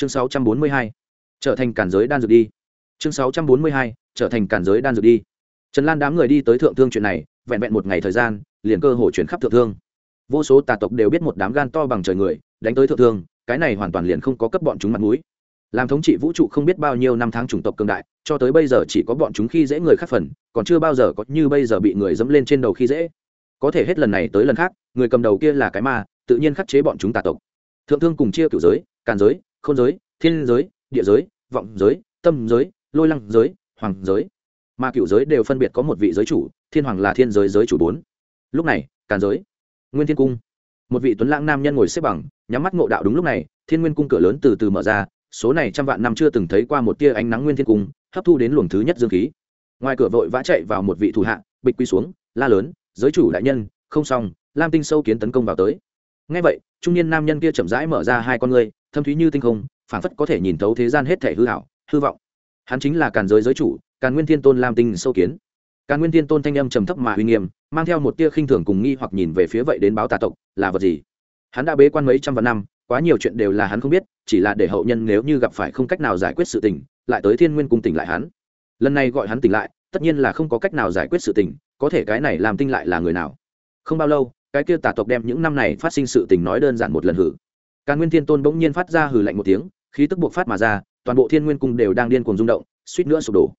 chương 642. trở thành cản giới đan dược đi chương 642. trở thành cản giới đan dược đi trần lan đám người đi tới thượng thương chuyện này, vẹn vẹn một ngày thời gian, liền cơ hội chuyển khắp thượng thương vô số tà tộc đều biết một đám gan to bằng trời người, đánh tới thượng thương, cái này hoàn toàn liền không có cấp bọn chúng mặt mũi làm thống trị vũ trụ không biết bao nhiêu năm tháng chủng tộc cường đại, cho tới bây giờ chỉ có bọn chúng khi dễ người khác phần, còn chưa bao giờ có như bây giờ bị người dẫm lên trên đầu khi dễ có thể hết lần này tới lần khác, người cầm đầu kia là cái ma, tự nhiên khắc chế bọn chúng tà tộc thượng thương cùng chia cựu giới càn giới khôn giới, thiên giới, địa giới, vọng giới, tâm giới, lôi lăng giới, hoàng giới. Mà cựu giới đều phân biệt có một vị giới chủ, thiên hoàng là thiên giới giới chủ bốn. Lúc này, càn giới, nguyên thiên cung. Một vị tuấn lãng nam nhân ngồi xếp bằng, nhắm mắt ngộ đạo đúng lúc này, thiên nguyên cung cửa lớn từ từ mở ra, số này trăm vạn năm chưa từng thấy qua một tia ánh nắng nguyên thiên cung, hấp thu đến luồng thứ nhất dương khí. Ngoài cửa vội vã chạy vào một vị thủ hạ, bịch quy xuống, la lớn, giới chủ đại nhân, không xong, lam tinh sâu kiến tấn công vào tới. Ngay vậy, trung niên nam nhân kia chậm rãi mở ra hai con ngươi thâm thúy như tinh không phản phất có thể nhìn thấu thế gian hết thể hư hảo hư vọng. Hắn chính là càn giới giới chủ, càn nguyên thiên tôn lam tinh sâu kiến. Càn nguyên thiên tôn thanh âm trầm thấp mà uy nghiêm, mang theo một tia khinh thường cùng nghi hoặc nhìn về phía vậy đến báo tà tộc, là vật gì? Hắn đã bế quan mấy trăm vạn năm, quá nhiều chuyện đều là hắn không biết, chỉ là để hậu nhân nếu như gặp phải không cách nào giải quyết sự tình, lại tới thiên nguyên cung tỉnh lại hắn. Lần này gọi hắn tỉnh lại, tất nhiên là không có cách nào giải quyết sự tình, có thể cái này làm tinh lại là người nào? Không bao lâu, cái kia tà tộc đem những năm này phát sinh sự tình nói đơn giản một lần hử càn nguyên thiên tôn bỗng nhiên phát ra hừ lạnh một tiếng, khí tức buộc phát mà ra, toàn bộ thiên nguyên cung đều đang điên cuồng rung động, suýt nữa sụp đổ.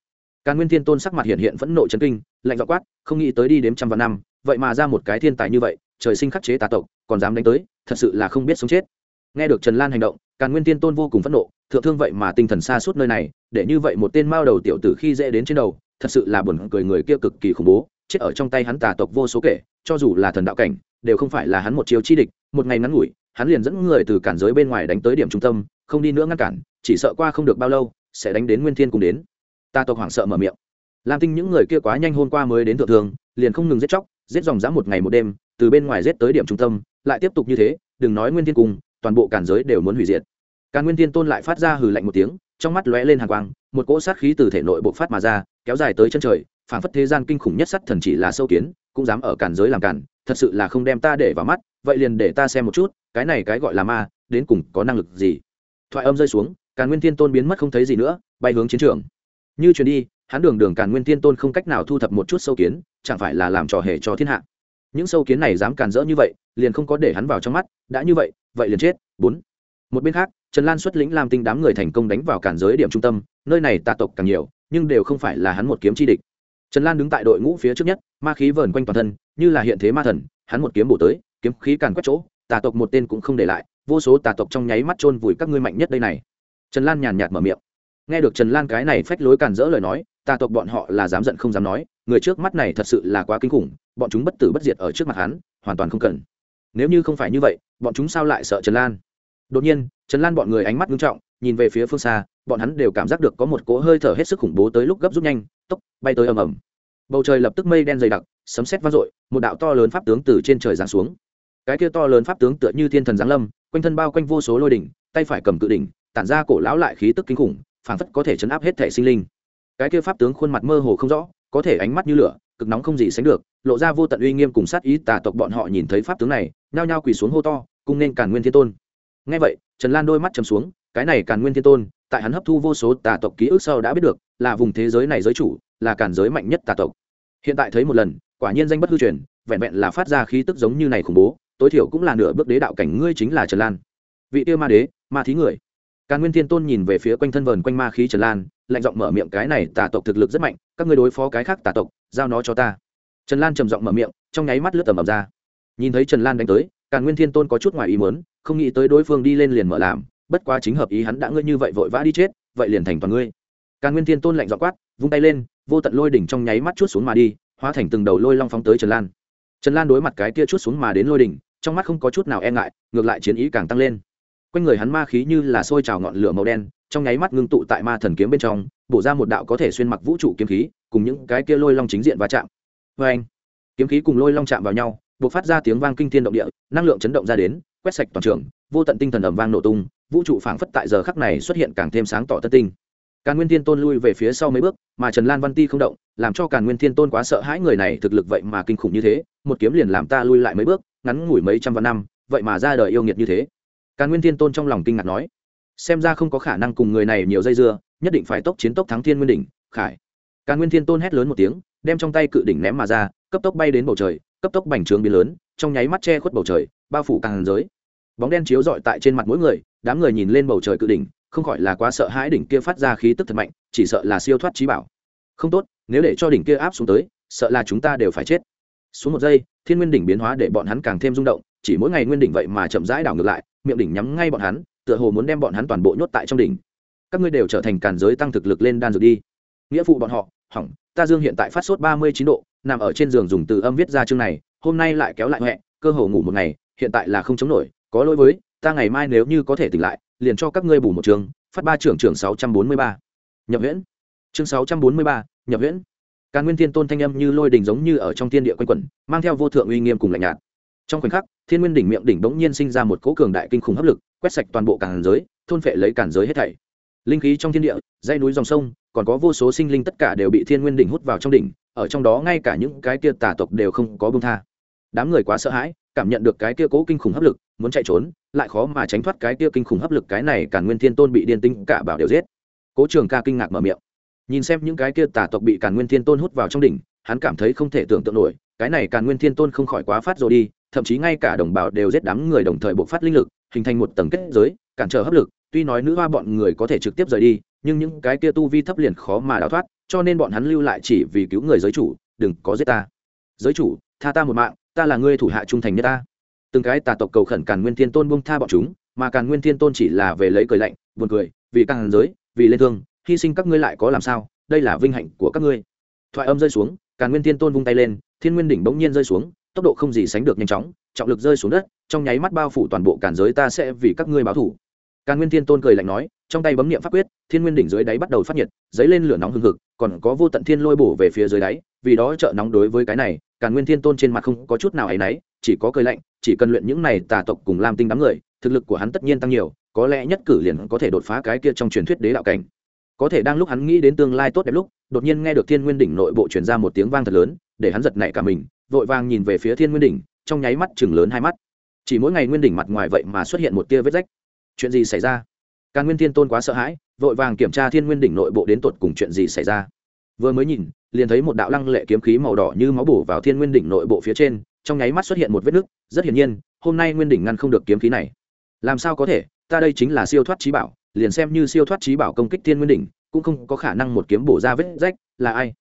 Càn nguyên thiên tôn sắc mặt hiện hiện phẫn nộ chấn kinh, lạnh dọ quát, không nghĩ tới đi đếm trăm vạn năm, vậy mà ra một cái thiên tài như vậy, trời sinh khắc chế tà tộc, còn dám đánh tới, thật sự là không biết sống chết. Nghe được trần lan hành động, càn nguyên Thiên tôn vô cùng phẫn nộ, thượng thương vậy mà tinh thần xa suốt nơi này, để như vậy một tên mao đầu tiểu tử khi dễ đến trên đầu, thật sự là buồn cười người kia cực kỳ khủng bố, chết ở trong tay hắn tà tộc vô số kể, cho dù là thần đạo cảnh, đều không phải là hắn một chiêu chi địch, một ngày ngắn ngủi hắn liền dẫn người từ cản giới bên ngoài đánh tới điểm trung tâm, không đi nữa ngăn cản, chỉ sợ qua không được bao lâu, sẽ đánh đến nguyên thiên cùng đến. Ta tộc hoảng sợ mở miệng. Lam tinh những người kia quá nhanh hôm qua mới đến thượng thường, liền không ngừng giết chóc, giết dòng dã một ngày một đêm, từ bên ngoài giết tới điểm trung tâm, lại tiếp tục như thế, đừng nói nguyên thiên cung, toàn bộ cản giới đều muốn hủy diệt. Càn nguyên thiên tôn lại phát ra hừ lạnh một tiếng, trong mắt lóe lên hàng quang, một cỗ sát khí từ thể nội bộc phát mà ra, kéo dài tới chân trời, phảng phất thế gian kinh khủng nhất sắt thần chỉ là sâu kiến, cũng dám ở cản giới làm cản thật sự là không đem ta để vào mắt, vậy liền để ta xem một chút, cái này cái gọi là ma, đến cùng có năng lực gì? Thoại âm rơi xuống, càn nguyên thiên tôn biến mất không thấy gì nữa, bay hướng chiến trường. Như chuyến đi, hắn đường đường càn nguyên thiên tôn không cách nào thu thập một chút sâu kiến, chẳng phải là làm trò hề cho thiên hạ. Những sâu kiến này dám càn rỡ như vậy, liền không có để hắn vào trong mắt, đã như vậy vậy liền chết. Bốn. Một bên khác, trần lan xuất lĩnh làm tinh đám người thành công đánh vào cản giới điểm trung tâm, nơi này tà tộc càng nhiều, nhưng đều không phải là hắn một kiếm chi địch. Trần lan đứng tại đội ngũ phía trước nhất, ma khí vờn quanh toàn thân như là hiện thế ma thần, hắn một kiếm bổ tới, kiếm khí càn quét chỗ, tà tộc một tên cũng không để lại, vô số tà tộc trong nháy mắt chôn vùi các ngươi mạnh nhất đây này. Trần lan nhàn nhạt mở miệng. Nghe được trần lan cái này phách lối càn rỡ lời nói, tà tộc bọn họ là dám giận không dám nói, người trước mắt này thật sự là quá kinh khủng, bọn chúng bất tử bất diệt ở trước mặt hắn, hoàn toàn không cần. Nếu như không phải như vậy, bọn chúng sao lại sợ trần lan? Đột nhiên, trần lan bọn người ánh mắt nghiêm trọng, nhìn về phía phương xa, bọn hắn đều cảm giác được có một cỗ hơi thở hết sức khủng bố tới lúc gấp rút nhanh, tốc, bay tới ầm ầm bầu trời lập tức mây đen dày đặc, sấm sét vang dội, một đạo to lớn pháp tướng từ trên trời giáng xuống. Cái kia to lớn pháp tướng tựa như thiên thần giáng lâm, quanh thân bao quanh vô số lôi đỉnh, tay phải cầm cự đỉnh, tản ra cổ lão lại khí tức kinh khủng, phảng phất có thể chấn áp hết thể sinh linh. Cái kia pháp tướng khuôn mặt mơ hồ không rõ, có thể ánh mắt như lửa, cực nóng không gì sánh được, lộ ra vô tận uy nghiêm cùng sát ý, tà tộc bọn họ nhìn thấy pháp tướng này, nhao nhao quỳ xuống hô to, cung nên càn nguyên thiên tôn. Ngay vậy, trần lan đôi mắt chầm xuống, cái này càn nguyên thiên tôn tại hắn hấp thu vô số tà tộc ký ức sau đã biết được, là vùng thế giới này giới chủ, là càn giới mạnh nhất tà tộc. Hiện tại thấy một lần, quả nhiên danh bất hư truyền, vẹn vẹn là phát ra khí tức giống như này khủng bố, tối thiểu cũng là nửa bước đế đạo cảnh ngươi chính là trần lan. Vị tiêu ma đế, ma thí người. Càn nguyên thiên tôn nhìn về phía quanh thân vờn quanh ma khí trần lan, lạnh giọng mở miệng cái này tà tộc thực lực rất mạnh, các ngươi đối phó cái khác tà tộc, giao nó cho ta. Trần lan trầm giọng mở miệng, trong nháy mắt lướt tầm ầm ra. Nhìn thấy trần lan đánh tới, càn nguyên thiên tôn có chút ngoài ý muốn, không nghĩ tới đối phương đi lên liền mở làm bất quá chính hợp ý hắn đã ngươi như vậy vội vã đi chết, vậy liền thành toàn ngươi. Càn nguyên thiên tôn lạnh dọ quát, vung tay lên, vô tận lôi đỉnh trong nháy mắt chút xuống mà đi, hóa thành từng đầu lôi long phóng tới trần lan. Trần lan đối mặt cái kia chút xuống mà đến lôi đỉnh, trong mắt không có chút nào e ngại, ngược lại chiến ý càng tăng lên. Quanh người hắn ma khí như là sôi trào ngọn lửa màu đen, trong nháy mắt ngưng tụ tại ma thần kiếm bên trong, bổ ra một đạo có thể xuyên mặc vũ trụ kiếm khí, cùng những cái kia lôi long chính diện va chạm. Vê anh kiếm khí cùng lôi long chạm vào nhau buộc phát ra tiếng vang kinh thiên động địa, năng lượng chấn động ra đến, quét sạch toàn trường, vô tận tinh thần ầm vang nổ tung vũ trụ phảng phất tại giờ khắc này xuất hiện càng thêm sáng tỏ tân tinh. Càn nguyên thiên tôn lui về phía sau mấy bước, mà trần lan văn ti không động, làm cho càn nguyên thiên tôn quá sợ hãi người này thực lực vậy mà kinh khủng như thế, một kiếm liền làm ta lui lại mấy bước, ngắn ngủi mấy trăm vạn năm, vậy mà ra đời yêu nghiệt như thế. Càn nguyên thiên tôn trong lòng kinh ngạc nói, xem ra không có khả năng cùng người này nhiều dây dưa, nhất định phải tốc chiến tốc thắng thiên nguyên đỉnh, khải. Càn nguyên thiên tôn hét lớn một tiếng, đem trong tay cự đỉnh ném mà ra, cấp tốc bay đến bầu trời, cấp tốc bành trướng biến lớn, trong nháy mắt che khuất bầu trời, bao phủ càng giới bóng đen chiếu rọi tại trên mặt mỗi người, đám người nhìn lên bầu trời cự đỉnh, không khỏi là quá sợ hãi đỉnh kia phát ra khí tức thật mạnh, chỉ sợ là siêu thoát trí bảo. Không tốt, nếu để cho đỉnh kia áp xuống tới, sợ là chúng ta đều phải chết. Xuống một giây, thiên nguyên đỉnh biến hóa để bọn hắn càng thêm rung động, chỉ mỗi ngày nguyên đỉnh vậy mà chậm rãi đảo ngược lại, miệng đỉnh nhắm ngay bọn hắn, tựa hồ muốn đem bọn hắn toàn bộ nhốt tại trong đỉnh. Các ngươi đều trở thành càn giới tăng thực lực lên đan dược đi. Nghĩa phụ bọn họ, hỏng, ta dương hiện tại phát sốt ba mươi chín độ, nằm ở trên giường dùng từ âm viết ra chương này, hôm nay lại kéo lại huệ, cơ hồ ngủ một ngày, hiện tại là không chống nổi có lỗi với, ta ngày mai nếu như có thể tỉnh lại, liền cho các ngươi bù một trường, phát ba trưởng trưởng sáu trăm bốn mươi ba. Nhập viễn chương sáu trăm bốn mươi ba, nhập viễn càn nguyên thiên tôn thanh âm như lôi đình giống như ở trong thiên địa quanh quẩn, mang theo vô thượng uy nghiêm cùng lạnh nhạt. Trong khoảnh khắc, thiên nguyên đỉnh miệng đỉnh bỗng nhiên sinh ra một cỗ cường đại kinh khủng hấp lực, quét sạch toàn bộ càn giới, thôn phệ lấy càn giới hết thảy. Linh khí trong thiên địa dây núi dòng sông, còn có vô số sinh linh tất cả đều bị thiên nguyên đỉnh hút vào trong đỉnh, ở trong đó ngay cả những cái kia tà tộc đều không có bông tha. Đám người quá sợ hãi, cảm nhận được cái kia cố kinh khủng hấp lực muốn chạy trốn, lại khó mà tránh thoát cái kia kinh khủng hấp lực, cái này càn nguyên thiên tôn bị điên tinh cả bảo đều giết. Cố trường ca kinh ngạc mở miệng. Nhìn xem những cái kia tà tộc bị càn nguyên thiên tôn hút vào trong đỉnh, hắn cảm thấy không thể tưởng tượng nổi, cái này càn nguyên thiên tôn không khỏi quá phát rồi đi, thậm chí ngay cả đồng bào đều giết đám người đồng thời bộc phát linh lực, hình thành một tầng kết giới, cản trở hấp lực, tuy nói nữ hoa bọn người có thể trực tiếp rời đi, nhưng những cái kia tu vi thấp liền khó mà đào thoát, cho nên bọn hắn lưu lại chỉ vì cứu người giới chủ, đừng có giết ta. Giới chủ, tha ta một mạng, ta là ngươi thủ hạ trung thành nhất ta từng cái tà tộc cầu khẩn càn nguyên thiên tôn buông tha bọn chúng, mà càn nguyên thiên tôn chỉ là về lấy cười lạnh, buồn cười, vì càng giới, vì lên thương, hy sinh các ngươi lại có làm sao, đây là vinh hạnh của các ngươi. Thoại âm rơi xuống, càn nguyên thiên tôn vung tay lên, thiên nguyên đỉnh bỗng nhiên rơi xuống, tốc độ không gì sánh được nhanh chóng, trọng lực rơi xuống đất, trong nháy mắt bao phủ toàn bộ càn giới ta sẽ vì các ngươi báo thủ càn nguyên thiên tôn cười lạnh nói, trong tay bấm niệm pháp quyết, thiên nguyên đỉnh dưới đáy bắt đầu phát nhiệt, dấy lên lửa nóng hừng hực, còn có vô tận thiên lôi bổ về phía dưới đáy, vì đó trợ nóng đối với cái này, càn nguyên thiên tôn trên mặt không có chút nào áy náy chỉ có cười lạnh, chỉ cần luyện những này tà tộc cùng lam tinh đám người, thực lực của hắn tất nhiên tăng nhiều, có lẽ nhất cử liền có thể đột phá cái kia trong truyền thuyết đế đạo cảnh. Có thể đang lúc hắn nghĩ đến tương lai tốt đẹp lúc, đột nhiên nghe được thiên nguyên đỉnh nội bộ truyền ra một tiếng vang thật lớn, để hắn giật nảy cả mình, vội vàng nhìn về phía thiên nguyên đỉnh, trong nháy mắt chừng lớn hai mắt. Chỉ mỗi ngày nguyên đỉnh mặt ngoài vậy mà xuất hiện một tia vết rách. Chuyện gì xảy ra? Càn nguyên thiên tôn quá sợ hãi, vội vàng kiểm tra thiên nguyên đỉnh nội bộ đến tột cùng chuyện gì xảy ra. Vừa mới nhìn, liền thấy một đạo lăng lệ kiếm khí màu đỏ như máu bổ vào thiên nguyên đỉnh nội bộ phía trên trong nháy mắt xuất hiện một vết nứt, rất hiển nhiên, hôm nay nguyên đỉnh ngăn không được kiếm khí này. Làm sao có thể? Ta đây chính là siêu thoát trí bảo, liền xem như siêu thoát trí bảo công kích thiên nguyên đỉnh, cũng không có khả năng một kiếm bổ ra vết rách, là ai?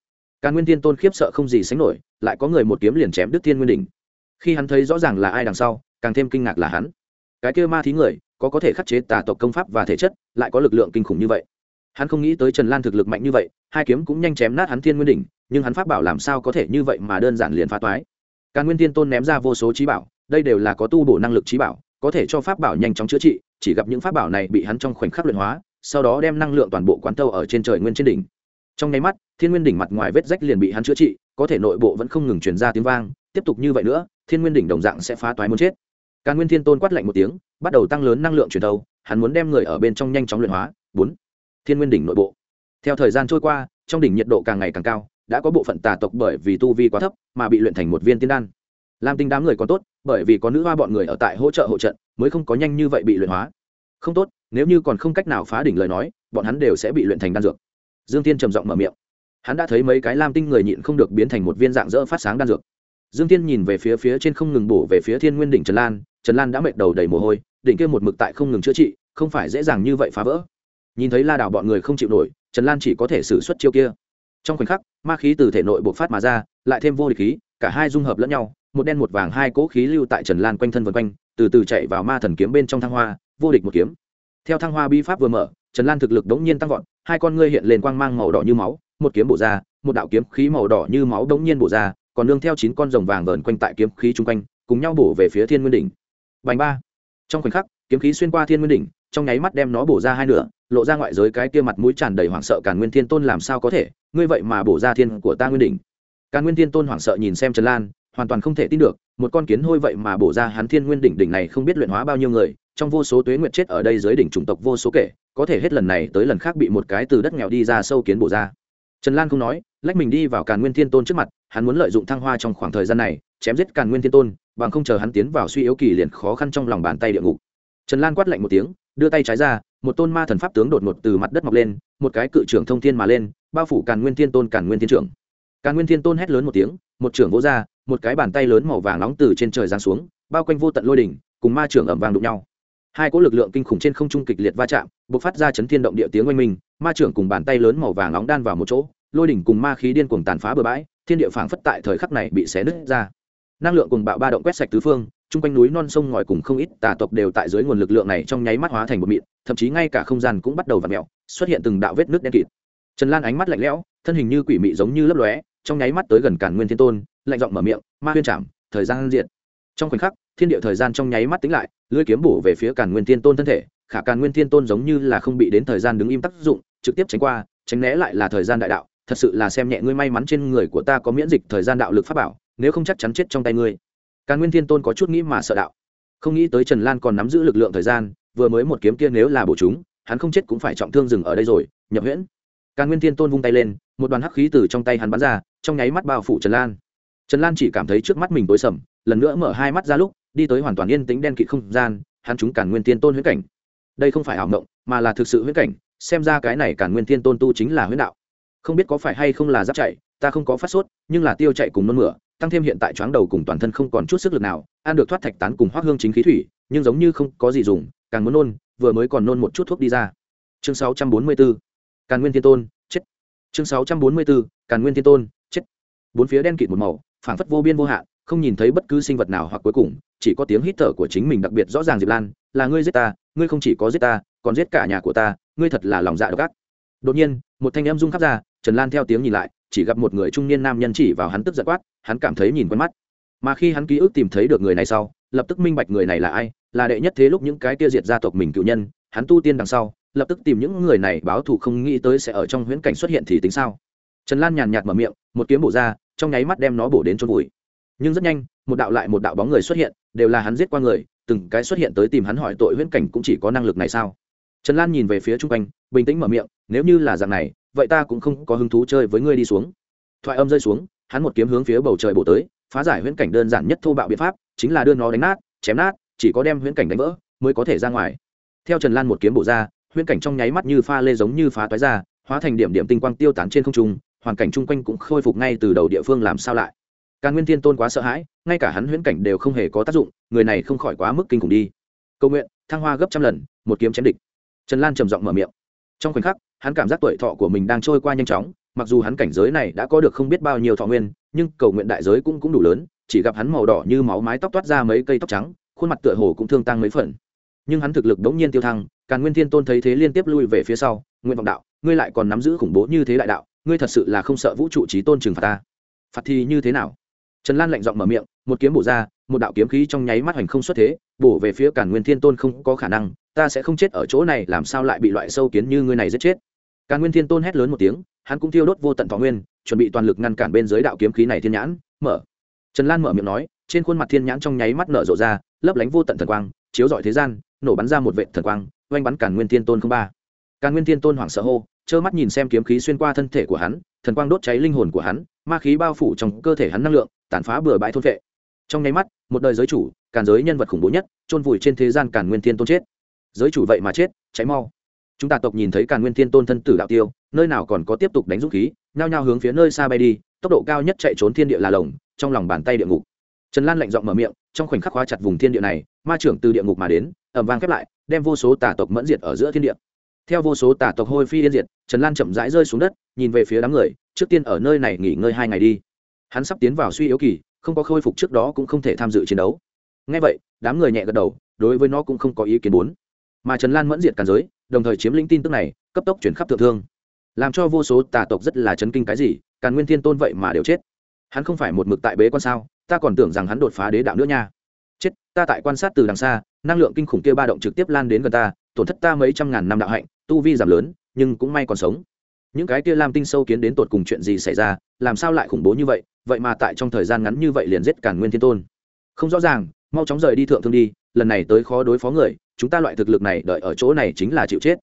Càn nguyên thiên tôn khiếp sợ không gì sánh nổi, lại có người một kiếm liền chém đứt thiên nguyên đỉnh. Khi hắn thấy rõ ràng là ai đằng sau, càng thêm kinh ngạc là hắn. Cái kia ma thí người, có có thể khắc chế tà tộc công pháp và thể chất, lại có lực lượng kinh khủng như vậy. Hắn không nghĩ tới trần lan thực lực mạnh như vậy, hai kiếm cũng nhanh chém nát hắn thiên nguyên đỉnh, nhưng hắn pháp bảo làm sao có thể như vậy mà đơn giản liền phá toái? Càn nguyên thiên tôn ném ra vô số trí bảo, đây đều là có tu bổ năng lực trí bảo, có thể cho pháp bảo nhanh chóng chữa trị, chỉ gặp những pháp bảo này bị hắn trong khoảnh khắc luyện hóa, sau đó đem năng lượng toàn bộ quán tâu ở trên trời nguyên trên đỉnh. Trong nháy mắt, thiên nguyên đỉnh mặt ngoài vết rách liền bị hắn chữa trị, có thể nội bộ vẫn không ngừng truyền ra tiếng vang, tiếp tục như vậy nữa, thiên nguyên đỉnh đồng dạng sẽ phá toái muốn chết. Càn nguyên thiên tôn quát lạnh một tiếng, bắt đầu tăng lớn năng lượng truyền tâu hắn muốn đem người ở bên trong nhanh chóng luyện hóa. Bốn, thiên nguyên đỉnh nội bộ. Theo thời gian trôi qua, trong đỉnh nhiệt độ càng ngày càng cao đã có bộ phận tà tộc bởi vì tu vi quá thấp mà bị luyện thành một viên tiên đan. Lam tinh đám người còn tốt, bởi vì có nữ hoa bọn người ở tại hỗ trợ hộ trận, mới không có nhanh như vậy bị luyện hóa. Không tốt, nếu như còn không cách nào phá đỉnh lời nói, bọn hắn đều sẽ bị luyện thành đan dược. Dương tiên trầm giọng mở miệng. Hắn đã thấy mấy cái lam tinh người nhịn không được biến thành một viên dạng dỡ phát sáng đan dược. Dương tiên nhìn về phía phía trên không ngừng bổ về phía thiên nguyên đỉnh trần lan trần lan đã mệt đầu đầy mồ hôi, đỉnh kia một mực tại không ngừng chữa trị, không phải dễ dàng như vậy phá vỡ. Nhìn thấy la đảo bọn người không chịu nổi, trần lan chỉ có thể xử suất chiêu kia trong khoảnh khắc, ma khí từ thể nội bộc phát mà ra, lại thêm vô địch khí, cả hai dung hợp lẫn nhau, một đen một vàng hai cỗ khí lưu tại trần lan quanh thân vân quanh, từ từ chạy vào ma thần kiếm bên trong thăng hoa, vô địch một kiếm. Theo thăng hoa bi pháp vừa mở, trần lan thực lực đống nhiên tăng vọt, hai con ngươi hiện lên quang mang màu đỏ như máu, một kiếm bổ ra, một đạo kiếm khí màu đỏ như máu đống nhiên bổ ra, còn nương theo chín con rồng vàng vờn quanh tại kiếm khí chung quanh, cùng nhau bổ về phía thiên nguyên đỉnh. Bành ba. Trong khoảnh khắc, kiếm khí xuyên qua thiên nguyên đỉnh trong nháy mắt đem nó bổ ra hai nửa, lộ ra ngoại giới cái kia mặt mũi tràn đầy hoảng sợ càn nguyên thiên tôn làm sao có thể? Ngươi vậy mà bổ ra thiên của ta nguyên đỉnh. Càn nguyên thiên tôn hoảng sợ nhìn xem trần lan, hoàn toàn không thể tin được, một con kiến hôi vậy mà bổ ra hắn thiên nguyên đỉnh đỉnh này không biết luyện hóa bao nhiêu người, trong vô số tuế nguyệt chết ở đây dưới đỉnh chủng tộc vô số kể, có thể hết lần này tới lần khác bị một cái từ đất nghèo đi ra sâu kiến bổ ra. Trần lan không nói, lách mình đi vào càn nguyên thiên tôn trước mặt, hắn muốn lợi dụng thăng hoa trong khoảng thời gian này, chém giết càn nguyên thiên tôn, bằng không chờ hắn tiến vào suy yếu kỳ liền khó khăn trong lòng bàn tay địa ngục. Trần lan quát lạnh một tiếng đưa tay trái ra, một tôn ma thần pháp tướng đột ngột từ mặt đất mọc lên, một cái cự trưởng thông thiên mà lên, bao phủ càn nguyên thiên tôn, càn nguyên thiên trưởng. Càn nguyên thiên tôn hét lớn một tiếng, một trưởng vỗ ra, một cái bàn tay lớn màu vàng nóng từ trên trời giáng xuống, bao quanh vô tận lôi đỉnh, cùng ma trưởng ẩm vàng đụng nhau. Hai cỗ lực lượng kinh khủng trên không trung kịch liệt va chạm b ộ c phát ra chấn thiên động địa tiếng oanh minh, ma trưởng cùng bàn tay lớn màu vàng nóng đan vào một chỗ, lôi đỉnh cùng ma khí điên cuồng tàn phá bừa bãi, thiên địa phảng phất tại thời khắc này bị xé nứt ra. Năng lượng cùng bạo ba động quét sạch tứ phương chung quanh núi non sông ngòi cùng không ít tà tộc đều tại dưới nguồn lực lượng này trong nháy mắt hóa thành một mịn, thậm chí ngay cả không gian cũng bắt đầu v ặ mẹo, xuất hiện từng đạo vết nước đen kịt. Trần lan ánh mắt lạnh lẽo, thân hình như quỷ mị giống như lấp lóe, trong nháy mắt tới gần cản nguyên thiên tôn, lạnh giọng mở miệng, ma huyên chạm thời gian diện trong khoảnh khắc, thiên địa thời gian trong nháy mắt tính lại, lưỡi kiếm bổ về phía cản nguyên thiên tôn thân thể, khả càn nguyên thiên tôn giống như là không bị đến thời gian đứng im tác dụng, trực tiếp tránh qua, tránh né lại là thời gian đại đạo, thật sự là xem nhẹ ngươi may mắn trên người của ta có miễn dịch thời gian đạo lực pháp bảo, nếu không chắc chắn chết trong tay ngươi càn nguyên thiên tôn có chút nghĩ mà sợ đạo. Không nghĩ tới trần lan còn nắm giữ lực lượng thời gian, vừa mới một kiếm kia nếu là bổ chúng, hắn không chết cũng phải trọng thương dừng ở đây rồi, nhập huyễn. Càn nguyên thiên tôn vung tay lên, một đoàn hắc khí từ trong tay hắn bắn ra, trong nháy mắt bao phủ trần lan. Trần lan chỉ cảm thấy trước mắt mình tối sầm, lần nữa mở hai mắt ra lúc, đi tới hoàn toàn yên tĩnh đen kịt không gian, hắn chúng càn nguyên thiên tôn huyễn cảnh. Đây không phải ảo mộng, mà là thực sự huyễn cảnh, xem ra cái này càn nguyên thiên tôn tu chính là huyễn đạo. Không biết có phải hay không là giáp chạy, ta không có phát sốt, nhưng là tiêu chạy cùng nôn mửa tăng thêm hiện tại choáng đầu cùng toàn thân không còn chút sức lực nào, ăn được thoát thạch tán cùng hoác hương chính khí thủy, nhưng giống như không có gì dùng, càng muốn nôn, vừa mới còn nôn một chút thuốc đi ra. Chương 644 càn nguyên thiên tôn, chết. Chương 644 càn nguyên thiên tôn, chết. Bốn phía đen kịt một màu, phảng phất vô biên vô hạn, không nhìn thấy bất cứ sinh vật nào hoặc cuối cùng, chỉ có tiếng hít thở của chính mình đặc biệt rõ ràng diệp lan, là ngươi giết ta, ngươi không chỉ có giết ta, còn giết cả nhà của ta, ngươi thật là lòng dạ độc ác. Đột nhiên, một thanh em rung khắp ra, trần lan theo tiếng nhìn lại chỉ gặp một người trung niên nam nhân chỉ vào hắn tức giận quát, hắn cảm thấy nhìn quen mắt. Mà khi hắn ký ức tìm thấy được người này sau, lập tức minh bạch người này là ai, là đệ nhất thế lúc những cái kia diệt gia tộc mình cựu nhân, hắn tu tiên đằng sau, lập tức tìm những người này báo thù không nghĩ tới sẽ ở trong huyễn cảnh xuất hiện thì tính sao. Trần lan nhàn nhạt mở miệng, một kiếm bổ ra, trong nháy mắt đem nó bổ đến chôn vùi. Nhưng rất nhanh, một đạo lại một đạo bóng người xuất hiện, đều là hắn giết qua người, từng cái xuất hiện tới tìm hắn hỏi tội huyễn cảnh cũng chỉ có năng lực này sao? Trần lan nhìn về phía chung quanh, bình tĩnh mở miệng, nếu như là dạng này vậy ta cũng không có hứng thú chơi với ngươi đi xuống. Thoại âm rơi xuống, hắn một kiếm hướng phía bầu trời bổ tới, phá giải huyễn cảnh đơn giản nhất thô bạo biện pháp, chính là đưa nó đánh nát, chém nát, chỉ có đem huyễn cảnh đánh vỡ, mới có thể ra ngoài. Theo trần lan một kiếm bổ ra, huyễn cảnh trong nháy mắt như pha lê giống như phá toái ra, hóa thành điểm điểm tinh quang tiêu tán trên không trung, hoàn cảnh chung quanh cũng khôi phục ngay từ đầu địa phương làm sao lại. Càng nguyên thiên tôn quá sợ hãi, ngay cả hắn huyễn cảnh đều không hề có tác dụng, người này không khỏi quá mức kinh khủng đi. Cầu nguyện, thăng hoa gấp trăm lần, một kiếm chém địch. Trần lan trầm giọng mở miệng trong khoảnh khắc, hắn cảm giác tuổi thọ của mình đang trôi qua nhanh chóng, mặc dù hắn cảnh giới này đã có được không biết bao nhiêu thọ nguyên, nhưng cầu nguyện đại giới cũng cũng đủ lớn, chỉ gặp hắn màu đỏ như máu mái tóc toát ra mấy cây tóc trắng, khuôn mặt tựa hồ cũng thương tăng mấy phần. Nhưng hắn thực lực đống nhiên tiêu thăng, càn nguyên thiên tôn thấy thế liên tiếp lui về phía sau, nguyện vọng đạo, ngươi lại còn nắm giữ khủng bố như thế đại đạo, ngươi thật sự là không sợ vũ trụ trí tôn trừng phạt ta. Phạt thì như thế nào? Trần lan lạnh giọng mở miệng, một kiếm bổ ra, một đạo kiếm khí trong nháy mắt hoành không xuất thế, bổ về phía càn nguyên thiên tôn không có khả năng ta sẽ không chết ở chỗ này, làm sao lại bị loại sâu kiến như ngươi này giết chết? Càn nguyên thiên tôn hét lớn một tiếng, hắn cũng thiêu đốt vô tận thọ nguyên, chuẩn bị toàn lực ngăn cản bên dưới đạo kiếm khí này thiên nhãn, mở. Trần lan mở miệng nói, trên khuôn mặt thiên nhãn trong nháy mắt nở rộ ra, lấp lánh vô tận thần quang, chiếu rọi thế gian, nổ bắn ra một vệ thần quang oanh bắn càn nguyên thiên tôn không ba. Càn nguyên thiên tôn hoảng sợ hô, trơ mắt nhìn xem kiếm khí xuyên qua thân thể của hắn, thần quang đốt cháy linh hồn của hắn, ma khí bao phủ trong cơ thể hắn năng lượng, tàn phá bừa bãi thôn vệ trong nháy mắt, một đời giới chủ, càn giới nhân vật khủng bố nhất, chôn vùi trên thế gian càn nguyên thiên tôn chết giới chủ vậy mà chết, cháy mau. Chúng ta tộc nhìn thấy càn nguyên thiên tôn thân tử đạo tiêu, nơi nào còn có tiếp tục đánh dũng khí, nhao nhao hướng phía nơi xa bay đi, tốc độ cao nhất chạy trốn thiên địa là lồng, trong lòng bàn tay địa ngục. Trần lan lạnh giọng mở miệng, trong khoảnh khắc khóa chặt vùng thiên địa này, ma trưởng từ địa ngục mà đến ẩm vang khép lại, đem vô số tà tộc mẫn diệt ở giữa thiên địa. Theo vô số tà tộc hôi phi yên diệt, trần lan chậm rãi rơi xuống đất, nhìn về phía đám người, trước tiên ở nơi này nghỉ ngơi hai ngày đi. Hắn sắp tiến vào suy yếu kỳ, không có khôi phục trước đó cũng không thể tham dự chiến đấu. Ngay vậy, đám người nhẹ gật đầu, đối với nó cũng không có ý kiến bốn mà trần lan mẫn diệt càn giới, đồng thời chiếm lĩnh tin tức này, cấp tốc chuyển khắp thượng thương. Làm cho vô số tà tộc rất là chấn kinh cái gì, càn nguyên thiên tôn vậy mà đều chết. Hắn không phải một mực tại bế quan sao, ta còn tưởng rằng hắn đột phá đế đạo nữa nha. Chết, ta tại quan sát từ đằng xa, năng lượng kinh khủng kia ba động trực tiếp lan đến gần ta, tổn thất ta mấy trăm ngàn năm đạo hạnh, tu vi giảm lớn, nhưng cũng may còn sống. Những cái kia lam tinh sâu kiến đến tột cùng chuyện gì xảy ra, làm sao lại khủng bố như vậy vậy mà tại trong thời gian ngắn như vậy liền giết càn nguyên thiên tôn. Không rõ ràng mau chóng rời đi thượng thương đi, lần này tới khó đối phó người, chúng ta loại thực lực này đợi ở chỗ này chính là chịu chết.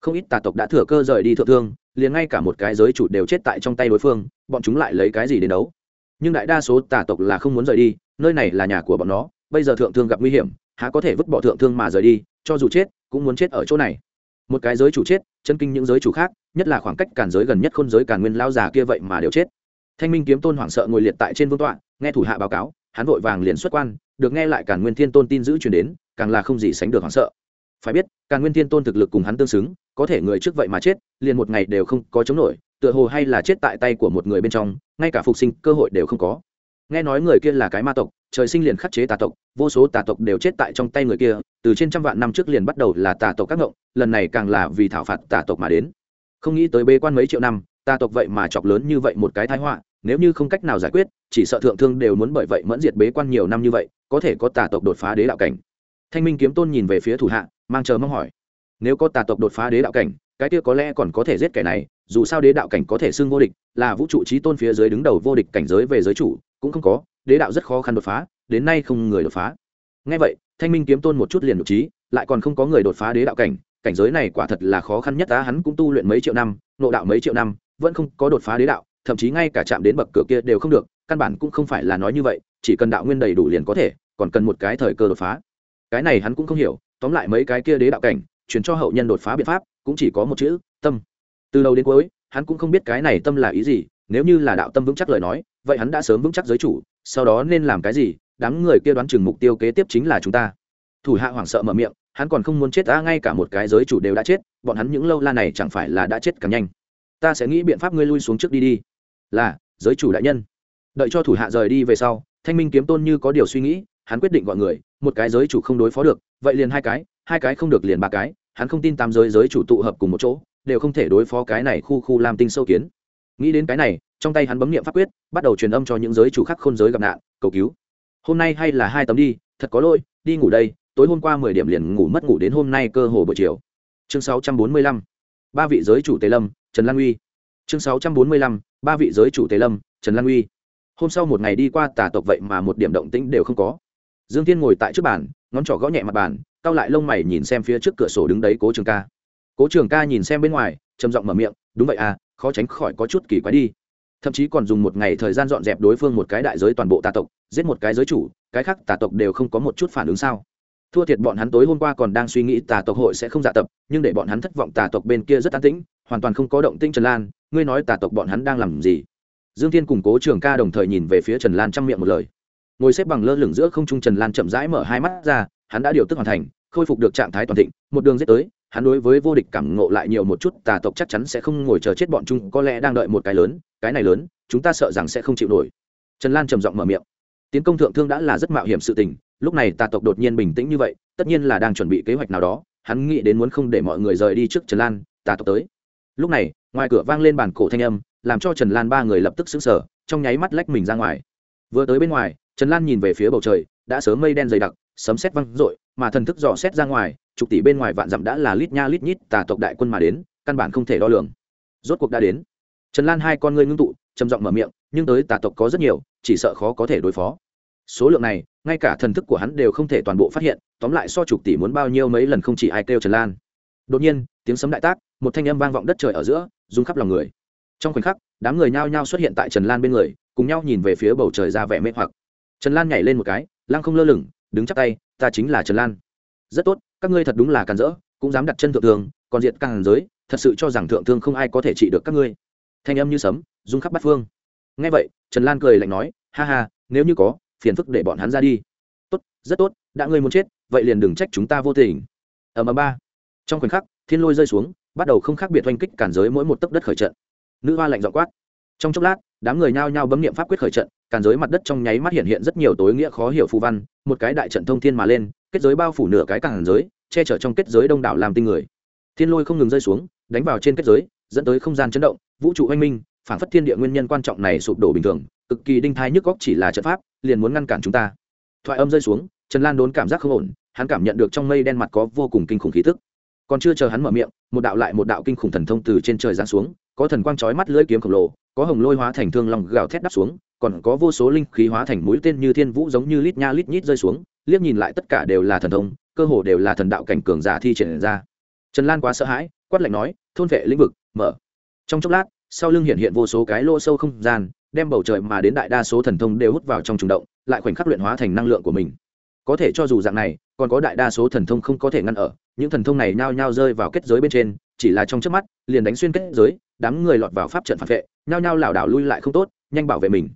Không ít tà tộc đã thừa cơ rời đi thượng thương, liền ngay cả một cái giới chủ đều chết tại trong tay đối phương, bọn chúng lại lấy cái gì đến đấu? Nhưng đại đa số tà tộc là không muốn rời đi, nơi này là nhà của bọn nó, bây giờ thượng thương gặp nguy hiểm, há có thể vứt bỏ thượng thương mà rời đi, cho dù chết, cũng muốn chết ở chỗ này. Một cái giới chủ chết, chân kinh những giới chủ khác, nhất là khoảng cách cản giới gần nhất khôn giới cản nguyên lao già kia vậy mà đều chết. Thanh minh kiếm tôn hoảng sợ ngồi liệt tại trên vương tọa, nghe thủ hạ báo cáo, hắn vội vàng liền xuất quan được nghe lại càn nguyên thiên tôn tin giữ truyền đến, càng là không gì sánh được hoảng sợ. Phải biết, càn nguyên thiên tôn thực lực cùng hắn tương xứng, có thể người trước vậy mà chết, liền một ngày đều không có chống nổi, tựa hồ hay là chết tại tay của một người bên trong, ngay cả phục sinh cơ hội đều không có. Nghe nói người kia là cái ma tộc, trời sinh liền khắc chế tà tộc, vô số tà tộc đều chết tại trong tay người kia, từ trên trăm vạn năm trước liền bắt đầu là tà tộc các ngộng, lần này càng là vì thảo phạt tà tộc mà đến. Không nghĩ tới bê quan mấy triệu năm, tà tộc vậy mà chọc lớn như vậy một cái thái họa nếu như không cách nào giải quyết, chỉ sợ thượng thương đều muốn bởi vậy mẫn diệt bế quan nhiều năm như vậy, có thể có tà tộc đột phá đế đạo cảnh. Thanh minh kiếm tôn nhìn về phía thủ hạ, mang chờ mong hỏi. Nếu có tà tộc đột phá đế đạo cảnh, cái kia có lẽ còn có thể giết kẻ này, dù sao đế đạo cảnh có thể xưng vô địch, là vũ trụ trí tôn phía dưới đứng đầu vô địch cảnh giới về giới chủ, cũng không có, đế đạo rất khó khăn đột phá, đến nay không người đột phá. Ngay vậy, thanh minh kiếm tôn một chút liền đột trí, lại còn không có người đột phá đế đạo cảnh cảnh giới này quả thật là khó khăn nhất á, hắn cũng tu luyện mấy triệu năm nộ đạo mấy triệu năm, vẫn không có đột phá đế đạo thậm chí ngay cả chạm đến bậc cửa kia đều không được, căn bản cũng không phải là nói như vậy, chỉ cần đạo nguyên đầy đủ liền có thể, còn cần một cái thời cơ đột phá. Cái này hắn cũng không hiểu, tóm lại mấy cái kia đế đạo cảnh chuyển cho hậu nhân đột phá biện pháp, cũng chỉ có một chữ, tâm. Từ đầu đến cuối, hắn cũng không biết cái này tâm là ý gì, nếu như là đạo tâm vững chắc lời nói, vậy hắn đã sớm vững chắc giới chủ, sau đó nên làm cái gì, đám người kia đoán chừng mục tiêu kế tiếp chính là chúng ta. Thủ hạ hoảng sợ mở miệng, hắn còn không muốn chết ta ngay cả một cái giới chủ đều đã chết, bọn hắn những lâu la này chẳng phải là đã chết càng nhanh. Ta sẽ nghĩ biện pháp ngươi lui xuống trước đi đi là, giới chủ đại nhân. Đợi cho thủ hạ rời đi về sau, thanh minh kiếm tôn như có điều suy nghĩ, hắn quyết định gọi người, một cái giới chủ không đối phó được, vậy liền hai cái hai cái không được liền ba cái, hắn không tin tam giới giới chủ tụ hợp cùng một chỗ, đều không thể đối phó cái này khu khu làm tinh sâu kiến. Nghĩ đến cái này, trong tay hắn bấm nghiệm pháp quyết, bắt đầu truyền âm cho những giới chủ khác khôn giới gặp nạn, cầu cứu. Hôm nay hay là hai tấm đi, thật có lỗi, đi ngủ đây, tối hôm qua mười điểm liền ngủ mất ngủ đến hôm nay cơ hồ buổi chiều. Chương sáu trăm bốn mươi lăm, ba vị giới chủ tề lâm, trần lan uy. Chương sáu trăm bốn mươi lăm ba vị giới chủ tế lâm, trần lan uy. Hôm sau một ngày đi qua tà tộc vậy mà một điểm động tĩnh đều không có. Dương Thiên ngồi tại trước bàn, ngón trỏ gõ nhẹ mặt bàn, cau lại lông mày nhìn xem phía trước cửa sổ đứng đấy cố trường ca. Cố trường ca nhìn xem bên ngoài, trầm giọng mở miệng, đúng vậy à khó tránh khỏi có chút kỳ quái đi. Thậm chí còn dùng một ngày thời gian dọn dẹp đối phương một cái đại giới toàn bộ tà tộc, giết một cái giới chủ, cái khác tà tộc đều không có một chút phản ứng sao? Thua thiệt bọn hắn tối hôm qua còn đang suy nghĩ tà tộc hội sẽ không dạ tập, nhưng để bọn hắn thất vọng tà tộc bên kia rất an tĩnh, hoàn toàn không có động tinh trần lan ngươi nói tà tộc bọn hắn đang làm gì? Dương thiên củng cố trường ca đồng thời nhìn về phía trần lan chăm miệng một lời. Ngồi xếp bằng lơ lửng giữa không trung trần lan chậm rãi mở hai mắt ra, hắn đã điều tức hoàn thành, khôi phục được trạng thái toàn thịnh, một đường giết tới, hắn đối với vô địch cảm ngộ lại nhiều một chút, tà tộc chắc chắn sẽ không ngồi chờ chết bọn chúng, có lẽ đang đợi một cái lớn, cái này lớn, chúng ta sợ rằng sẽ không chịu nổi. Trần lan trầm giọng mở miệng. Tiến công thượng thương đã là rất mạo hiểm sự tình, lúc này tà tộc đột nhiên bình tĩnh như vậy, tất nhiên là đang chuẩn bị kế hoạch nào đó, hắn nghĩ đến muốn không để mọi người rời đi trước trần lan, tà tộc tới. Lúc này ngoài cửa vang lên bản cổ thanh âm, làm cho trần lan ba người lập tức xứng sở trong nháy mắt lách mình ra ngoài. Vừa tới bên ngoài, trần lan nhìn về phía bầu trời, đã sớm mây đen dày đặc, sấm xét văng r ộ i mà thần thức dò xét ra ngoài chục tỷ bên ngoài vạn dặm đã là lít nha lít nhít tà tộc đại quân mà đến, căn bản không thể đo lường. Rốt cuộc đã đến. Trần lan hai con ngươi ngưng tụ, trầm giọng mở miệng, nhưng tới tà tộc có rất nhiều, chỉ sợ khó có thể đối phó. Số lượng này, ngay cả thần thức của hắn đều không thể toàn bộ phát hiện, tóm lại so chục tỷ muốn bao nhiêu mấy lần không chỉ ai kêu trần lan. Đột nhiên, tiếng sấm đại tác, một thanh âm vang vọng đất trời ở giữa rung khắp lòng người. Trong khoảnh khắc, đám người nhao nhao xuất hiện tại trần lan bên người, cùng nhau nhìn về phía bầu trời ra vẻ mê hoặc. Trần lan nhảy lên một cái, lăng không lơ lửng, đứng chắc tay, ta chính là trần lan. Rất tốt, các ngươi thật đúng là càn rỡ, cũng dám đặt chân thượng thương còn diệt càng giới, thật sự cho rằng thượng thương không ai có thể trị được các ngươi. Thanh âm như sấm, rung khắp bát phương. Ngay vậy, trần lan cười lạnh nói, ha ha, nếu như có, phiền phức để bọn hắn ra đi. Tốt, rất tốt, đã ngươi muốn chết, vậy liền đừng trách chúng ta vô tình. Ở mà ba. Trong khoảnh khắc, thiên lôi rơi xuống bắt đầu không khác biệt oanh kích cản giới mỗi một tấc đất khởi trận. Nữ hoa lạnh dọ quát. Trong chốc lát, đám người nhao nhao bấm nghiệm pháp quyết khởi trận, cản giới mặt đất trong nháy mắt hiện hiện rất nhiều tối nghĩa khó hiểu phù văn, một cái đại trận thông thiên mà lên, kết giới bao phủ nửa cái cản giới, che chở trong kết giới đông đảo làm tinh người. Thiên lôi không ngừng rơi xuống, đánh vào trên kết giới, dẫn tới không gian chấn động, vũ trụ oanh minh, phản phất thiên địa nguyên nhân quan trọng này sụp đổ bình thường, cực kỳ đinh thai nhức góc chỉ là trận pháp, liền muốn ngăn cản chúng ta. Thoại âm rơi xuống, trần lan đốn cảm giác không ổn, hắn cảm nhận được trong mây đen mặt có vô cùng kinh khủng khí tức còn chưa chờ hắn mở miệng, một đạo lại một đạo kinh khủng thần thông từ trên trời giáng xuống, có thần quang chói mắt lưỡi kiếm khổng lồ, có hồng lôi hóa thành thương lòng gào thét đắp xuống, còn có vô số linh khí hóa thành mũi tên như thiên vũ giống như lít nha lít nhít rơi xuống, liếc nhìn lại tất cả đều là thần thông, cơ hồ đều là thần đạo cảnh cường giả thi triển ra. Trần lan quá sợ hãi, quát lạnh nói, thôn vệ lĩnh vực, mở. Trong chốc lát, sau lưng hiện hiện vô số cái lô sâu không gian, đem bầu trời mà đến đại đa số thần thông đều hút vào trong trùng động, lại khoảnh khắc luyện hóa thành năng lượng của mình có thể cho dù dạng này, còn có đại đa số thần thông không có thể ngăn ở, những thần thông này nhao nhao rơi vào kết giới bên trên, chỉ là trong trước mắt, liền đánh xuyên kết giới, đám người lọt vào pháp trận phản vệ, nhao nhao lảo đảo lui lại không tốt, nhanh bảo vệ mình.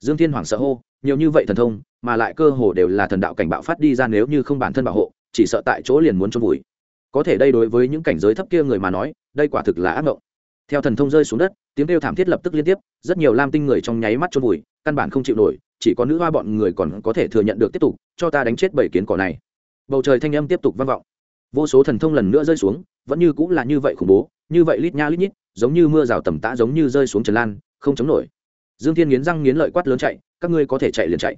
Dương thiên hoàng sợ hô, nhiều như vậy thần thông, mà lại cơ hồ đều là thần đạo cảnh bạo phát đi ra nếu như không bản thân bảo hộ, chỉ sợ tại chỗ liền muốn trôn vùi. Có thể đây đối với những cảnh giới thấp kia người mà nói, đây quả thực là ác mộng. Theo thần thông rơi xuống đất, tiếng kêu thảm thiết lập tức liên tiếp, rất nhiều lam tinh người trong nháy mắt trôn vùi, căn bản không chịu nổi chỉ có nữ hoa bọn người còn có thể thừa nhận được tiếp tục, cho ta đánh chết bảy kiến cỏ này. Bầu trời thanh âm tiếp tục vang vọng. Vô số thần thông lần nữa rơi xuống, vẫn như cũng là như vậy khủng bố, như vậy lít nha lít nhít, giống như mưa rào tầm tã giống như rơi xuống trần lan, không chống nổi. Dương thiên nghiến răng nghiến lợi quát lớn chạy, các ngươi có thể chạy liền chạy.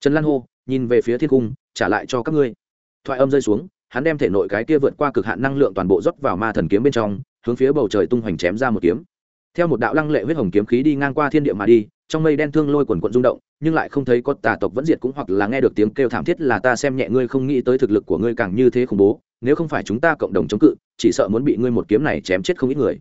Trần lan hô, nhìn về phía thiên cung, trả lại cho các ngươi. Thoại âm rơi xuống, hắn đem thể nội cái kia vượt qua cực hạn năng lượng toàn bộ rót vào ma thần kiếm bên trong, hướng phía bầu trời tung hoành chém ra một kiếm. Theo một đạo lăng lệ huyết hồng kiếm khí đi ngang qua thiên địa mà đi trong mây đen thương lôi quần quận rung động, nhưng lại không thấy có tà tộc vẫn diệt cũng hoặc là nghe được tiếng kêu thảm thiết là ta xem nhẹ ngươi không nghĩ tới thực lực của ngươi càng như thế khủng bố, nếu không phải chúng ta cộng đồng chống cự, chỉ sợ muốn bị ngươi một kiếm này chém chết không ít người.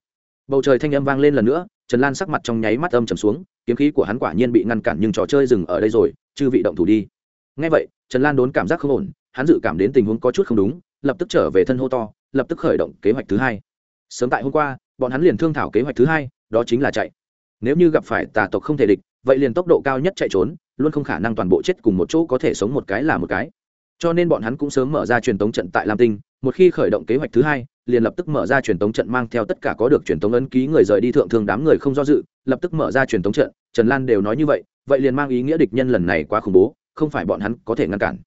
Bầu trời thanh âm vang lên lần nữa, trần lan sắc mặt trong nháy mắt âm trầm xuống, kiếm khí của hắn quả nhiên bị ngăn cản nhưng trò chơi dừng ở đây rồi, chư vị động thủ đi. Ngay vậy, trần lan đốn cảm giác không ổn, hắn dự cảm đến tình huống có chút không đúng, lập tức trở về thân hô to, lập tức khởi động kế hoạch thứ hai. Sớm tại hôm qua, bọn hắn liền thương thảo kế hoạch thứ hai, đó chính là chạy nếu như gặp phải tà tộc không thể địch, vậy liền tốc độ cao nhất chạy trốn, luôn không khả năng toàn bộ chết cùng một chỗ có thể sống một cái là một cái. Cho nên bọn hắn cũng sớm mở ra truyền tống trận tại lam tinh, một khi khởi động kế hoạch thứ hai, liền lập tức mở ra truyền tống trận mang theo tất cả có được truyền tống ấn ký người rời đi thượng thường đám người không do dự, lập tức mở ra truyền tống trận, trần lan đều nói như vậy vậy liền mang ý nghĩa địch nhân lần này quá khủng bố, không phải bọn hắn có thể ngăn cản.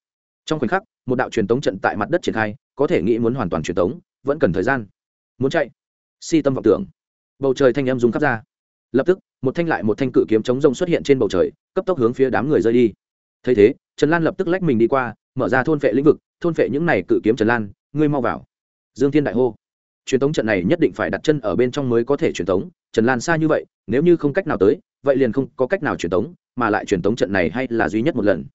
Trong khoảnh khắc, một đạo truyền tống trận tại mặt đất triển khai, có thể nghĩ muốn hoàn toàn truyền tống, vẫn cần thời gian. Muốn chạy. Si tâm vọng tưởng. Bầu trời thanh âm rung khắp ra lập tức, một thanh lại một thanh cự kiếm chống rông xuất hiện trên bầu trời, cấp tốc hướng phía đám người rơi đi. Thấy thế, trần lan lập tức lách mình đi qua, mở ra thôn vệ lĩnh vực, thôn vệ những này cự kiếm trần lan, ngươi mau vào. Dương thiên đại hô. Truyền tống trận này nhất định phải đặt chân ở bên trong mới có thể truyền tống, trần lan xa như vậy, nếu như không cách nào tới, vậy liền không có cách nào truyền tống, mà lại truyền tống trận này hay là duy nhất một lần.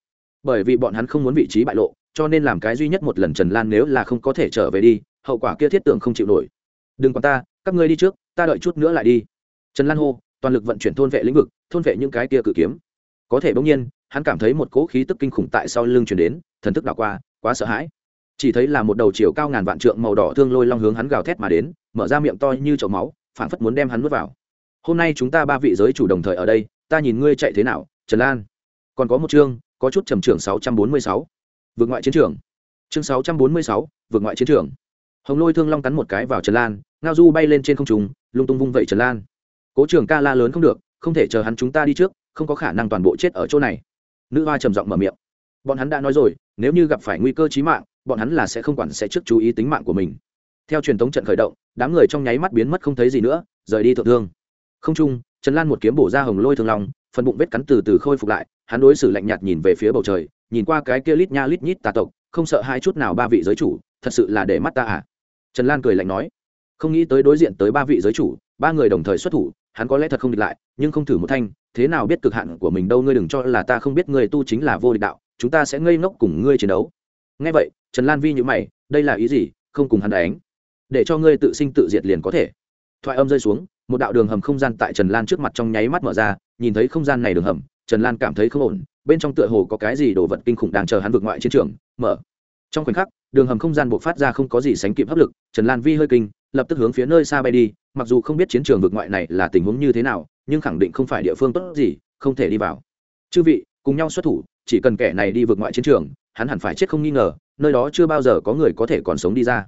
Bởi vì bọn hắn không muốn vị trí bại lộ, cho nên làm cái duy nhất một lần trần lan nếu là không có thể trở về đi, hậu quả kia thiết tưởng không chịu nổi. Đừng còn ta, các ngươi đi trước, ta đợi chút nữa lại đi. Trần lan hô toàn lực vận chuyển thôn vệ lĩnh vực, thôn vệ những cái kia cự kiếm. Có thể bỗng nhiên, hắn cảm thấy một cỗ khí tức kinh khủng tại sau lưng chuyển đến, thần thức đảo qua, quá sợ hãi. Chỉ thấy là một đầu chiều cao ngàn vạn trượng màu đỏ thương lôi long hướng hắn gào thét mà đến, mở ra miệng to như chậu máu, phảng phất muốn đem hắn nuốt vào. Hôm nay chúng ta ba vị giới chủ đồng thời ở đây, ta nhìn ngươi chạy thế nào, trần lan. Còn có một chương, có chút trầm trưởng sáu trăm bốn mươi sáu. Vượt ngoại chiến trường. Chương sáu trăm bốn mươi sáu, vượt ngoại chiến trường. Hồng lôi thương long cắn một cái vào trần lan, ngao du bay lên trên không trùng lung tung vung vẩy trần lan cố trường ca la lớn không được, không thể chờ hắn chúng ta đi trước, không có khả năng toàn bộ chết ở chỗ này. Nữ hoa trầm giọng mở miệng. Bọn hắn đã nói rồi, nếu như gặp phải nguy cơ chí mạng, bọn hắn là sẽ không quản, sẽ trước chú ý tính mạng của mình. Theo truyền thống trận khởi động, đám người trong nháy mắt biến mất không thấy gì nữa, rời đi thượng thương. Không trung, trần lan một kiếm bổ ra hồng lôi thương long, phần bụng vết cắn từ từ khôi phục lại, hắn đối xử lạnh nhạt nhìn về phía bầu trời, nhìn qua cái kia lít nha lít nhít tà tộc, không sợ hai chút nào ba vị giới chủ, thật sự là để mắt ta à. Trần lan cười lạnh nói, không nghĩ tới đối diện tới ba vị giới chủ, ba người đồng thời xuất thủ hắn có lẽ thật không địch lại, nhưng không thử một thanh, thế nào biết cực hạn của mình đâu, ngươi đừng cho là ta không biết ngươi tu chính là vô địch đạo, chúng ta sẽ ngây ngốc cùng ngươi chiến đấu. Ngay vậy, trần lan vi nhữ mày, đây là ý gì, không cùng hắn đánh. Để cho ngươi tự sinh tự diệt liền có thể. Thoại âm rơi xuống, một đạo đường hầm không gian tại trần lan trước mặt trong nháy mắt mở ra, nhìn thấy không gian này đường hầm, trần lan cảm thấy không ổn, bên trong tựa hồ có cái gì đồ vật kinh khủng đang chờ hắn vượt ngoại chiến trường, mở. Trong khoảnh khắc, đường hầm không gian buộc phát ra không có gì sánh kịp hấp lực, trần lan vi hơi kinh lập tức hướng phía nơi xa bay đi, mặc dù không biết chiến trường vượt ngoại này là tình huống như thế nào, nhưng khẳng định không phải địa phương tốt gì, không thể đi vào. Chư vị, cùng nhau xuất thủ, chỉ cần kẻ này đi vượt ngoại chiến trường, hắn hẳn phải chết không nghi ngờ, nơi đó chưa bao giờ có người có thể còn sống đi ra.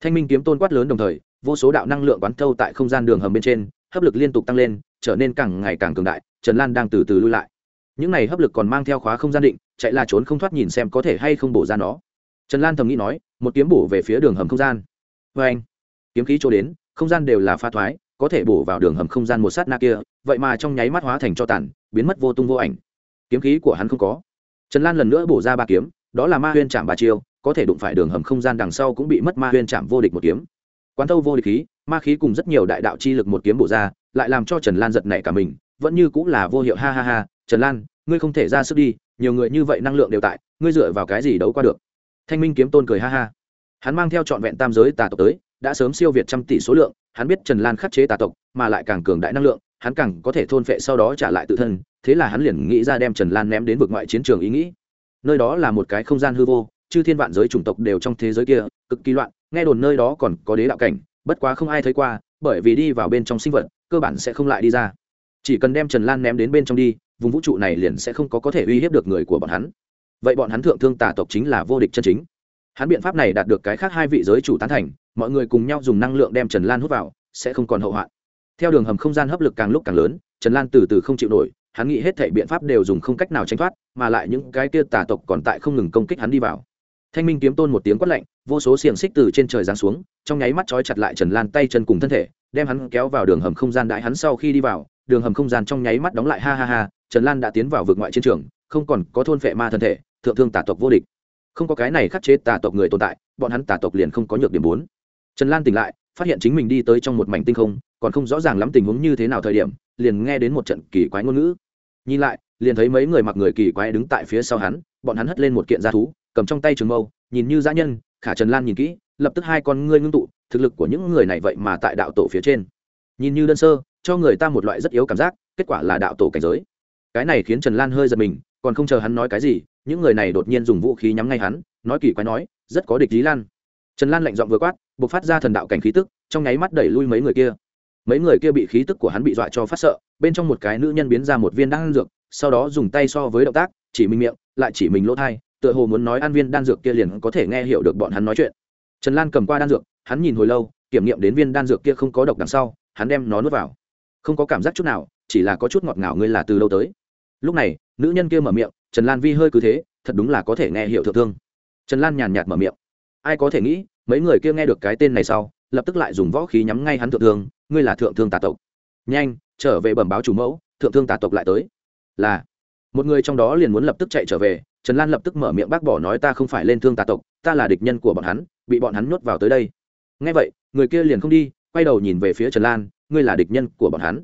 Thanh minh kiếm tôn quát lớn đồng thời, vô số đạo năng lượng quán thâu tại không gian đường hầm bên trên, hấp lực liên tục tăng lên, trở nên càng ngày càng cường đại, trần lan đang từ từ lui lại. Những này hấp lực còn mang theo khóa không gian định, chạy là trốn không thoát nhìn xem có thể hay không bổ ra nó. Trần lan thầm nghĩ nói, một kiếm bổ về phía đường hầm không gian. Vê anh kiếm khí chỗ đến, không gian đều là pha thoái, có thể bổ vào đường hầm không gian một sát na kia, vậy mà trong nháy mắt hóa thành cho tàn, biến mất vô tung vô ảnh. Kiếm khí của hắn không có. Trần lan lần nữa bổ ra ba kiếm, đó là ma huyên chạm ba chiêu, có thể đụng phải đường hầm không gian đằng sau cũng bị mất ma huyên chạm vô địch một kiếm. Quán thâu vô địch khí, ma khí cùng rất nhiều đại đạo chi lực một kiếm bổ ra, lại làm cho trần lan giật nảy cả mình, vẫn như cũng là vô hiệu, ha ha ha, trần lan, ngươi không thể ra sức đi, nhiều người như vậy năng lượng đều tại, ngươi dựa vào cái gì đấu qua được? Thanh minh kiếm tôn cười ha ha. Hắn mang theo trọn vẹn tam giới tà tộc tới đã sớm siêu việt trăm tỷ số lượng, hắn biết trần lan khắc chế tà tộc, mà lại càng cường đại năng lượng, hắn càng có thể thôn phệ sau đó trả lại tự thân, thế là hắn liền nghĩ ra đem trần lan ném đến vực ngoại chiến trường ý nghĩ. Nơi đó là một cái không gian hư vô, chư thiên vạn giới chủng tộc đều trong thế giới kia, cực kỳ loạn, nghe đồn nơi đó còn có đế đạo cảnh, bất quá không ai thấy qua, bởi vì đi vào bên trong sinh vật, cơ bản sẽ không lại đi ra. Chỉ cần đem trần lan ném đến bên trong đi, vùng vũ trụ này liền sẽ không có có thể uy hiếp được người của bọn hắn. Vậy bọn hắn thượng thương tà tộc chính là vô địch chân chính. Hắn biện pháp này đạt được cái khác hai vị giới chủ tán thành mọi người cùng nhau dùng năng lượng đem trần lan hút vào, sẽ không còn hậu hoạn. Theo đường hầm không gian hấp lực càng lúc càng lớn, trần lan từ từ không chịu nổi, hắn nghĩ hết thể biện pháp đều dùng không cách nào tránh thoát, mà lại những cái kia tà tộc còn tại không ngừng công kích hắn đi vào. Thanh minh kiếm tôn một tiếng quát lạnh, vô số xiềng xích từ trên trời giáng xuống, trong nháy mắt trói chặt lại trần lan tay chân cùng thân thể, đem hắn kéo vào đường hầm không gian đại hắn sau khi đi vào, đường hầm không gian trong nháy mắt đóng lại, ha ha ha, trần lan đã tiến vào vực ngoại chiến trường, không còn có thôn phệ ma thân thể, thượng thương tà tộc vô địch. Không có cái này khắc chế tà tộc người tồn tại, bọn hắn tà tộc liền không có nhược điểm bốn trần lan tỉnh lại, phát hiện chính mình đi tới trong một mảnh tinh không, còn không rõ ràng lắm tình huống như thế nào thời điểm, liền nghe đến một trận kỳ quái ngôn ngữ. Nhìn lại, liền thấy mấy người mặc người kỳ quái đứng tại phía sau hắn, bọn hắn hất lên một kiện da thú, cầm trong tay trường mâu, nhìn như dã nhân, khả trần lan nhìn kỹ, lập tức hai con ngươi ngưng tụ, thực lực của những người này vậy mà tại đạo tổ phía trên. Nhìn như đơn sơ, cho người ta một loại rất yếu cảm giác, kết quả là đạo tổ cảnh giới. Cái này khiến trần lan hơi giật mình, còn không chờ hắn nói cái gì, những người này đột nhiên dùng vũ khí nhắm ngay hắn, nói kỳ quái nói, rất có địch lý lan trần lan lạnh giọng vừa quát b ộ c phát ra thần đạo cảnh khí tức, trong nháy mắt đẩy lui mấy người kia. Mấy người kia bị khí tức của hắn bị dọa cho phát sợ, bên trong một cái nữ nhân biến ra một viên đan dược, sau đó dùng tay so với động tác, chỉ mình miệng, lại chỉ mình lỗ thai, tựa hồ muốn nói ăn viên đan dược kia liền có thể nghe hiểu được bọn hắn nói chuyện. Trần lan cầm qua đan dược, hắn nhìn hồi lâu, kiểm nghiệm đến viên đan dược kia không có độc đằng sau, hắn đem nó nuốt vào. Không có cảm giác chút nào, chỉ là có chút ngọt ngào ngươi là từ lâu tới. Lúc này, nữ nhân kia mở miệng, trần lan vi hơi cứ thế, thật đúng là có thể nghe hiểu thượng thương. Trần lan nhàn nhạt mở miệng. Ai có thể nghĩ mấy người kia nghe được cái tên này sau, lập tức lại dùng võ khí nhắm ngay hắn thượng thương, ngươi là thượng thương tà tộc. Nhanh, trở về bẩm báo chủ mẫu, thượng thương tà tộc lại tới. Là. Một người trong đó liền muốn lập tức chạy trở về, trần lan lập tức mở miệng bác bỏ nói, ta không phải lên thương tà tộc, ta là địch nhân của bọn hắn, bị bọn hắn nhốt vào tới đây. Ngay vậy, người kia liền không đi, quay đầu nhìn về phía trần lan, ngươi là địch nhân của bọn hắn.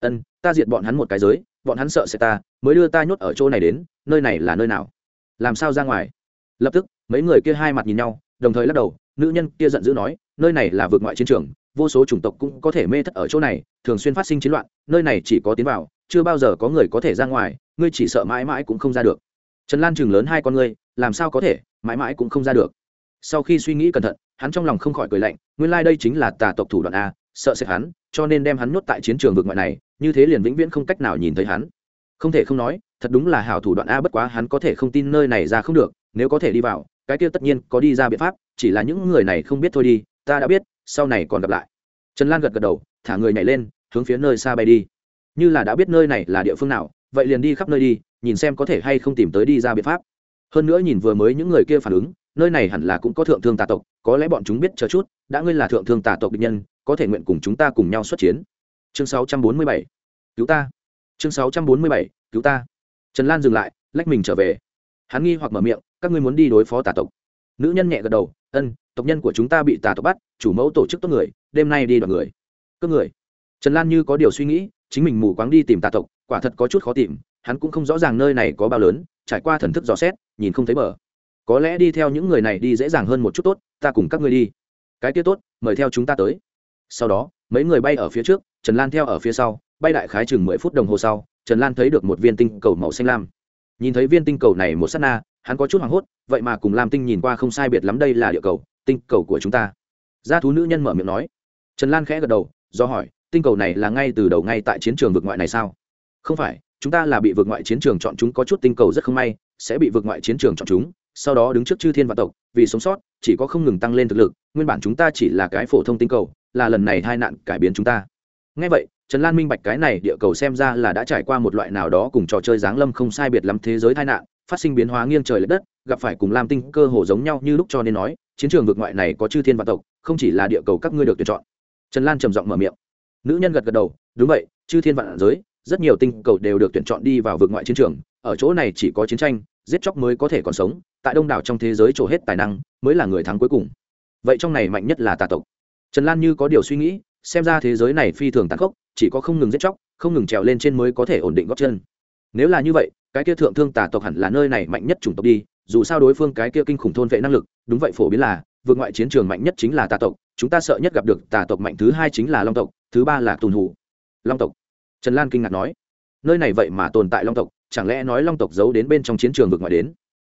Ân, ta diệt bọn hắn một cái giới, bọn hắn sợ sẽ ta, mới đưa ta nhốt ở chỗ này đến, nơi này là nơi nào? Làm sao ra ngoài? Lập tức, mấy người kia hai mặt nhìn nhau, đồng thời lắc đầu nữ nhân kia giận dữ nói, nơi này là vượt ngoại chiến trường, vô số chủng tộc cũng có thể mê thất ở chỗ này, thường xuyên phát sinh chiến loạn, nơi này chỉ có tiến vào, chưa bao giờ có người có thể ra ngoài, ngươi chỉ sợ mãi mãi cũng không ra được. Trần lan chừng lớn hai con ngươi, làm sao có thể, mãi mãi cũng không ra được. Sau khi suy nghĩ cẩn thận, hắn trong lòng không khỏi cười lạnh, nguyên lai、like、đây chính là tà tộc thủ đoạn a, sợ sệt hắn, cho nên đem hắn nhốt tại chiến trường vượt ngoại này, như thế liền vĩnh viễn không cách nào nhìn thấy hắn. Không thể không nói, thật đúng là hảo thủ đoạn a, bất quá hắn có thể không tin nơi này ra không được, nếu có thể đi vào, cái kia tất nhiên có đi ra biện pháp chỉ là những người này không biết thôi đi, ta đã biết, sau này còn gặp lại. Trần lan gật gật đầu, thả người nhảy lên, hướng phía nơi xa bay đi. Như là đã biết nơi này là địa phương nào, vậy liền đi khắp nơi đi, nhìn xem có thể hay không tìm tới đi ra biện pháp. Hơn nữa nhìn vừa mới những người kia phản ứng, nơi này hẳn là cũng có thượng thương tà tộc, có lẽ bọn chúng biết chờ chút, đã ngươi là thượng thương tà tộc địch nhân, có thể nguyện cùng chúng ta cùng nhau xuất chiến. Chương 647. cứu ta. Chương 647. cứu ta. Trần lan dừng lại, lách mình trở về. Hắn nghi hoặc mở miệng, các ngươi muốn đi đối phó tà tộc. Nữ nhân nhẹ gật đầu ân, tộc nhân của chúng ta bị tà tộc bắt, chủ mẫu tổ chức tốt người, đêm nay đi đoạt người. Cướp người. Trần lan như có điều suy nghĩ, chính mình mù quáng đi tìm tà tộc, quả thật có chút khó tìm, hắn cũng không rõ ràng nơi này có bao lớn, trải qua thần thức dò xét, nhìn không thấy bờ. Có lẽ đi theo những người này đi dễ dàng hơn một chút tốt, ta cùng các ngươi đi. Cái kia tốt, mời theo chúng ta tới. Sau đó, mấy người bay ở phía trước, trần lan theo ở phía sau, bay đại khái chừng mười phút đồng hồ sau, trần lan thấy được một viên tinh cầu màu xanh lam. Nhìn thấy viên tinh cầu này một s á t na hắn có chút hoảng hốt, vậy mà cùng lam tinh nhìn qua không sai biệt lắm đây là địa cầu, tinh cầu của chúng ta. Gia thú nữ nhân mở miệng nói. Trần lan khẽ gật đầu, do hỏi, tinh cầu này là ngay từ đầu ngay tại chiến trường vực ngoại này sao? Không phải, chúng ta là bị vực ngoại chiến trường chọn chúng có chút tinh cầu rất không may, sẽ bị vực ngoại chiến trường chọn chúng, sau đó đứng trước chư thiên vạn tộc, vì sống sót, chỉ có không ngừng tăng lên thực lực, nguyên bản chúng ta chỉ là cái phổ thông tinh cầu, là lần này tai nạn cải biến chúng ta. Ngay vậy, trần lan minh bạch cái này địa cầu xem ra là đã trải qua một loại nào đó cùng trò chơi giáng lâm không sai biệt lắm thế giới tai nạn phát sinh biến hóa nghiêng trời lệch đất, gặp phải cùng lam tinh cơ hồ giống nhau như lúc cho nên nói, chiến trường vực ngoại này có chư thiên vạn tộc, không chỉ là địa cầu các ngươi được tuyển chọn. Trần lan trầm giọng mở miệng. Nữ nhân gật gật đầu, đúng vậy, chư thiên vạn giới, rất nhiều tinh cầu đều được tuyển chọn đi vào vực ngoại chiến trường, ở chỗ này chỉ có chiến tranh, giết chóc mới có thể còn sống, tại đông đảo trong thế giới trổ hết tài năng, mới là người thắng cuối cùng. Vậy trong này mạnh nhất là tà tộc. Trần lan như có điều suy nghĩ, xem ra thế giới này phi thường tàn khốc, chỉ có không ngừng giết chóc, không ngừng trèo lên trên mới có thể ổn định gót chân. Nếu là như vậy cái kia thượng thương tà tộc hẳn là nơi này mạnh nhất chủng tộc đi, dù sao đối phương cái kia kinh khủng thôn vệ năng lực, đúng vậy phổ biến là, vượt ngoại chiến trường mạnh nhất chính là tà tộc, chúng ta sợ nhất gặp được tà tộc mạnh thứ hai chính là long tộc, thứ ba là tùn hủ. Long tộc. Trần lan kinh ngạc nói, nơi này vậy mà tồn tại long tộc, chẳng lẽ nói long tộc giấu đến bên trong chiến trường vượt ngoại đến?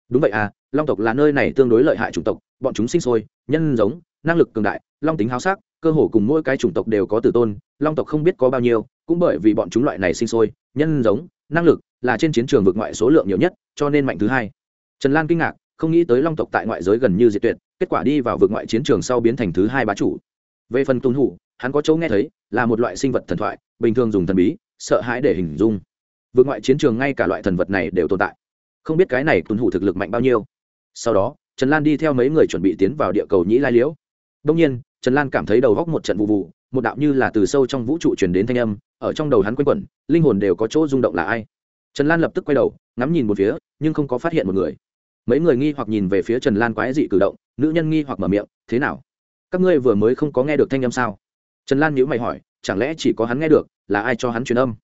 Đúng vậy à long tộc là nơi này tương đối lợi hại chủng tộc, bọn chúng sinh sôi, nhân giống, năng lực cường đại, long tính háo sắc, cơ hồ cùng mỗi cái chủng tộc đều có tử tôn, long tộc không biết có bao nhiêu, cũng bởi vì bọn chúng loại này sinh sôi, nhân giống năng lực là trên chiến trường vực ngoại số lượng nhiều nhất, cho nên mạnh thứ hai. Trần lan kinh ngạc, không nghĩ tới long tộc tại ngoại giới gần như diệt tuyệt, kết quả đi vào vực ngoại chiến trường sau biến thành thứ hai bá chủ. Về phần tuân hủ, hắn có chỗ nghe thấy, là một loại sinh vật thần thoại, bình thường dùng thần bí, sợ hãi để hình dung. Vượt ngoại chiến trường ngay cả loại thần vật này đều tồn tại. Không biết cái này tuân hủ thực lực mạnh bao nhiêu. Sau đó, trần lan đi theo mấy người chuẩn bị tiến vào địa cầu nhĩ lai liễu. Đông nhiên, trần lan cảm thấy đầu góc một trận vụ vụ một đạo như là từ sâu trong vũ trụ truyền đến thanh âm, ở trong đầu hắn quanh quẩn, linh hồn đều có chỗ rung động là ai? Trần lan lập tức quay đầu, ngắm nhìn một phía, nhưng không có phát hiện một người. Mấy người nghi hoặc nhìn về phía trần lan quái dị cử động, nữ nhân nghi hoặc mở miệng, thế nào? Các ngươi vừa mới không có nghe được thanh âm sao? Trần lan nhữ mày hỏi, chẳng lẽ chỉ có hắn nghe được, là ai cho hắn truyền âm?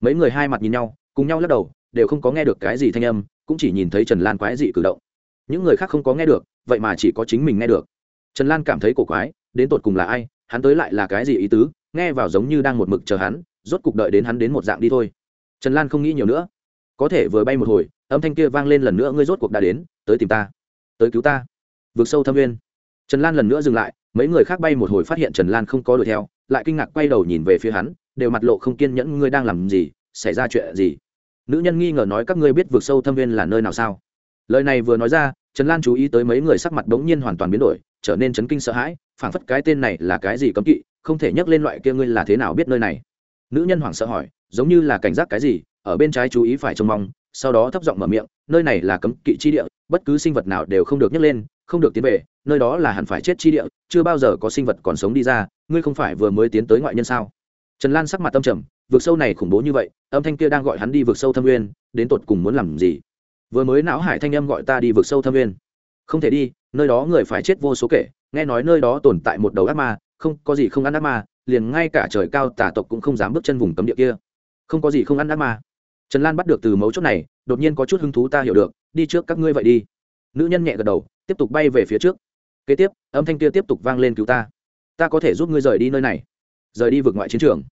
Mấy người hai mặt nhìn nhau, cùng nhau lắc đầu, đều không có nghe được cái gì thanh âm, cũng chỉ nhìn thấy trần lan quái dị cử động. Những người khác không có nghe được, vậy mà chỉ có chính mình nghe được. Trần lan cảm thấy cổ quái, đến tột cùng là ai? Hắn tới lại là cái gì ý tứ, nghe vào giống như đang một mực chờ hắn, rốt cục đợi đến hắn đến một dạng đi thôi. Trần lan không nghĩ nhiều nữa. Có thể vừa bay một hồi, âm thanh kia vang lên lần nữa, ngươi rốt cuộc đã đến, tới tìm ta, tới cứu ta. Vượt sâu thâm nguyên. Trần lan lần nữa dừng lại, mấy người khác bay một hồi phát hiện trần lan không có đuổi theo, lại kinh ngạc quay đầu nhìn về phía hắn, đều mặt lộ không kiên nhẫn, ngươi đang làm gì, xảy ra chuyện gì? Nữ nhân nghi ngờ nói, các ngươi biết vượt sâu thâm nguyên là nơi nào sao? Lời này vừa nói ra, trần lan chú ý tới mấy người sắc mặt bỗng nhiên hoàn toàn biến đổi, trở nên chấn kinh sợ hãi phảng phất cái tên này là cái gì cấm kỵ, không thể nhắc lên loại kia ngươi là thế nào biết nơi này. Nữ nhân hoảng sợ hỏi, giống như là cảnh giác cái gì, ở bên trái chú ý phải trông mong, sau đó thấp giọng mở miệng, nơi này là cấm kỵ chi địa, bất cứ sinh vật nào đều không được nhắc lên, không được tiến về, nơi đó là hẳn phải chết chi địa, chưa bao giờ có sinh vật còn sống đi ra, ngươi không phải vừa mới tiến tới ngoại nhân sao? Trần lan sắc mặt tâm trầm, vực sâu này khủng bố như vậy, âm thanh kia đang gọi hắn đi vực sâu thâm nguyên, đến tột cùng muốn làm gì? Vừa mới não hải thanh âm gọi ta đi vực sâu thâm nguyên. Không thể đi, nơi đó người phải chết vô số kể nghe nói nơi đó tồn tại một đầu ác ma, không, có gì không ăn ác ma, liền ngay cả trời cao tả tộc cũng không dám bước chân vùng cấm địa kia. Không có gì không ăn ác ma. Trần lan bắt được từ mấu chốt này, đột nhiên có chút hứng thú ta hiểu được, đi trước các ngươi vậy đi. Nữ nhân nhẹ gật đầu, tiếp tục bay về phía trước. Kế tiếp, âm thanh kia tiếp tục vang lên cứu ta. Ta có thể giúp ngươi rời đi nơi này. Rời đi vượt ngoại chiến trường.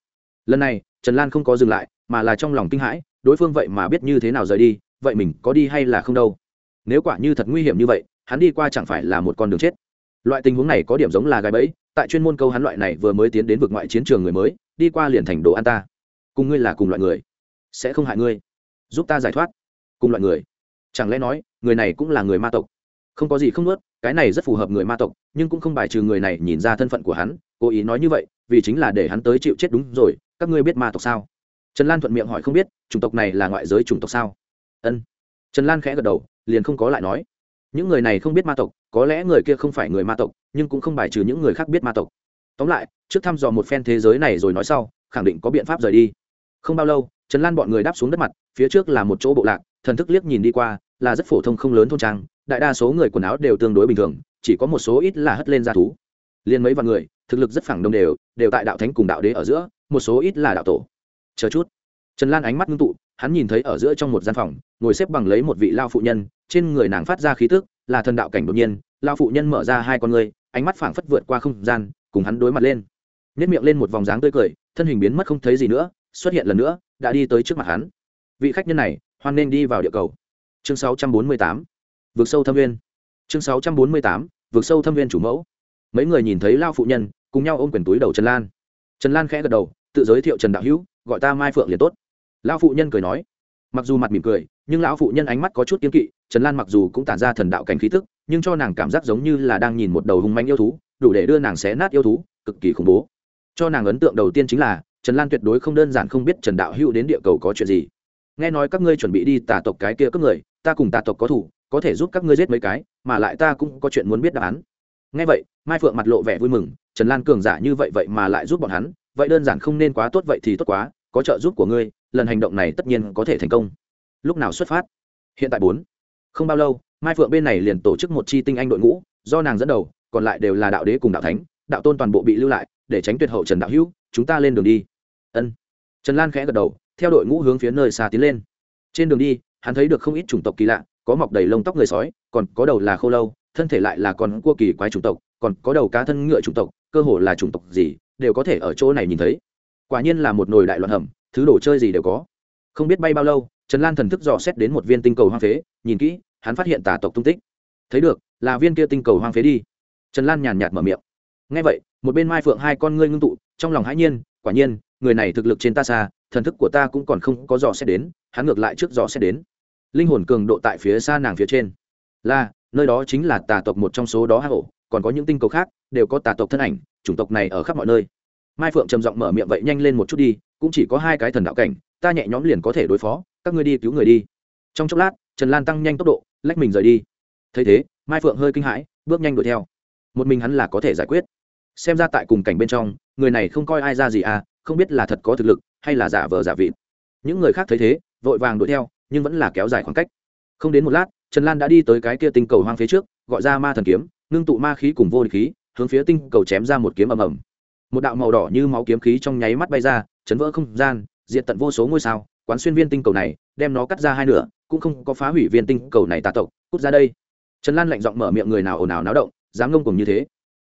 Lần này, trần lan không có dừng lại, mà là trong lòng kinh hãi, đối phương vậy mà biết như thế nào rời đi, vậy mình có đi hay là không đâu. Nếu quả như thật nguy hiểm như vậy, hắn đi qua chẳng phải là một con đường chết loại tình huống này có điểm giống là gái bẫy, tại chuyên môn câu hắn loại này vừa mới tiến đến vực ngoại chiến trường người mới, đi qua liền thành đồ an ta. Cùng ngươi là cùng loại người, sẽ không hại ngươi. Giúp ta giải thoát. Cùng loại người. Chẳng lẽ nói, người này cũng là người ma tộc? Không có gì không nuốt, cái này rất phù hợp người ma tộc, nhưng cũng không bài trừ người này nhìn ra thân phận của hắn, cố ý nói như vậy, vì chính là để hắn tới chịu chết đúng rồi, các ngươi biết ma tộc sao? Trần lan thuận miệng hỏi không biết, chủng tộc này là ngoại giới chủng tộc sao? Ân. Trần lan khẽ gật đầu, liền không có lại nói những người này không biết ma tộc, có lẽ người kia không phải người ma tộc, nhưng cũng không bài trừ những người khác biết ma tộc. Tóm lại, trước thăm dò một phen thế giới này rồi nói sau, khẳng định có biện pháp rời đi. Không bao lâu, trần lan bọn người đáp xuống đất mặt, phía trước là một chỗ bộ lạc, thần thức liếc nhìn đi qua, là rất phổ thông không lớn thôn trang, đại đa số người quần áo đều tương đối bình thường, chỉ có một số ít là hất lên ra thú. Liên mấy vạn người, thực lực rất phẳng đồng đều đều tại đạo thánh cùng đạo đế ở giữa, một số ít là đạo tổ. Chờ chút trần lan ánh mắt ngưng tụ, hắn nhìn thấy ở giữa trong một gian phòng, ngồi xếp bằng lấy một vị lao phụ nhân, trên người nàng phát ra khí tức, là thần đạo cảnh đột nhiên, lao phụ nhân mở ra hai con người ánh mắt phảng phất vượt qua không gian, cùng hắn đối mặt lên. Nếp miệng lên một vòng dáng tươi cười, thân hình biến mất không thấy gì nữa, xuất hiện lần nữa, đã đi tới trước mặt hắn. Vị khách nhân này, hoan nên đi vào địa cầu. Chương 648 vượt sâu thâm viên. Chương 648 vượt sâu thâm viên chủ mẫu. Mấy người nhìn thấy lao phụ nhân, cùng nhau ôm quyền túi đầu trần lan. Trần lan khẽ gật đầu, tự giới thiệu trần đạo hữu, gọi ta mai phượng liền tốt lão phụ nhân cười nói. Mặc dù mặt mỉm cười, nhưng lão phụ nhân ánh mắt có chút kiên kỵ, trần lan mặc dù cũng tản ra thần đạo cảnh khí tức, nhưng cho nàng cảm giác giống như là đang nhìn một đầu hung manh yêu thú, đủ để đưa nàng xé nát yêu thú, cực kỳ khủng bố. Cho nàng ấn tượng đầu tiên chính là, trần lan tuyệt đối không đơn giản không biết trần đạo hữu đến địa cầu có chuyện gì. Nghe nói các ngươi chuẩn bị đi tà tộc cái kia cướp người, ta cùng tà tộc có thủ, có thể giúp các ngươi giết mấy cái, mà lại ta cũng có chuyện muốn biết đáp án. Nghe vậy, mai phượng mặt lộ vẻ vui mừng, trần lan cường giả như vậy vậy mà lại giúp bọn hắn, vậy đơn giản không nên quá tốt vậy thì tốt quá có trợ giúp của ngươi, lần hành động này tất nhiên có thể thành công. Lúc nào xuất phát? Hiện tại bốn. Không bao lâu, mai phượng bên này liền tổ chức một chi tinh anh đội ngũ, do nàng dẫn đầu, còn lại đều là đạo đế cùng đạo thánh, đạo tôn toàn bộ bị lưu lại, để tránh tuyệt hậu trần đạo hữu, chúng ta lên đường đi. Ân. Trần lan khẽ gật đầu, theo đội ngũ hướng phía nơi xa tiến lên. Trên đường đi, hắn thấy được không ít chủng tộc kỳ lạ, có mọc đầy lông tóc người sói, còn có đầu là khô lâu, thân thể lại là con cua kỳ quái chủng tộc, còn có đầu cá thân ngựa chủng tộc, cơ hồ là chủng tộc gì, đều có thể ở chỗ này nhìn thấy quả nhiên là một nồi đại loạn hầm, thứ đồ chơi gì đều có. Không biết bay bao lâu, trần lan thần thức dò xét đến một viên tinh cầu hoang phế, nhìn kỹ, hắn phát hiện tà tộc tung tích. Thấy được, là viên kia tinh cầu hoang phế đi. Trần lan nhàn nhạt mở miệng. Ngay vậy, một bên mai phượng hai con ngươi ngưng tụ, trong lòng hãi nhiên, quả nhiên, người này thực lực trên ta xa, thần thức của ta cũng còn không có dò xét đến, hắn ngược lại trước dò xét đến. Linh hồn cường độ tại phía xa nàng phía trên. Là, nơi đó chính là tà tộc một trong số đó hạ hổ, còn có những tinh cầu khác, đều có tà tộc thân ảnh, chủng tộc này ở khắp mọi nơi mai phượng trầm giọng mở miệng vậy nhanh lên một chút đi, cũng chỉ có hai cái thần đạo cảnh, ta nhẹ nhõm liền có thể đối phó, các ngươi đi cứu người đi. Trong chốc lát, trần lan tăng nhanh tốc độ, lách mình rời đi. Thấy thế, mai phượng hơi kinh hãi, bước nhanh đuổi theo. Một mình hắn là có thể giải quyết. Xem ra tại cùng cảnh bên trong, người này không coi ai ra gì à không biết là thật có thực lực, hay là giả vờ giả vịt. Những người khác thấy thế, vội vàng đuổi theo, nhưng vẫn là kéo dài khoảng cách. Không đến một lát, trần lan đã đi tới cái kia tinh cầu hoang phía trước, gọi ra ma thần kiếm, ngưng tụ ma khí cùng vô địch khí, hướng phía tinh cầu chém ra một kiếm ầm ầm một đạo màu đỏ như máu kiếm khí trong nháy mắt bay ra, chấn vỡ không gian diện tận vô số ngôi sao. Quán xuyên viên tinh cầu này, đem nó cắt ra hai nửa, cũng không có phá hủy viên tinh cầu này tà tộc, cút ra đây. Trần lan lạnh giọng mở miệng người nào ồn ào náo động, dám ngông cùng như thế.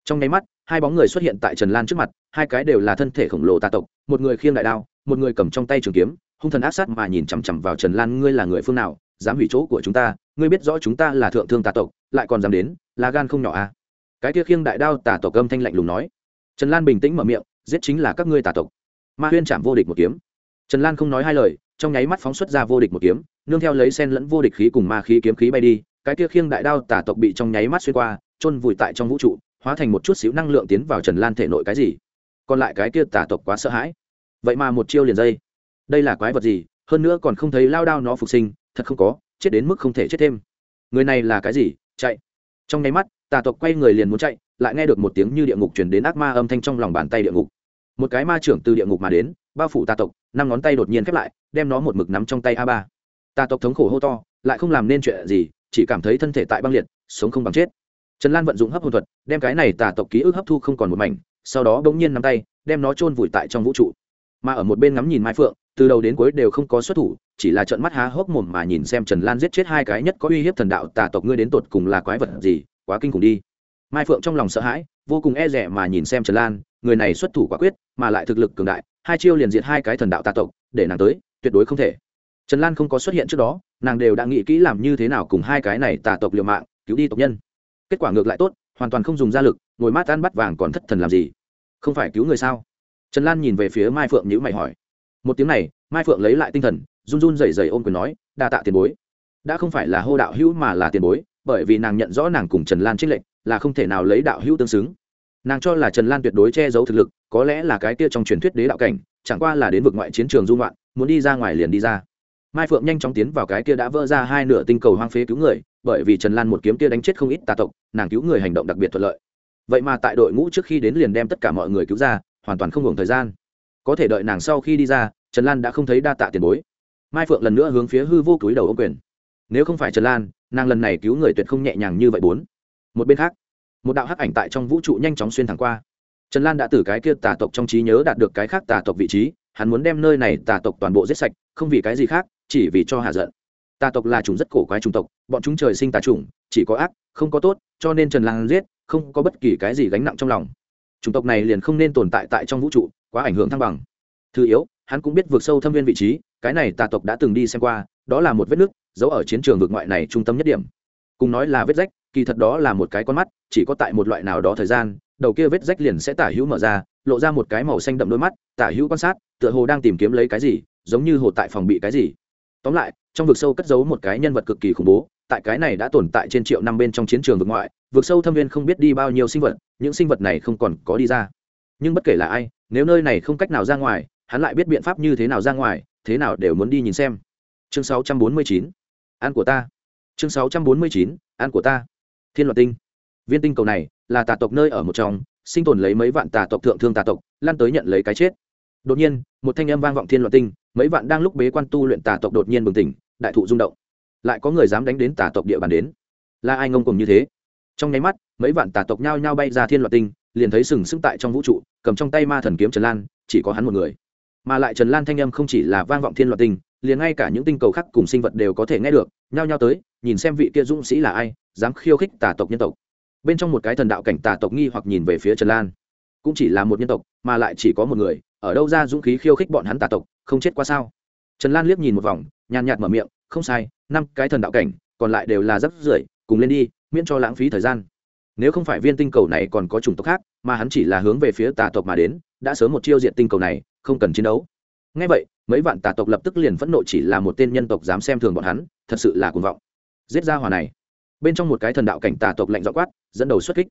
Trong nháy mắt, hai bóng người xuất hiện tại trần lan trước mặt, hai cái đều là thân thể khổng lồ tà tộc, một người khiêng đại đao, một người cầm trong tay trường kiếm, hung thần ác sát mà nhìn chằm chằm vào trần lan, ngươi là người phương nào, dám hủy chỗ của chúng ta? Ngươi biết rõ chúng ta là thượng thương tà tộc, lại còn dám đến, là gan không nhỏ à? Cái kia khiêng đại đao tà tộc âm thanh lạnh lùng nói trần lan bình tĩnh mở miệng, giết chính là các ngươi tà tộc. Ma huyên chạm vô địch một kiếm. Trần lan không nói hai lời, trong nháy mắt phóng xuất ra vô địch một kiếm, nương theo lấy sen lẫn vô địch khí cùng ma khí kiếm khí bay đi, cái kia khiêng đại đao tà tộc bị trong nháy mắt xuyên qua, chôn vùi tại trong vũ trụ, hóa thành một chút xíu năng lượng tiến vào trần lan thể nội cái gì? Còn lại cái kia tà tộc quá sợ hãi. Vậy mà một chiêu liền dây. Đây là quái vật gì? Hơn nữa còn không thấy lao đao nó phục sinh, thật không có, chết đến mức không thể chết thêm. Người này là cái gì? Chạy. Trong nháy mắt, tà tộc quay người liền muốn chạy lại nghe được một tiếng như địa ngục chuyển đến ác ma âm thanh trong lòng bàn tay địa ngục. Một cái ma trưởng từ địa ngục mà đến, bao phủ tà tộc, năm ngón tay đột nhiên khép lại, đem nó một mực nắm trong tay a ba. Tà tộc thống khổ hô to, lại không làm nên chuyện gì, chỉ cảm thấy thân thể tại băng liệt, sống không bằng chết. Trần lan vận dụng hấp hồn thuật, đem cái này tà tộc ký ức hấp thu không còn một mảnh, sau đó bỗng nhiên nắm tay, đem nó chôn vùi tại trong vũ trụ. Mà ở một bên ngắm nhìn mai phượng, từ đầu đến cuối đều không có xuất thủ, chỉ là trợn mắt há hốc mồm mà nhìn xem trần lan giết chết hai cái nhất có uy hiếp thần đạo tà tộc ngươi đến tột cùng là quái vật gì, quá kinh khủng đi mai phượng trong lòng sợ hãi, vô cùng e rẻ mà nhìn xem trần lan, người này xuất thủ quả quyết, mà lại thực lực cường đại, hai chiêu liền diệt hai cái thần đạo tà tộc, để nàng tới, tuyệt đối không thể. Trần lan không có xuất hiện trước đó, nàng đều đã nghĩ kỹ làm như thế nào cùng hai cái này tà tộc liều mạng, cứu đi tộc nhân. Kết quả ngược lại tốt, hoàn toàn không dùng ra lực, ngồi mát ăn bắt vàng còn thất thần làm gì? Không phải cứu người sao? Trần lan nhìn về phía mai phượng nhữ mày hỏi. Một tiếng này, mai phượng lấy lại tinh thần, run run rẩy rẩy ôm quyền nói, đa tạ tiền bối. Đã không phải là hô đạo hữu mà là tiền bối bởi vì nàng nhận rõ nàng cùng trần lan trích lệnh là không thể nào lấy đạo hữu tương xứng. Nàng cho là trần lan tuyệt đối che giấu thực lực, có lẽ là cái kia trong truyền thuyết đế đạo cảnh, chẳng qua là đến vực ngoại chiến trường dung loạn muốn đi ra ngoài liền đi ra. Mai phượng nhanh chóng tiến vào cái kia đã vỡ ra hai nửa tinh cầu hoang phế cứu người, bởi vì trần lan một kiếm kia đánh chết không ít tà tộc, nàng cứu người hành động đặc biệt thuận lợi. Vậy mà tại đội ngũ trước khi đến liền đem tất cả mọi người cứu ra, hoàn toàn không hưởng thời gian. Có thể đợi nàng sau khi đi ra, trần lan đã không thấy đa tạ tiền bối. Mai phượng lần nữa hướng phía hư vô cúi đầu ô quyền. Nếu không phải trần lan nàng lần này cứu người tuyệt không nhẹ nhàng như vậy bốn. Một bên khác, một đạo hắc ảnh tại trong vũ trụ nhanh chóng xuyên thẳng qua. Trần lan đã từ cái kia tà tộc trong trí nhớ đạt được cái khác tà tộc vị trí, hắn muốn đem nơi này tà tộc toàn bộ giết sạch, không vì cái gì khác, chỉ vì cho hạ giận. Tà tộc là chủng rất cổ quái chủng tộc, bọn chúng trời sinh tà chủng, chỉ có ác, không có tốt, cho nên trần lan giết, không có bất kỳ cái gì gánh nặng trong lòng. Chủng tộc này liền không nên tồn tại tại trong vũ trụ, quá ảnh hưởng thăng bằng. Thứ yếu, hắn cũng biết vượt sâu thâm viên vị trí, cái này tà tộc đã từng đi xem qua, đó là một vết nứt giấu ở chiến trường vực ngoại này trung tâm nhất điểm. Cùng nói là vết rách, kỳ thật đó là một cái con mắt, chỉ có tại một loại nào đó thời gian, đầu kia vết rách liền sẽ tả hữu mở ra, lộ ra một cái màu xanh đậm đôi mắt, tả hữu quan sát, tựa hồ đang tìm kiếm lấy cái gì, giống như hồ tại phòng bị cái gì. Tóm lại, trong vực sâu cất giấu một cái nhân vật cực kỳ khủng bố, tại cái này đã tồn tại trên triệu năm bên trong chiến trường vực ngoại, vực sâu thâm viên không biết đi bao nhiêu sinh vật, những sinh vật này không còn có đi ra. Nhưng bất kể là ai, nếu nơi này không cách nào ra ngoài, hắn lại biết biện pháp như thế nào ra ngoài, thế nào đều muốn đi nhìn xem. Chương 649 ăn của ta. Chương 649 ăn của ta. Thiên loạt tinh. Viên tinh cầu này là tà tộc nơi ở một trong, sinh tồn lấy mấy vạn tà tộc thượng thương tà tộc lan tới nhận lấy cái chết. Đột nhiên, một thanh âm vang vọng thiên loạt tinh, mấy vạn đang lúc bế quan tu luyện tà tộc đột nhiên bừng tỉnh, đại thụ rung động. Lại có người dám đánh đến tà tộc địa bàn đến. Là ai ngông cùng như thế? Trong nháy mắt, mấy vạn tà tộc nhao nhao bay ra thiên loạt tinh, liền thấy sừng sững tại trong vũ trụ, cầm trong tay ma thần kiếm trần lan, chỉ có hắn một người. Mà lại trần lan thanh âm không chỉ là vang vọng thiên loạt tinh liền ngay cả những tinh cầu khác cùng sinh vật đều có thể nghe được, nhao nhao tới, nhìn xem vị kia dũng sĩ là ai, dám khiêu khích tà tộc nhân tộc. Bên trong một cái thần đạo cảnh tà tộc nghi hoặc nhìn về phía trần lan. Cũng chỉ là một nhân tộc, mà lại chỉ có một người, ở đâu ra dũng khí khiêu khích bọn hắn tà tộc, không chết qua sao? Trần lan liếc nhìn một vòng, nhàn nhạt mở miệng, không sai, năm cái thần đạo cảnh, còn lại đều là rắc rưởi, cùng lên đi, miễn cho lãng phí thời gian. Nếu không phải viên tinh cầu này còn có chủng tộc khác, mà hắn chỉ là hướng về phía tà tộc mà đến, đã sớm một chiêu diện tinh cầu này, không cần chiến đấu ngay vậy, mấy vạn tà tộc lập tức liền phẫn nộ chỉ là một tên nhân tộc dám xem thường bọn hắn, thật sự là cuồng vọng. Giết ra hòa này. Bên trong một cái thần đạo cảnh tà tộc lạnh dọ quát, dẫn đầu xuất kích.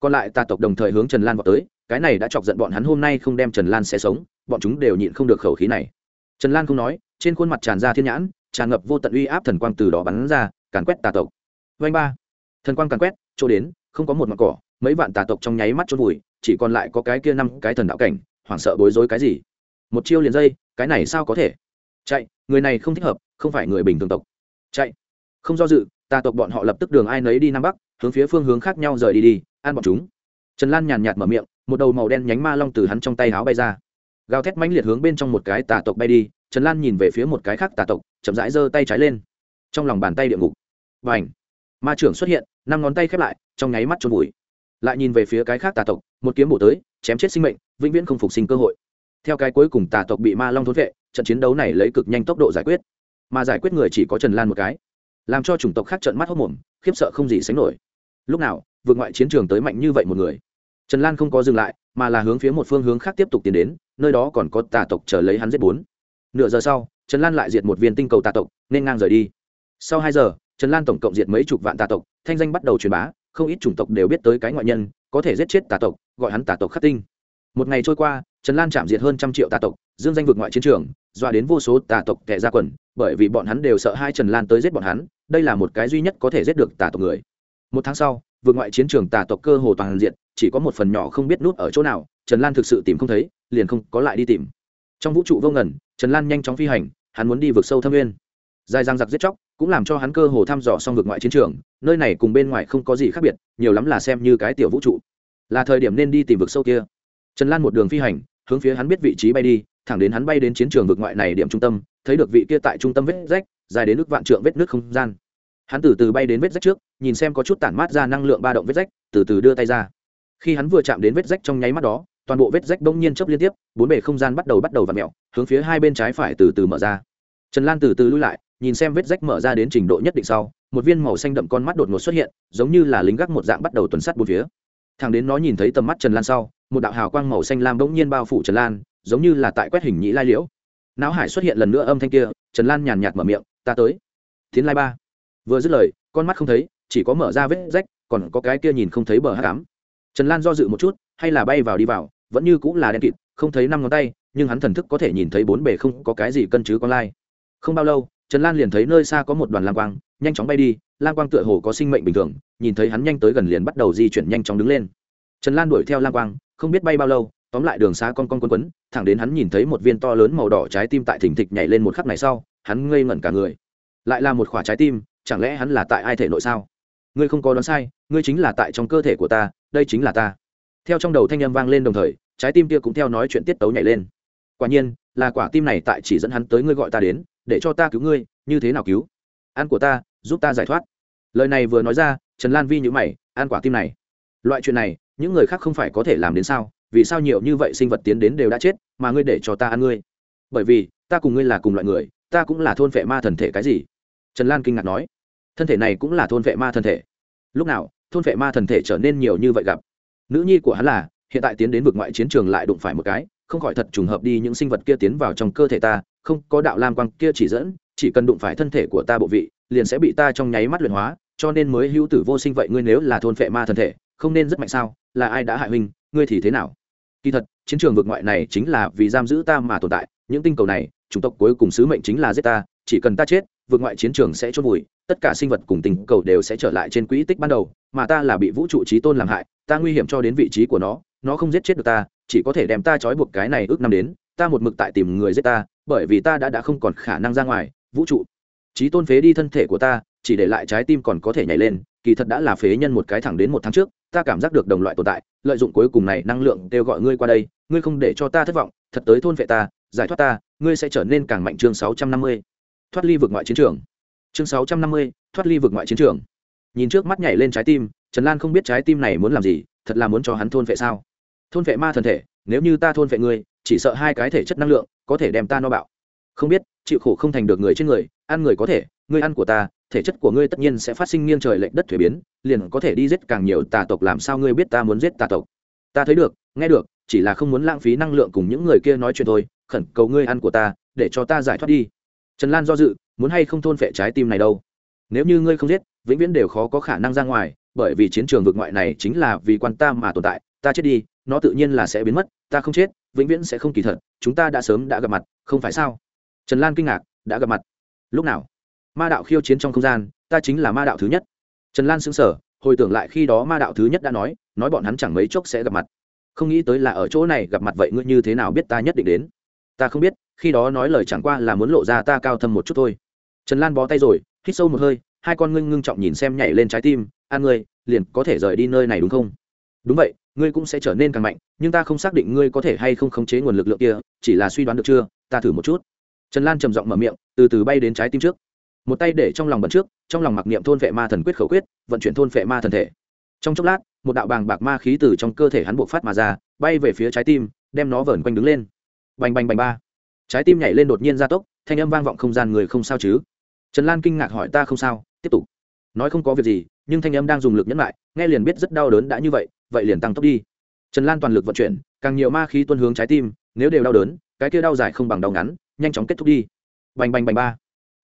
Còn lại tà tộc đồng thời hướng trần lan vào tới, cái này đã chọc giận bọn hắn hôm nay không đem trần lan sẽ sống, bọn chúng đều nhịn không được khẩu khí này. Trần lan không nói, trên khuôn mặt tràn ra thiên nhãn, tràn ngập vô tận uy áp thần quang từ đó bắn ra, càn quét tà tộc. Vanh ba. Thần quang càn quét, chỗ đến, không có một mặt cỏ, mấy vạn tà tộc trong nháy mắt chôn vùi, chỉ còn lại có cái kia năm cái thần đạo cảnh, hoảng sợ bối rối cái gì? Một chiêu liền dây, cái này sao có thể? Chạy, người này không thích hợp, không phải người bình thường tộc. Chạy. Không do dự tà tộc bọn họ lập tức đường ai nấy đi nam bắc, hướng phía phương hướng khác nhau rời đi đi, ăn bọn chúng. Trần lan nhàn nhạt mở miệng, một đầu màu đen nhánh ma long từ hắn trong tay háo bay ra. Gào thét mãnh liệt hướng bên trong một cái tà tộc bay đi, trần lan nhìn về phía một cái khác tà tộc, chậm rãi giơ tay trái lên. Trong lòng bàn tay địa ngục. Và ảnh ma trưởng xuất hiện, năm ngón tay khép lại, trong nháy mắt trôn vùi. Lại nhìn về phía cái khác tà tộc, một kiếm bổ tới, chém chết sinh mệnh, vĩnh viễn không phục sinh cơ hội theo cái cuối cùng tà tộc bị ma long thốn vệ trận chiến đấu này lấy cực nhanh tốc độ giải quyết. Mà giải quyết người chỉ có trần lan một cái. Làm cho chủng tộc khác trận mắt hốc mồm, khiếp sợ không gì sánh nổi. Lúc nào, vượt ngoại chiến trường tới mạnh như vậy một người. Trần lan không có dừng lại, mà là hướng phía một phương hướng khác tiếp tục tiến đến, nơi đó còn có tà tộc chờ lấy hắn giết bốn. Nửa giờ sau, trần lan lại diệt một viên tinh cầu tà tộc, nên ngang rời đi. Sau hai giờ, trần lan tổng cộng diệt mấy chục vạn tà tộc, thanh danh bắt đầu truyền bá, không ít chủng tộc đều biết tới cái ngoại nhân, có thể giết chết tà tộc, gọi hắn tà tộc khắc tinh. Một ngày trôi qua trần lan chạm diệt hơn trăm triệu tà tộc, dương danh vượt ngoại chiến trường, dọa đến vô số tà tộc kẻ ra quần, bởi vì bọn hắn đều sợ hai trần lan tới giết bọn hắn, đây là một cái duy nhất có thể giết được tà tộc người. Một tháng sau vượt ngoại chiến trường tà tộc cơ hồ toàn diện, chỉ có một phần nhỏ không biết nút ở chỗ nào, trần lan thực sự tìm không thấy, liền không có lại đi tìm. Trong vũ trụ vô ngần, trần lan nhanh chóng phi hành, hắn muốn đi vượt sâu thâm nguyên. Dài răng giặc giết chóc, cũng làm cho hắn cơ hồ thăm dò xong vượt ngoại chiến trường, nơi này cùng bên ngoài không có gì khác biệt, nhiều lắm là xem như cái tiểu vũ trụ. Là thời điểm nên đi tìm vực sâu kia. Trần lan một đường phi hành hướng phía hắn biết vị trí bay đi, thẳng đến hắn bay đến chiến trường vực ngoại này điểm trung tâm, thấy được vị kia tại trung tâm vết rách, dài đến nước vạn trượng vết nước không gian. Hắn từ từ bay đến vết rách trước, nhìn xem có chút tản mát ra năng lượng ba động vết rách, từ từ đưa tay ra. Khi hắn vừa chạm đến vết rách trong nháy mắt đó, toàn bộ vết rách bỗng nhiên chấp liên tiếp, bốn bề không gian bắt đầu bắt đầu v ặ mẹo hướng phía hai bên trái phải từ từ mở ra. Trần lan từ từ lui lại, nhìn xem vết rách mở ra đến trình độ nhất định sau, một viên màu xanh đậm con mắt đột ngột xuất hiện, giống như là lính gác một dạng bắt đầu tuần sát bốn phía thằng đến nó nhìn thấy tầm mắt trần lan sau, một đạo hào quang màu xanh lam bỗng nhiên bao phủ trần lan, giống như là tại quét hình nhĩ lai liễu. Não hải xuất hiện lần nữa âm thanh kia, trần lan nhàn nhạt mở miệng, ta tới. Tiến lai ba. Vừa dứt lời, con mắt không thấy, chỉ có mở ra vết rách, còn có cái kia nhìn không thấy bờ hát cám trần lan do dự một chút, hay là bay vào đi vào, vẫn như cũng là đen kịt, không thấy năm ngón tay, nhưng hắn thần thức có thể nhìn thấy bốn bề không có cái gì cân chứ con lai. Không bao lâu, trần lan liền thấy nơi xa có một đoàn lam quang nhanh chóng bay đi lan quang tựa hồ có sinh mệnh bình thường, nhìn thấy hắn nhanh tới gần liền bắt đầu di chuyển nhanh chóng đứng lên. Trần lan đuổi theo lan quang, không biết bay bao lâu, tóm lại đường xa con con quấn quấn, thẳng đến hắn nhìn thấy một viên to lớn màu đỏ trái tim tại thỉnh thịch nhảy lên một khắc này sau, hắn ngây ngẩn cả người. Lại là một khoả trái tim, chẳng lẽ hắn là tại ai thể nội sao? Ngươi không có đoán sai, ngươi chính là tại trong cơ thể của ta, đây chính là ta. Theo trong đầu thanh â m vang lên đồng thời, trái tim kia cũng theo nói chuyện tiết tấu nhảy lên. Quả nhiên, là quả tim này tại chỉ dẫn hắn tới ngươi gọi ta đến, để cho ta cứu ngươi, như thế nào cứu? Ăn của ta giúp ta giải thoát. Lời này vừa nói ra, trần lan vi nhữ mày, ăn quả tim này. Loại chuyện này, những người khác không phải có thể làm đến sao? Vì sao nhiều như vậy sinh vật tiến đến đều đã chết, mà ngươi để cho ta ăn ngươi? Bởi vì, ta cùng ngươi là cùng loại người, ta cũng là thôn vệ ma thần thể cái gì? Trần lan kinh ngạc nói. Thân thể này cũng là thôn vệ ma thần thể. Lúc nào, thôn vệ ma thần thể trở nên nhiều như vậy gặp? Nữ nhi của hắn là, hiện tại tiến đến vực ngoại chiến trường lại đụng phải một cái, không khỏi thật trùng hợp đi những sinh vật kia tiến vào trong cơ thể ta, không có đạo lam quang kia chỉ dẫn, chỉ cần đụng phải thân thể của ta bộ vị liền sẽ bị ta trong nháy mắt luyện hóa, cho nên mới hữu tử vô sinh vậy ngươi nếu là thôn phệ ma thân thể, không nên rất mạnh sao? Là ai đã hại huynh, ngươi thì thế nào? Kỳ thật, chiến trường vực ngoại này chính là vì giam giữ ta mà tồn tại, những tinh cầu này, chủng tộc cuối cùng sứ mệnh chính là giết ta, chỉ cần ta chết, vực ngoại chiến trường sẽ chôn vùi, tất cả sinh vật cùng tinh cầu đều sẽ trở lại trên quỹ tích ban đầu, mà ta là bị vũ trụ trí tôn làm hại, ta nguy hiểm cho đến vị trí của nó nó không giết chết được ta, chỉ có thể đem ta trói buộc cái này ước năm đến, ta một mực tại tìm người giết ta, bởi vì ta đã đã không còn khả năng ra ngoài, vũ trụ trí tôn phế đi thân thể của ta, chỉ để lại trái tim còn có thể nhảy lên, kỳ thật đã là phế nhân một cái thẳng đến một tháng trước, ta cảm giác được đồng loại tồn tại, lợi dụng cuối cùng này năng lượng kêu gọi ngươi qua đây, ngươi không để cho ta thất vọng, thật tới thôn vệ ta, giải thoát ta, ngươi sẽ trở nên càng mạnh. Chương sáu trăm năm mươi, thoát ly vực ngoại chiến trường. Chương sáu trăm năm mươi, thoát ly vực ngoại chiến trường. Nhìn trước mắt nhảy lên trái tim, trần lan không biết trái tim này muốn làm gì, thật là muốn cho hắn thôn vệ sao? Thôn vệ ma thần thể, nếu như ta thôn vệ ngươi, chỉ sợ hai cái thể chất năng lượng có thể đem ta no bạo. Không biết, chịu khổ không thành được người trên người ăn người có thể ngươi ăn của ta, thể chất của ngươi tất nhiên sẽ phát sinh nghiêng trời lệnh đất thuế biến, liền có thể đi giết càng nhiều tà tộc làm sao ngươi biết ta muốn giết tà tộc? Ta thấy được, nghe được, chỉ là không muốn lãng phí năng lượng cùng những người kia nói chuyện thôi, khẩn cầu ngươi ăn của ta, để cho ta giải thoát đi. Trần lan do dự, muốn hay không thôn phệ trái tim này đâu? Nếu như ngươi không giết, vĩnh viễn đều khó có khả năng ra ngoài, bởi vì chiến trường vực ngoại này chính là vì quan ta mà tồn tại, ta chết đi, nó tự nhiên là sẽ biến mất, ta không chết, vĩnh viễn sẽ không kỳ thật, chúng ta đã sớm đã gặp mặt, không phải sao? Trần lan kinh ngạc, đã gặp mặt lúc nào? Ma đạo khiêu chiến trong không gian, ta chính là ma đạo thứ nhất. Trần lan xứng sở hồi tưởng lại khi đó ma đạo thứ nhất đã nói nói bọn hắn chẳng mấy chốc sẽ gặp mặt. Không nghĩ tới là ở chỗ này gặp mặt vậy ngươi như thế nào biết ta nhất định đến? Ta không biết, khi đó nói lời chẳng qua là muốn lộ ra ta cao thâm một chút thôi. Trần lan bó tay rồi, hít sâu một hơi, hai con ngưng ngưng trọng nhìn xem nhảy lên trái tim an ngươi, liền có thể rời đi nơi này đúng không? Đúng vậy, ngươi cũng sẽ trở nên càng mạnh, nhưng ta không xác định ngươi có thể hay không khống chế nguồn lực lượng kia, chỉ là suy đoán được chưa? Ta thử một chút trần lan trầm giọng mở miệng, từ từ bay đến trái tim trước. Một tay để trong lòng bận trước, trong lòng mặc niệm thôn vệ ma thần quyết khẩu quyết, vận chuyển thôn vệ ma thần thể. Trong chốc lát, một đạo bàng bạc ma khí từ trong cơ thể hắn buộc phát mà ra, bay về phía trái tim, đem nó vờn quanh đứng lên. Bành bành bành ba. Trái tim nhảy lên đột nhiên gia tốc, thanh âm vang vọng không gian người không sao chứ? Trần lan kinh ngạc hỏi ta không sao, tiếp tục. Nói không có việc gì, nhưng thanh âm đang dùng lực nhẫn lại, nghe liền biết rất đau đớn đã như vậy vậy liền tăng tốc đi. Trần lan toàn lực vận chuyển, càng nhiều ma khí tuân hướng trái tim, nếu đều đau đớn, cái kia đau dài không bằng đau ngắn nhanh chóng kết thúc đi. Bành bành bành ba.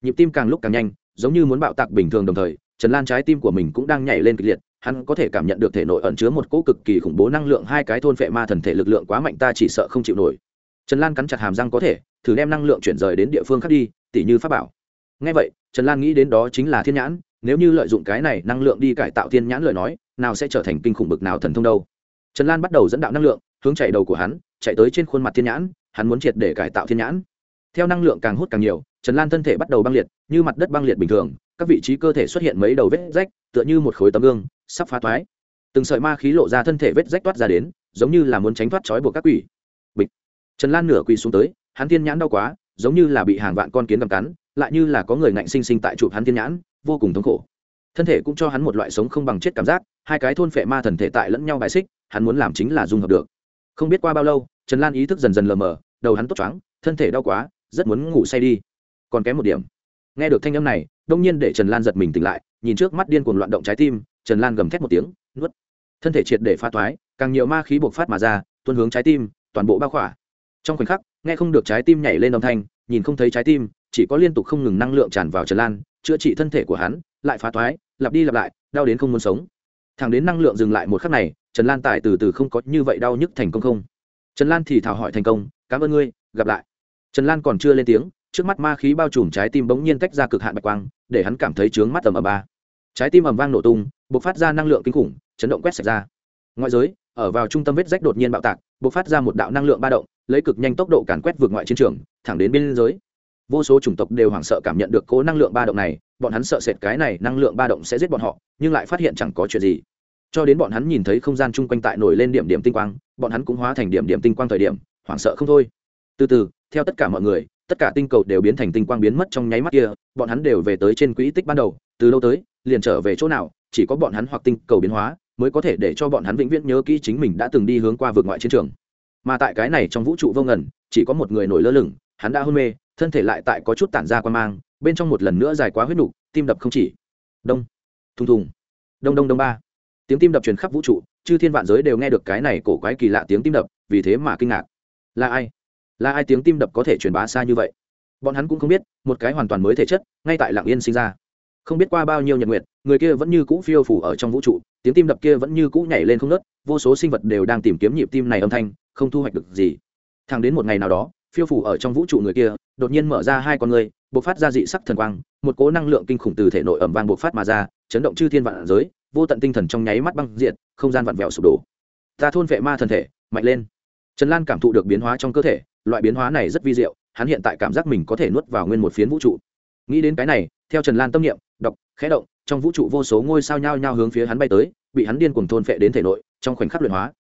Nhịp tim càng lúc càng nhanh, giống như muốn bạo tạc bình thường đồng thời, trần lan trái tim của mình cũng đang nhảy lên kịch liệt, hắn có thể cảm nhận được thể nội ẩn chứa một cỗ cực kỳ khủng bố năng lượng hai cái thôn phệ ma thần thể lực lượng quá mạnh ta chỉ sợ không chịu nổi. Trần lan cắn chặt hàm răng có thể, thử đem năng lượng chuyển rời đến địa phương khác đi, tỉ như pháp bảo. Ngay vậy, trần lan nghĩ đến đó chính là thiên nhãn, nếu như lợi dụng cái này năng lượng đi cải tạo thiên nhãn lời nói, nào sẽ trở thành kinh khủng bực nào thần thông đâu. Trần lan bắt đầu dẫn đạo năng lượng, hướng chạy đầu của hắn, chạy tới trên khuôn mặt thiên nhãn, hắn muốn triệt để cải tạo thiên nhãn theo năng lượng càng hút càng nhiều, trần lan thân thể bắt đầu băng liệt, như mặt đất băng liệt bình thường, các vị trí cơ thể xuất hiện mấy đầu vết rách, tựa như một khối tấm gương, sắp phá thoái. Từng sợi ma khí lộ ra thân thể vết rách toát ra đến, giống như là muốn tránh thoát trói buộc các quỷ. Bịch. Trần lan nửa quỳ xuống tới, hắn thiên nhãn đau quá, giống như là bị hàng vạn con kiến cầm cắn, lại như là có người ngạnh sinh sinh tại chụp hắn thiên nhãn, vô cùng thống khổ. Thân thể cũng cho hắn một loại sống không bằng chết cảm giác, hai cái thôn phệ ma thần thể tại lẫn nhau bài xích, hắn muốn làm chính là dung hợp được. Không biết qua bao lâu, trần lan ý thức dần dần lờ mờ, đầu hắn tốt choáng, thân thể đau quá rất muốn ngủ say đi. Còn kém một điểm. Nghe được thanh âm này, đông nhiên để trần lan giật mình tỉnh lại, nhìn trước mắt điên cuồng loạn động trái tim, trần lan gầm thét một tiếng, nuốt. Thân thể triệt để phá thoái, càng nhiều ma khí buộc phát mà ra, tuôn hướng trái tim, toàn bộ bao khỏa. Trong khoảnh khắc, nghe không được trái tim nhảy lên âm thanh, nhìn không thấy trái tim, chỉ có liên tục không ngừng năng lượng tràn vào trần lan, chữa trị thân thể của hắn, lại phá thoái, lặp đi lặp lại, đau đến không muốn sống. Thẳng đến năng lượng dừng lại một khắc này, trần lan tài từ từ không có như vậy đau nhức thành công không. Trần lan thì thảo hỏi thành công, cảm ơn ngươi, gặp lại trần lan còn chưa lên tiếng, trước mắt ma khí bao trùm trái tim bỗng nhiên tách ra cực hạn bạch quang, để hắn cảm thấy trướng mắt ầm ầm ba. Trái tim ầm vang nổ tung b ộ c phát ra năng lượng kinh khủng, chấn động quét sạch ra. Ngoại giới, ở vào trung tâm vết rách đột nhiên bạo tạc b ộ c phát ra một đạo năng lượng ba động, lấy cực nhanh tốc độ càn quét vượt ngoại chiến trường, thẳng đến biên giới. Vô số chủng tộc đều hoảng sợ cảm nhận được cố năng lượng ba động này, bọn hắn sợ sệt cái này năng lượng ba động sẽ giết bọn họ, nhưng lại phát hiện chẳng có chuyện gì. Cho đến bọn hắn nhìn thấy không gian chung quanh tại nổi lên điểm điểm tinh quang, bọn hắn cũng hóa thành điểm điểm tinh quang thời điểm, hoảng sợ không thôi. Từ từ theo tất cả mọi người, tất cả tinh cầu đều biến thành tinh quang biến mất trong nháy mắt kia, bọn hắn đều về tới trên quỹ tích ban đầu, từ lâu tới, liền trở về chỗ nào, chỉ có bọn hắn hoặc tinh cầu biến hóa, mới có thể để cho bọn hắn vĩnh viễn nhớ kỹ chính mình đã từng đi hướng qua vượt ngoại chiến trường. Mà tại cái này trong vũ trụ vô ngần, chỉ có một người nổi lơ lửng, hắn đã hôn mê, thân thể lại tại có chút tản ra quan mang, bên trong một lần nữa dài quá huyết nục, tim đập không chỉ. Đông, thùng thùng. Đông đông đông ba. Tiếng tim đập truyền khắp vũ trụ, chư thiên vạn giới đều nghe được cái này cổ quái kỳ lạ tiếng tim đập, vì thế mà kinh ngạc. Là ai? Là ai tiếng tim đập có thể truyền bá xa như vậy? Bọn hắn cũng không biết, một cái hoàn toàn mới thể chất, ngay tại lạng yên sinh ra. Không biết qua bao nhiêu nhật nguyệt, người kia vẫn như cũ phiêu phủ ở trong vũ trụ, tiếng tim đập kia vẫn như cũ nhảy lên không nớt vô số sinh vật đều đang tìm kiếm nhịp tim này âm thanh, không thu hoạch được gì. Thẳng đến một ngày nào đó, phiêu phủ ở trong vũ trụ người kia, đột nhiên mở ra hai con người b ộ c phát ra dị sắc thần quang, một cố năng lượng kinh khủng từ thể nội ẩm vang b ộ c phát mà ra, chấn động chư thiên vạn giới, vô tận tinh thần trong nháy mắt băng diện không gian vặn vẹo sụp đổ. Ta thôn vệ ma thần thể, mạnh lên. Trần lan cảm thụ được biến hóa trong cơ thể loại biến hóa này rất vi diệu, hắn hiện tại cảm giác mình có thể nuốt vào nguyên một phiến vũ trụ. Nghĩ đến cái này, theo trần lan tâm niệm, đọc, khẽ động, trong vũ trụ vô số ngôi sao nhao nhao hướng phía hắn bay tới, bị hắn điên cuồng thôn phệ đến thể nội, trong khoảnh khắc luyện hóa.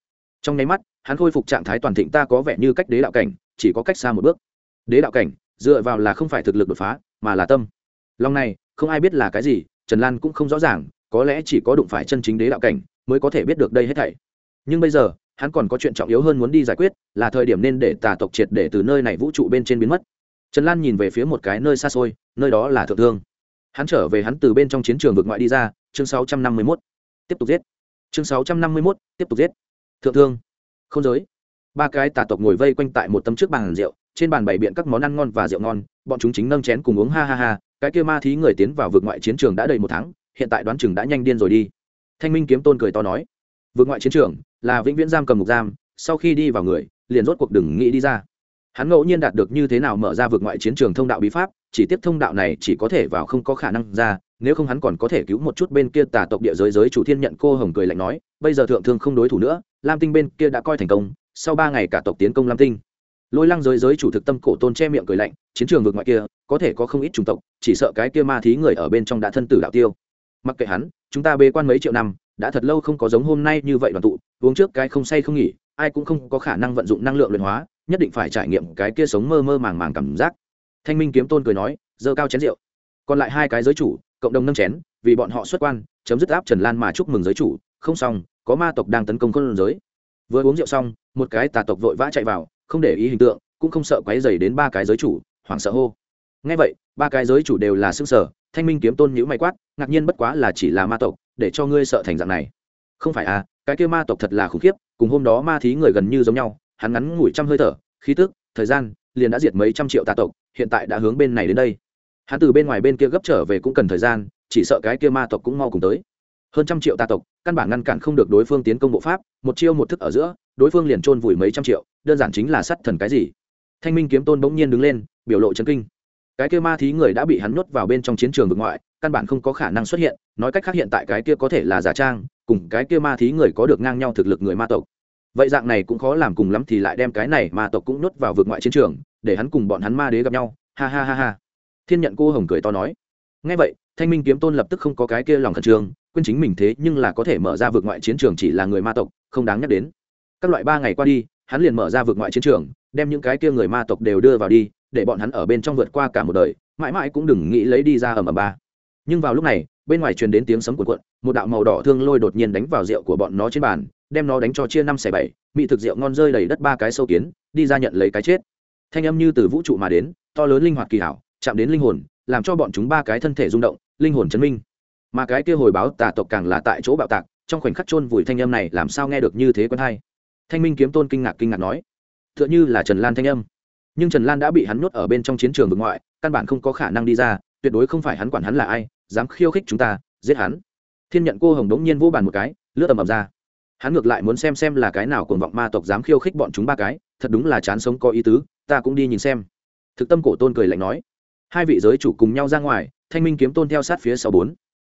Trong nháy mắt, hắn khôi phục trạng thái toàn thịnh, ta có vẻ như cách đế đạo cảnh, chỉ có cách xa một bước. Đế đạo cảnh, dựa vào là không phải thực lực đột phá, mà là tâm. Lòng này, không ai biết là cái gì, trần lan cũng không rõ ràng, có lẽ chỉ có đụng phải chân chính đế đạo cảnh, mới có thể biết được đây hết thảy. Nhưng bây giờ hắn còn có chuyện trọng yếu hơn muốn đi giải quyết là thời điểm nên để tà tộc triệt để từ nơi này vũ trụ bên trên biến mất. Trần lan nhìn về phía một cái nơi xa xôi nơi đó là thượng thương. Hắn trở về hắn từ bên trong chiến trường vượt ngoại đi ra chương 651. tiếp tục giết. Chương 651, tiếp tục giết. Thượng thương. Không giới. Ba cái tà tộc ngồi vây quanh tại một tấm trước bàn rượu trên bàn bày biện các món ăn ngon và rượu ngon bọn chúng chính nâng chén cùng uống ha ha ha cái kia ma thí người tiến vào vượt ngoại chiến trường đã đầy một tháng hiện tại đoán chừng đã nhanh điên rồi đi. Thanh minh kiếm tôn cười to nói. Vượt ngoại chiến trường là vĩnh viễn giam cầm ngục giam, sau khi đi vào người, liền rốt cuộc đừng nghĩ đi ra. Hắn ngẫu nhiên đạt được như thế nào mở ra vượt ngoại chiến trường thông đạo bí pháp, chỉ tiếp thông đạo này chỉ có thể vào không có khả năng ra, nếu không hắn còn có thể cứu một chút bên kia tà tộc địa giới giới chủ thiên nhận cô hồng cười lạnh nói, bây giờ thượng thương không đối thủ nữa, lam tinh bên kia đã coi thành công, sau ba ngày cả tộc tiến công lam tinh. Lôi lăng giới giới chủ thực tâm cổ tôn che miệng cười lạnh, chiến trường vượt ngoại kia, có thể có không ít chủng tộc, chỉ sợ cái kia ma thí người ở bên trong đã thân tử đạo tiêu. Mặc kệ hắn, chúng ta bê quan mấy triệu năm, đã thật lâu không có giống hôm nay như vậy đoàn tụ uống trước cái không say không nghỉ, ai cũng không có khả năng vận dụng năng lượng luyện hóa, nhất định phải trải nghiệm cái kia sống mơ mơ màng màng cảm giác. Thanh minh kiếm tôn cười nói dơ cao chén rượu. Còn lại hai cái giới chủ, cộng đồng nâng chén, vì bọn họ xuất quan, chấm dứt áp trần lan mà chúc mừng giới chủ, không xong, có ma tộc đang tấn công con giới. Vừa uống rượu xong, một cái tà tộc vội vã chạy vào, không để ý hình tượng, cũng không sợ quấy dày đến ba cái giới chủ, hoảng sợ hô. Ngay vậy, ba cái giới chủ đều là xương sở thanh minh kiếm tôn nhữ mày quát, ngạc nhiên bất quá là chỉ là ma tộc, để cho ngươi sợ thành dạng này không phải à cái kia ma tộc thật là khủng khiếp, cùng hôm đó ma thí người gần như giống nhau, hắn ngắn ngủi trăm hơi thở, khí tức, thời gian, liền đã diệt mấy trăm triệu tà tộc, hiện tại đã hướng bên này đến đây. Hắn từ bên ngoài bên kia gấp trở về cũng cần thời gian, chỉ sợ cái kia ma tộc cũng mau cùng tới. Hơn trăm triệu tà tộc, căn bản ngăn cản không được đối phương tiến công bộ pháp, một chiêu một thức ở giữa, đối phương liền trôn vùi mấy trăm triệu, đơn giản chính là sắt thần cái gì. Thanh minh kiếm tôn bỗng nhiên đứng lên, biểu lộ chấn kinh. Cái kia ma thí người đã bị hắn nhốt vào bên trong chiến trường vực ngoại, căn bản không có khả năng xuất hiện, nói cách khác hiện tại cái kia có thể là giả trang cùng cái kia ma thí người có được ngang nhau thực lực người ma tộc. Vậy dạng này cũng khó làm cùng lắm thì lại đem cái này ma tộc cũng nhốt vào vực ngoại chiến trường, để hắn cùng bọn hắn ma đế gặp nhau. Ha ha ha ha. Thiên nhận cô hồng cười to nói. Ngay vậy, thanh minh kiếm tôn lập tức không có cái kia lòng khẩn trương, quên chính mình thế nhưng là có thể mở ra vực ngoại chiến trường chỉ là người ma tộc, không đáng nhắc đến. Các loại ba ngày qua đi, hắn liền mở ra vực ngoại chiến trường, đem những cái kia người ma tộc đều đưa vào đi, để bọn hắn ở bên trong vượt qua cả một đời, mãi mãi cũng đừng nghĩ lấy đi ra ầm ầm ba. Nhưng vào lúc này bên ngoài truyền đến tiếng sấm cuộn cuộn, một đạo màu đỏ thương lôi đột nhiên đánh vào rượu của bọn nó trên bàn, đem nó đánh cho chia năm xẻ bảy, mị thực rượu ngon rơi đầy đất ba cái sâu kiến, đi ra nhận lấy cái chết. Thanh âm như từ vũ trụ mà đến, to lớn linh hoạt kỳ hảo, chạm đến linh hồn, làm cho bọn chúng ba cái thân thể rung động, linh hồn chấn minh. Mà cái kia hồi báo tà tộc càng là tại chỗ bạo tạc, trong khoảnh khắc chôn vùi thanh âm này làm sao nghe được như thế quen hay? Thanh minh kiếm tôn kinh ngạc kinh ngạc nói, tựa như là trần lan thanh âm. Nhưng trần lan đã bị hắn nuốt ở bên trong chiến trường vực ngoại, căn bản không có khả năng đi ra, tuyệt đối không phải hắn quản hắn là ai dám khiêu khích chúng ta, giết hắn. Thiên nhận cô hồng đống nhiên vô bàn một cái, lướt tầm ầm ra. Hắn ngược lại muốn xem xem là cái nào cuồng vọng ma tộc dám khiêu khích bọn chúng ba cái, thật đúng là chán sống có ý tứ, ta cũng đi nhìn xem. Thực tâm cổ tôn cười lạnh nói. Hai vị giới chủ cùng nhau ra ngoài, thanh minh kiếm tôn theo sát phía sau bốn.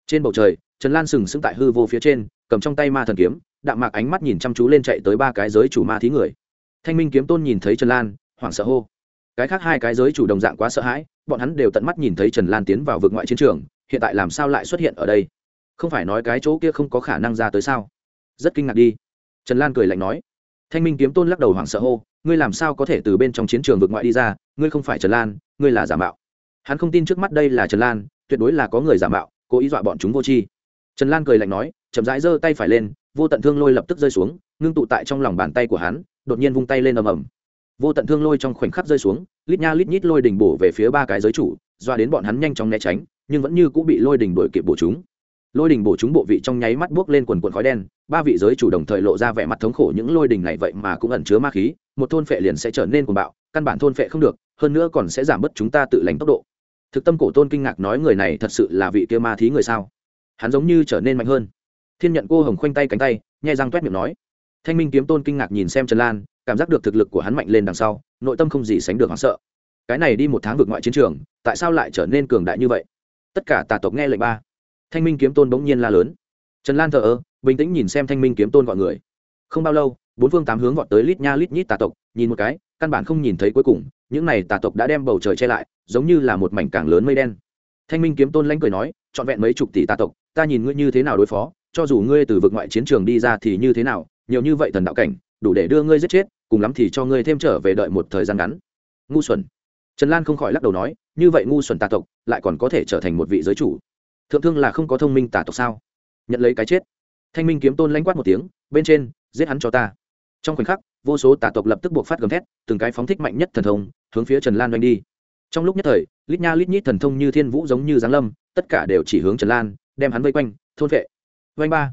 Trên bầu trời, trần lan sừng sững tại hư vô phía trên, cầm trong tay ma thần kiếm, đạm mạc ánh mắt nhìn chăm chú lên chạy tới ba cái giới chủ ma thí người. Thanh minh kiếm tôn nhìn thấy trần lan, hoảng sợ hô. Cái khác hai cái giới chủ đồng dạng quá sợ hãi, bọn hắn đều tận mắt nhìn thấy trần lan tiến vào vực ngoại chiến trường hiện tại làm sao lại xuất hiện ở đây? Không phải nói cái chỗ kia không có khả năng ra tới sao? Rất kinh ngạc đi. Trần lan cười lạnh nói. Thanh minh kiếm tôn lắc đầu hoảng sợ hô, ngươi làm sao có thể từ bên trong chiến trường vượt ngoại đi ra? Ngươi không phải trần lan, ngươi là giả mạo. Hắn không tin trước mắt đây là trần lan, tuyệt đối là có người giả mạo, cố ý dọa bọn chúng vô tri. Trần lan cười lạnh nói, chậm rãi giơ tay phải lên, vô tận thương lôi lập tức rơi xuống, ngưng tụ tại trong lòng bàn tay của hắn, đột nhiên vung tay lên ầm ầm. Vô tận thương lôi trong khoảnh khắc rơi xuống, lít nha lít nhít lôi đỉnh bổ về phía ba cái giới chủ, dọa đến bọn hắn nhanh chóng né tránh nhưng vẫn như cũng bị lôi đình đuổi kịp bổ chúng. Lôi đình bổ chúng bộ vị trong nháy mắt buốc lên quần quần khói đen, ba vị giới chủ đồng thời lộ ra vẻ mặt thống khổ những lôi đình này vậy mà cũng ẩn chứa ma khí, một thôn phệ liền sẽ trở nên cuồng bạo, căn bản thôn phệ không được, hơn nữa còn sẽ giảm bớt chúng ta tự lành tốc độ. Thực tâm cổ tôn kinh ngạc nói người này thật sự là vị kia ma thí người sao? Hắn giống như trở nên mạnh hơn. Thiên nhận cô hồng khoanh tay cánh tay nhai răng t miệng nói. Thanh minh kiếm tôn kinh ngạc nhìn xem trần lan, cảm giác được thực lực của hắn mạnh lên đằng sau, nội tâm không gì sánh được hoảng sợ. Cái này đi một tháng vượt ngoại chiến trường, tại sao lại trở nên cường đại như vậy? Tất cả tà tộc nghe lệnh ba. Thanh minh kiếm tôn bỗng nhiên la lớn. Trần lan thờ ơ, bình tĩnh nhìn xem thanh minh kiếm tôn gọi người. Không bao lâu, bốn phương tám hướng gọn tới lít nha lít nhít tà tộc, nhìn một cái, căn bản không nhìn thấy cuối cùng, những n à y tà tộc đã đem bầu trời che lại, giống như là một mảnh càng lớn mây đen. Thanh minh kiếm tôn lãnh cười nói, trọn vẹn mấy chục tỷ tà tộc, ta nhìn ngươi như thế nào đối phó, cho dù ngươi từ vực ngoại chiến trường đi ra thì như thế nào, nhiều như vậy thần đạo cảnh, đủ để đưa ngươi giết chết, cùng lắm thì cho ngươi thêm trở về đợi một thời gian ngắn. Ngu xuẩn. Trần lan không khỏi lắc đầu nói như vậy ngu xuẩn tà tộc lại còn có thể trở thành một vị giới chủ. Thượng thương là không có thông minh tà tộc sao? Nhận lấy cái chết. Thanh minh kiếm tôn lãnh quát một tiếng, bên trên, giết hắn cho ta. Trong khoảnh khắc, vô số tà tộc lập tức buộc phát gầm thét, từng cái phóng thích mạnh nhất thần thông, hướng phía trần lan doanh đi. Trong lúc nhất thời, lít nha lít nhít thần thông như thiên vũ giống như giáng lâm, tất cả đều chỉ hướng trần lan, đem hắn vây quanh, thôn vệ. Vanh ba.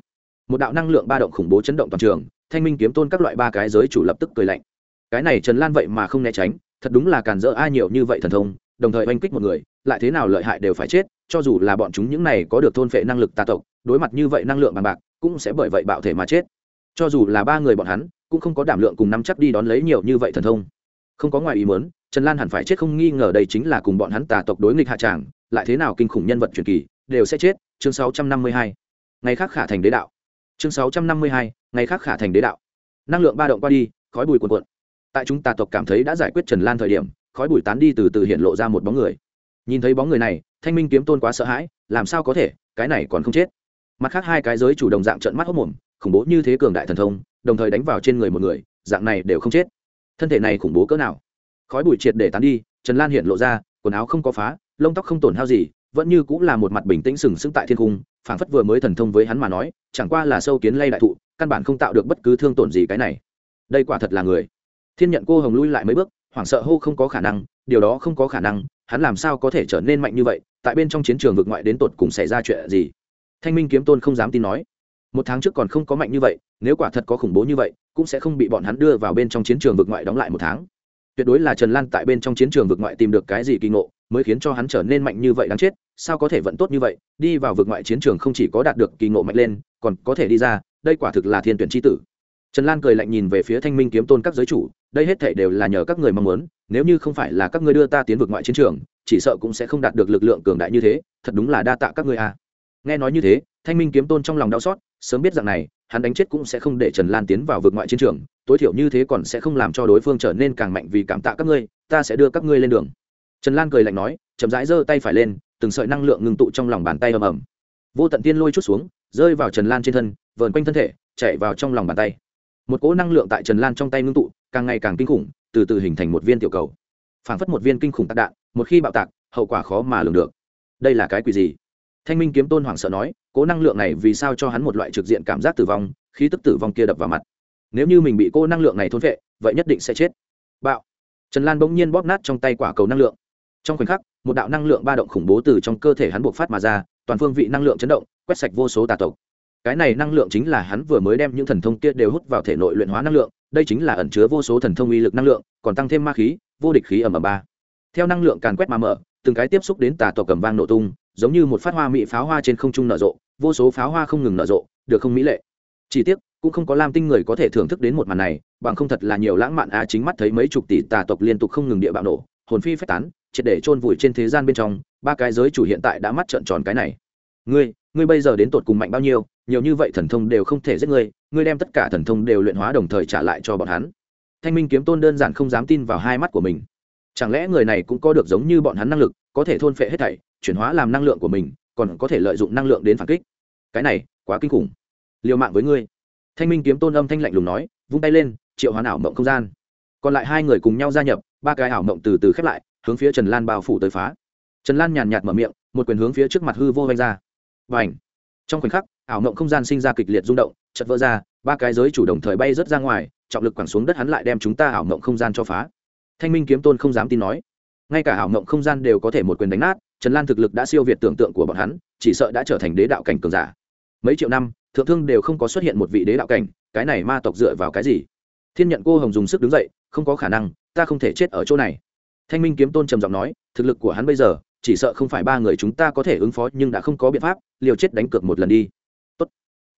Một đạo năng lượng ba động khủng bố chấn động toàn trường, thanh minh kiếm tôn các loại ba cái giới chủ lập tức cười lạnh. Cái này trần lan vậy mà không né tránh, thật đúng là càn rỡ ai nhiều như vậy thần thông đồng thời oanh kích một người lại thế nào lợi hại đều phải chết cho dù là bọn chúng những này có được thôn phệ năng lực tà tộc đối mặt như vậy năng lượng bằng bạc cũng sẽ bởi vậy bạo thể mà chết. Cho dù là ba người bọn hắn cũng không có đảm lượng cùng nắm chắc đi đón lấy nhiều như vậy thần thông. Không có ngoài ý muốn trần lan hẳn phải chết không nghi ngờ đây chính là cùng bọn hắn tà tộc đối nghịch hạ tràng lại thế nào kinh khủng nhân vật truyền kỳ đều sẽ chết. Chương 652. ngày khác khả thành đế đạo. Chương 652, ngày khác khả thành đế đạo. Năng lượng ba động qua đi khói bụi cuồn cuộn. Tại chúng tà tộc cảm thấy đã giải quyết trần lan thời điểm khói bụi tán đi từ từ hiện lộ ra một bóng người. Nhìn thấy bóng người này, thanh minh kiếm tôn quá sợ hãi, làm sao có thể, cái này còn không chết. Mặt khác hai cái giới chủ đồng dạng trận mắt hốc mồm, khủng bố như thế cường đại thần thông, đồng thời đánh vào trên người một người, dạng này đều không chết. Thân thể này khủng bố cỡ nào? Khói bụi triệt để tán đi, trần lan hiện lộ ra, quần áo không có phá, lông tóc không tổn hao gì, vẫn như cũng là một mặt bình tĩnh sừng sững tại thiên cung, phảng phất vừa mới thần thông với hắn mà nói, chẳng qua là sâu kiến lay đại thụ, căn bản không tạo được bất cứ thương tổn gì cái này. Đây quả thật là người. Thiên nhận cô hồng lui lại mấy bước hoảng sợ hô không có khả năng, điều đó không có khả năng, hắn làm sao có thể trở nên mạnh như vậy, tại bên trong chiến trường vực ngoại đến tột cùng xảy ra chuyện gì? Thanh minh kiếm tôn không dám tin nói. Một tháng trước còn không có mạnh như vậy, nếu quả thật có khủng bố như vậy, cũng sẽ không bị bọn hắn đưa vào bên trong chiến trường vực ngoại đóng lại một tháng. Tuyệt đối là trần lan tại bên trong chiến trường vực ngoại tìm được cái gì kỳ ngộ, mới khiến cho hắn trở nên mạnh như vậy đáng chết, sao có thể vẫn tốt như vậy, đi vào vực ngoại chiến trường không chỉ có đạt được kỳ ngộ mạnh lên, còn có thể đi ra, đây quả thực là thiên tuyển tri tử. Trần lan cười lạnh nhìn về phía thanh minh kiếm tôn các giới chủ đây hết thể đều là nhờ các người mong muốn, nếu như không phải là các ngươi đưa ta tiến vực ngoại chiến trường, chỉ sợ cũng sẽ không đạt được lực lượng cường đại như thế, thật đúng là đa tạ các ngươi à. nghe nói như thế, thanh minh kiếm tôn trong lòng đau xót, sớm biết rằng này, hắn đánh chết cũng sẽ không để trần lan tiến vào vực ngoại chiến trường, tối thiểu như thế còn sẽ không làm cho đối phương trở nên càng mạnh vì cảm tạ các ngươi, ta sẽ đưa các ngươi lên đường. Trần lan cười lạnh nói, chậm rãi giơ tay phải lên, từng sợi năng lượng ngưng tụ trong lòng bàn tay ầm ầm. Vô tận tiên lôi chút xuống, rơi vào trần lan trên thân, vờn quanh thân thể chạy vào trong lòng bàn tay. Một cỗ năng lượng tại trần lan trong tay ngưng tụ càng ngày càng kinh khủng, từ từ hình thành một viên tiểu cầu. Phảng phất một viên kinh khủng tạc đạn, một khi bạo tạc, hậu quả khó mà lường được. Đây là cái quỷ gì? Thanh minh kiếm tôn hoảng sợ nói, cố năng lượng này vì sao cho hắn một loại trực diện cảm giác tử vong khi tức tử vong kia đập vào mặt. Nếu như mình bị cô năng lượng này thôn vệ vậy nhất định sẽ chết. Bạo. Trần lan bỗng nhiên bóp nát trong tay quả cầu năng lượng. Trong khoảnh khắc, một đạo năng lượng ba động khủng bố từ trong cơ thể hắn buộc phát mà ra, toàn phương vị năng lượng chấn động, quét sạch vô số tà tộc. Cái này năng lượng chính là hắn vừa mới đem những thần thông kia đều hút vào thể nội luyện hóa năng lượng đây chính là ẩn chứa vô số thần thông uy lực năng lượng, còn tăng thêm ma khí, vô địch khí ẩm ẩm ba. Theo năng lượng càn quét mà mở, từng cái tiếp xúc đến tà tộc cầm vang nổ tung, giống như một phát hoa mỹ pháo hoa trên không trung nở rộ, vô số pháo hoa không ngừng nở rộ, được không mỹ lệ. Chỉ tiếc, cũng không có lam tinh người có thể thưởng thức đến một màn này, bằng không thật là nhiều lãng mạn a chính mắt thấy mấy chục tỷ tà tộc liên tục không ngừng địa bạo nổ, hồn phi phách tán, triệt để chôn vùi trên thế gian bên trong, ba cái giới chủ hiện tại đã mắt trợn tròn cái này. Ngươi ngươi bây giờ đến tột cùng mạnh bao nhiêu, nhiều như vậy thần thông đều không thể giết ngươi ngươi đem tất cả thần thông đều luyện hóa đồng thời trả lại cho bọn hắn. Thanh minh kiếm tôn đơn giản không dám tin vào hai mắt của mình. Chẳng lẽ người này cũng có được giống như bọn hắn năng lực, có thể thôn phệ hết thảy, chuyển hóa làm năng lượng của mình, còn có thể lợi dụng năng lượng đến phản kích? Cái này, quá kinh khủng. Liều mạng với ngươi. Thanh minh kiếm tôn âm thanh lạnh lùng nói, vung tay lên, triệu hoán ảo mộng không gian. Còn lại hai người cùng nhau gia nhập, ba cái ảo mộng từ từ khép lại, hướng phía trần lan bao phủ tới phá. Trần lan nhàn nhạt mở miệng, một quyền hướng phía trước mặt hư vô vanh ra. Và ảnh trong khoảnh khắc ảo mộng không gian sinh ra kịch liệt rung động chật vỡ ra, ba cái giới chủ đồng thời bay rớt ra ngoài, trọng lực quẳng xuống đất hắn lại đem chúng ta ảo mộng không gian cho phá. Thanh minh kiếm tôn không dám tin nói. Ngay cả ảo mộng không gian đều có thể một quyền đánh nát, trần lan thực lực đã siêu việt tưởng tượng của bọn hắn, chỉ sợ đã trở thành đế đạo cảnh cường giả. Mấy triệu năm, thượng thương đều không có xuất hiện một vị đế đạo cảnh, cái này ma tộc dựa vào cái gì? Thiên nhận cô hồng dùng sức đứng dậy, không có khả năng, ta không thể chết ở chỗ này. Thanh minh kiếm tôn trầm giọng nói, thực lực của hắn bây giờ, chỉ sợ không phải ba người chúng ta có thể ứng phó, nhưng đã không có biện pháp, liều chết đánh cược một lần đi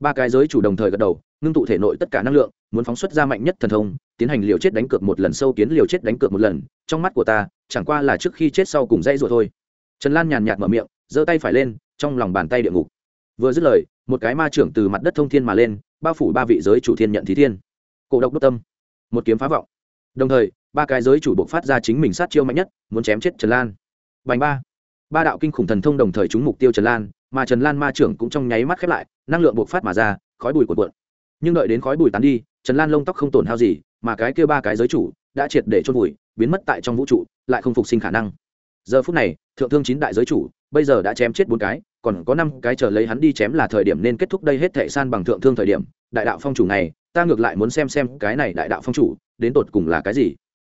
ba cái giới chủ đồng thời gật đầu, ngưng tụ thể nội tất cả năng lượng, muốn phóng xuất ra mạnh nhất thần thông, tiến hành liều chết đánh cược một lần sâu kiến liều chết đánh cược một lần, trong mắt của ta, chẳng qua là trước khi chết sau cùng dây rồi thôi. Trần lan nhàn nhạt mở miệng, giơ tay phải lên, trong lòng bàn tay địa ngục. Vừa dứt lời, một cái ma trưởng từ mặt đất thông thiên mà lên, bao phủ ba vị giới chủ thiên nhận thí thiên. Cổ độc đốt tâm. Một kiếm phá vọng. Đồng thời, ba cái giới chủ buộc phát ra chính mình sát chiêu mạnh nhất, muốn chém chết trần lan. Bành ba ba đạo kinh khủng thần thông đồng thời trúng mục tiêu trần lan, mà trần lan ma trưởng cũng trong nháy mắt khép lại, năng lượng buộc phát mà ra, khói bùi cuộn cuộn. Nhưng đợi đến khói bùi tán đi, trần lan lông tóc không tổn hao gì, mà cái kia ba cái giới chủ đã triệt để chôn vùi, biến mất tại trong vũ trụ, lại không phục sinh khả năng. Giờ phút này, thượng thương chín đại giới chủ, bây giờ đã chém chết bốn cái, còn có năm cái chờ lấy hắn đi chém là thời điểm nên kết thúc đây hết thệ san bằng thượng thương thời điểm. Đại đạo phong chủ này, ta ngược lại muốn xem xem cái này đại đạo phong chủ, đến tột cùng là cái gì?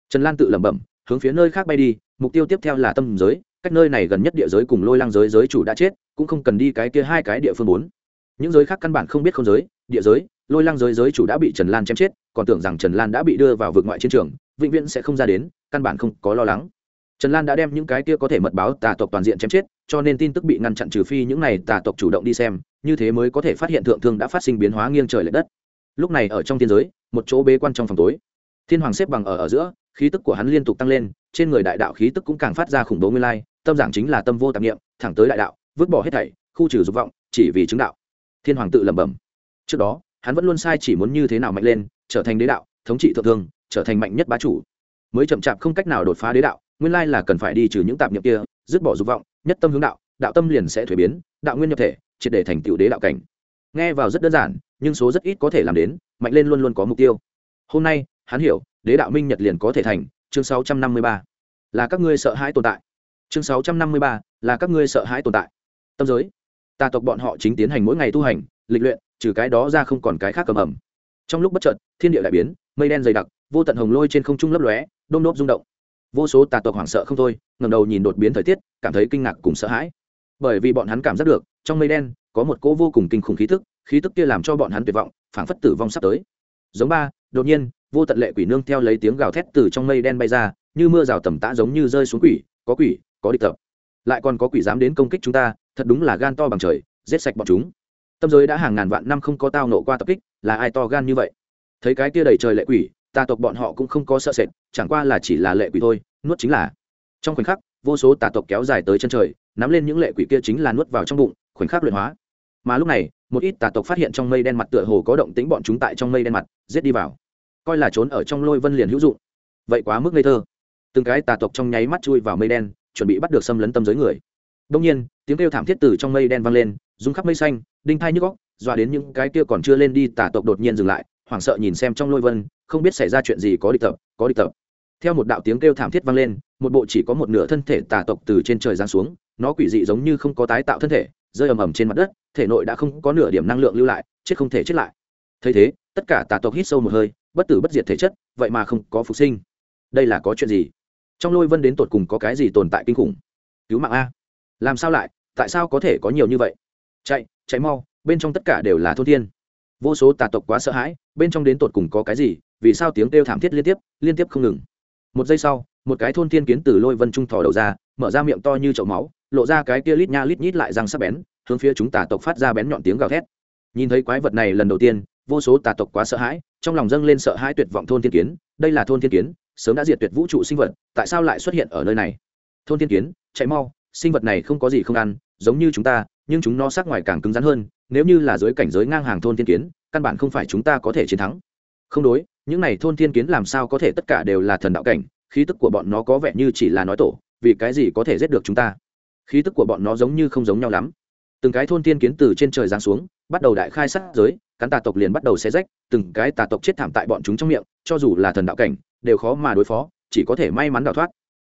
Trần lan tự lẩm bẩm hướng phía nơi khác bay đi, mục tiêu tiếp theo là tâm giới, cách nơi này gần nhất địa giới cùng lôi lang giới giới chủ đã chết, cũng không cần đi cái kia hai cái địa phương bốn. Những giới khác căn bản không biết không giới, địa giới, lôi lang giới giới chủ đã bị trần lan chém chết, còn tưởng rằng trần lan đã bị đưa vào vực ngoại chiến trường, vĩnh viễn sẽ không ra đến, căn bản không có lo lắng. Trần lan đã đem những cái kia có thể mật báo tà tộc toàn diện chém chết, cho nên tin tức bị ngăn chặn trừ phi những này tà tộc chủ động đi xem, như thế mới có thể phát hiện thượng thương đã phát sinh biến hóa nghiêng trời l ệ đất. Lúc này ở trong thiên giới, một chỗ bế quan trong phòng tối. Thiên hoàng xếp bằng ở ở giữa khí tức của hắn liên tục tăng lên, trên người đại đạo khí tức cũng càng phát ra khủng bố nguyên lai, tâm giảng chính là tâm vô tạp nghiệm thẳng tới đại đạo, vứt bỏ hết thảy, khu trừ dục vọng, chỉ vì chứng đạo. Thiên hoàng tự lẩm bẩm. Trước đó, hắn vẫn luôn sai chỉ muốn như thế nào mạnh lên, trở thành đế đạo, thống trị thượng thương, trở thành mạnh nhất bá chủ. Mới chậm chạp không cách nào đột phá đế đạo, nguyên lai là cần phải đi trừ những tạp niệm kia, dứt bỏ dục vọng, nhất tâm hướng đạo đạo tâm liền sẽ thuế biến, đạo nguyên nhập thể, triệt để thành tựu đế đạo cảnh. Nghe vào rất đơn giản, nhưng số rất ít có thể làm đến, mạnh lên luôn luôn có mục tiêu. Hôm nay, hắn hiểu đế đạo minh nhật liền có thể thành chương 653. là các ngươi sợ hãi tồn tại. Chương 653, là các ngươi sợ hãi tồn tại. Tâm giới. Tà tộc bọn họ chính tiến hành mỗi ngày tu hành lịch luyện trừ cái đó ra không còn cái khác cầm ẩm. Trong lúc bất chợt thiên địa đại biến mây đen dày đặc vô tận hồng lôi trên không trung lấp lóe đôm đốp rung động. Vô số tà tộc hoảng sợ không thôi ngầm đầu nhìn đột biến thời tiết cảm thấy kinh ngạc cùng sợ hãi. Bởi vì bọn hắn cảm giác được trong mây đen có một cỗ vô cùng kinh khủng khí tức khí tức kia làm cho bọn hắn tuyệt vọng phảng phất tử vong sắp tới. Giống ba đột nhiên, vô tận lệ quỷ nương theo lấy tiếng gào thét từ trong mây đen bay ra, như mưa rào tầm tã giống như rơi xuống quỷ, có quỷ, có địch tập. Lại còn có quỷ dám đến công kích chúng ta, thật đúng là gan to bằng trời, giết sạch bọn chúng. Tâm giới đã hàng ngàn vạn năm không có tao nộ qua tập kích, là ai to gan như vậy? Thấy cái kia đầy trời lệ quỷ tà tộc bọn họ cũng không có sợ sệt, chẳng qua là chỉ là lệ quỷ thôi, nuốt chính là. Trong khoảnh khắc, vô số tà tộc kéo dài tới chân trời, nắm lên những lệ quỷ kia chính là nuốt vào trong bụng, khoảnh khắc luyện hóa. Mà lúc này một ít tà tộc phát hiện trong mây đen mặt tựa hồ có động tính bọn chúng tại trong mây đen mặt, giết đi vào. Coi là trốn ở trong lôi vân liền hữu dụng. Vậy quá mức ngây thơ. Từng cái tà tộc trong nháy mắt chui vào mây đen, chuẩn bị bắt được xâm lấn tâm giới người. Đông nhiên, tiếng kêu thảm thiết từ trong mây đen vang lên, rung khắp mây xanh, đinh thai nhức góc dọa đến những cái kia còn chưa lên đi tà tộc đột nhiên dừng lại, hoảng sợ nhìn xem trong lôi vân, không biết xảy ra chuyện gì có địch tập, có địch tập. Theo một đạo tiếng kêu thảm thiết vang lên, một bộ chỉ có một nửa thân thể tà tộc từ trên trời giáng xuống, nó quỷ dị giống như không có tái tạo thân thể, rơi ầm ầm trên mặt đất thể nội đã không có nửa điểm năng lượng lưu lại, chết không thể chết lại. Thấy thế, tất cả tà tộc hít sâu một hơi, bất tử bất diệt thể chất, vậy mà không có phục sinh. Đây là có chuyện gì? Trong lôi vân đến tột cùng có cái gì tồn tại kinh khủng? Cứu mạng a. Làm sao lại? Tại sao có thể có nhiều như vậy? Chạy chạy mau, bên trong tất cả đều là thôn thiên. Vô số tà tộc quá sợ hãi, bên trong đến tột cùng có cái gì? Vì sao tiếng kêu thảm thiết liên tiếp liên tiếp không ngừng? Một giây sau, một cái thôn thiên kiến từ lôi vân trung thò đầu ra, mở ra miệng to như chậu máu, lộ ra cái kia lít nha lít nhít lại răng sắc bén hướng phía chúng tà tộc phát ra bén nhọn tiếng gào thét. Nhìn thấy quái vật này lần đầu tiên, vô số tà tộc quá sợ hãi, trong lòng dâng lên sợ hãi tuyệt vọng thôn thiên kiến, đây là thôn thiên kiến, sớm đã diệt tuyệt vũ trụ sinh vật, tại sao lại xuất hiện ở nơi này? Thôn thiên kiến, chạy mau, sinh vật này không có gì không ăn, giống như chúng ta, nhưng chúng nó sắc ngoài càng cứng rắn hơn, nếu như là dưới cảnh giới ngang hàng thôn thiên kiến, căn bản không phải chúng ta có thể chiến thắng. Không đối, những này thôn thiên kiến làm sao có thể tất cả đều là thần đạo cảnh, khí tức của bọn nó có vẻ như chỉ là nói tổ, vì cái gì có thể giết được chúng ta? Khí tức của bọn nó giống như không giống nhau lắm từng cái thôn thiên kiến từ trên trời giáng xuống, bắt đầu đại khai sát giới, cắn tà tộc liền bắt đầu xé rách, từng cái tà tộc chết thảm tại bọn chúng trong miệng, cho dù là thần đạo cảnh, đều khó mà đối phó, chỉ có thể may mắn đào thoát.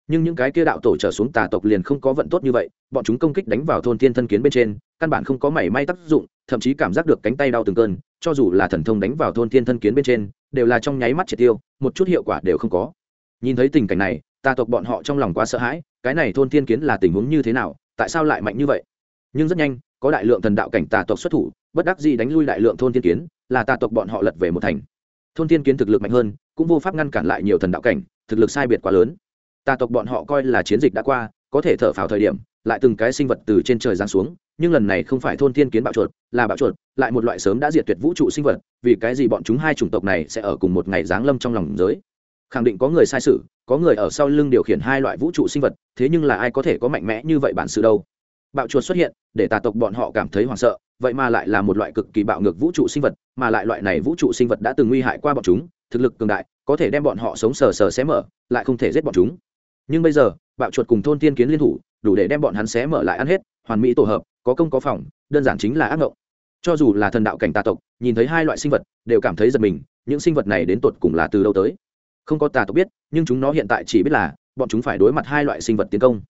Nhưng những cái kia đạo tổ trở xuống tà tộc liền không có vận tốt như vậy, bọn chúng công kích đánh vào thôn thiên thân kiến bên trên, căn bản không có mảy may tác dụng, thậm chí cảm giác được cánh tay đau từng cơn, cho dù là thần thông đánh vào thôn thiên thân kiến bên trên, đều là trong nháy mắt triệt tiêu, một chút hiệu quả đều không có. Nhìn thấy tình cảnh này, tà tộc bọn họ trong lòng quá sợ hãi, cái này thôn thiên kiến là tình huống như thế nào, tại sao lại mạnh như vậy? Nhưng rất nhanh, có đại lượng thần đạo cảnh tà tộc xuất thủ, bất đắc gì đánh lui đại lượng thôn thiên kiến, là tà tộc bọn họ lật về một thành. Thôn thiên kiến thực lực mạnh hơn, cũng vô pháp ngăn cản lại nhiều thần đạo cảnh, thực lực sai biệt quá lớn. Tà tộc bọn họ coi là chiến dịch đã qua, có thể thở phào thời điểm, lại từng cái sinh vật từ trên trời giáng xuống, nhưng lần này không phải thôn thiên kiến bạo chuột, là bạo chuột, lại một loại sớm đã diệt tuyệt vũ trụ sinh vật, vì cái gì bọn chúng hai chủng tộc này sẽ ở cùng một ngày giáng lâm trong lòng giới? Khẳng định có người sai sự, có người ở sau lưng điều khiển hai loại vũ trụ sinh vật, thế nhưng là ai có thể có mạnh mẽ như vậy bản sự đâu? Bạo chuột xuất hiện, để tà tộc bọn họ cảm thấy hoảng sợ, vậy mà lại là một loại cực kỳ bạo ngược vũ trụ sinh vật, mà lại loại này vũ trụ sinh vật đã từng nguy hại qua bọn chúng, thực lực cường đại, có thể đem bọn họ sống sờ sờ xé mở, lại không thể giết bọn chúng. Nhưng bây giờ, bạo chuột cùng thôn tiên kiến liên thủ, đủ để đem bọn hắn xé mở lại ăn hết, hoàn mỹ tổ hợp, có công có phòng, đơn giản chính là ác mộng cho dù là thần đạo cảnh tà tộc, nhìn thấy hai loại sinh vật, đều cảm thấy giật mình, những sinh vật này đến tột cùng là từ đâu tới? Không có tà tộc biết, nhưng chúng nó hiện tại chỉ biết là, bọn chúng phải đối mặt hai loại sinh vật tiến công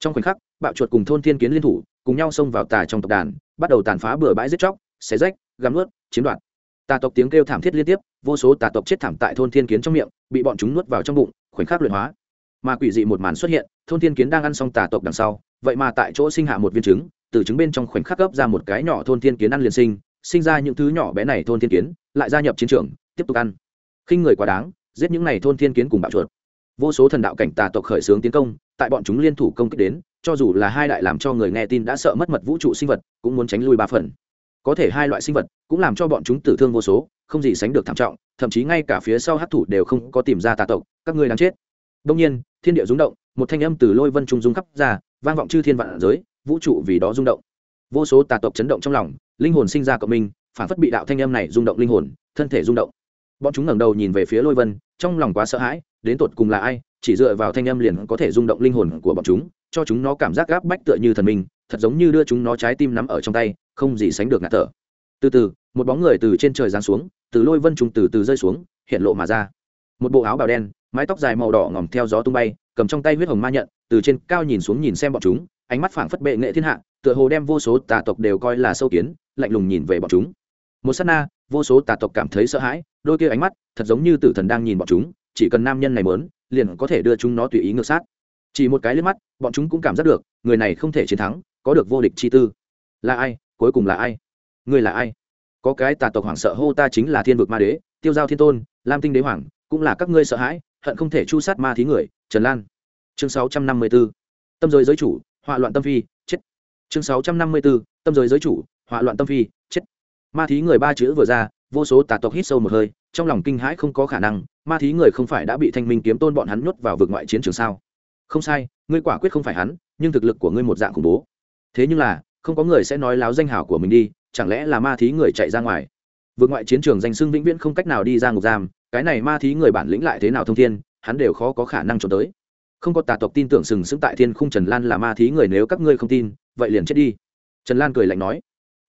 trong khoảnh khắc, bạo chuột cùng thôn thiên kiến liên thủ, cùng nhau xông vào tà trong tộc đàn, bắt đầu tàn phá bừa bãi giết chóc, xé rách gắm ướt chiếm đoạt. Tà tộc tiếng kêu thảm thiết liên tiếp, vô số tà tộc chết thảm tại thôn thiên kiến trong miệng, bị bọn chúng nuốt vào trong bụng, khoảnh khắc luyện hóa. Mà quỷ dị một màn xuất hiện, thôn thiên kiến đang ăn xong tà tộc đằng sau, vậy mà tại chỗ sinh hạ một viên trứng, từ trứng bên trong khoảnh khắc gấp ra một cái nhỏ thôn thiên kiến ăn liền sinh sinh ra những thứ nhỏ bé này thôn thiên kiến, lại gia nhập chiến trường, tiếp tục ăn. Khinh người quá đáng, giết những này thôn thiên kiến cùng bạo chuột. Vô số thần đạo cảnh tà tộc khởi xướng tiến công tại bọn chúng liên thủ công kích đến, cho dù là hai đại làm cho người nghe tin đã sợ mất mật vũ trụ sinh vật, cũng muốn tránh lui ba phần. Có thể hai loại sinh vật cũng làm cho bọn chúng tử thương vô số, không gì sánh được thảm trọng, thậm chí ngay cả phía sau hát thủ đều không có tìm ra tà tộc, các ngươi đang chết. Đông nhiên, thiên địa rung động, một thanh âm từ lôi vân trung rung khắp ra, vang vọng chư thiên vạn giới, vũ trụ vì đó rung động. Vô số tà tộc chấn động trong lòng, linh hồn sinh ra cộng minh, phản phất bị đạo thanh âm này rung động linh hồn, thân thể rung động bọn chúng ngẩng đầu nhìn về phía lôi vân, trong lòng quá sợ hãi, đến tột cùng là ai, chỉ dựa vào thanh âm liền có thể rung động linh hồn của bọn chúng, cho chúng nó cảm giác gáp bách tựa như thần minh, thật giống như đưa chúng nó trái tim nắm ở trong tay, không gì sánh được ngạt thở. Từ từ, một bóng người từ trên trời giáng xuống, từ lôi vân trùng từ từ rơi xuống, hiện lộ mà ra. Một bộ áo bào đen, mái tóc dài màu đỏ ngòm theo gió tung bay, cầm trong tay huyết hồng ma nhận, từ trên cao nhìn xuống nhìn xem bọn chúng, ánh mắt phảng phất bệ nghệ thiên hạ, tựa hồ đem vô số tà tộc đều coi là sâu kiến, lạnh lùng nhìn về bọn chúng. Một sát na vô số tà tộc cảm thấy sợ hãi, đôi kia ánh mắt thật giống như tử thần đang nhìn bọn chúng, chỉ cần nam nhân này mớn liền có thể đưa chúng nó tùy ý ngược sát. Chỉ một cái liếc mắt, bọn chúng cũng cảm giác được, người này không thể chiến thắng, có được vô địch chi tư. Là ai? Cuối cùng là ai? Người là ai? Có cái tà tộc hoảng sợ hô ta chính là thiên vực ma đế, tiêu giao thiên tôn, lam tinh đế hoàng, cũng là các ngươi sợ hãi, hận không thể chu sát ma thí người, trần lan. Chương sáu trăm năm mươi b ố tâm giới giới chủ, họa loạn tâm phi, chết. Chương sáu trăm năm mươi b ố tâm giới giới chủ, họa loạn tâm phi ma thí người ba chữ vừa ra, vô số tà tộc hít sâu một hơi, trong lòng kinh hãi không có khả năng, ma thí người không phải đã bị thanh minh kiếm tôn bọn hắn nhốt vào vực ngoại chiến trường sao? Không sai, ngươi quả quyết không phải hắn, nhưng thực lực của ngươi một dạng khủng bố. Thế nhưng là, không có người sẽ nói láo danh hảo của mình đi, chẳng lẽ là ma thí người chạy ra ngoài? Vượt ngoại chiến trường danh xưng vĩnh viễn không cách nào đi ra ngục giam, cái này ma thí người bản lĩnh lại thế nào thông thiên, hắn đều khó có khả năng trốn tới. Không có tà tộc tin tưởng sừng sững tại thiên khung trần lan là ma thí người nếu các ngươi không tin, vậy liền chết đi. Trần lan cười lạnh nói,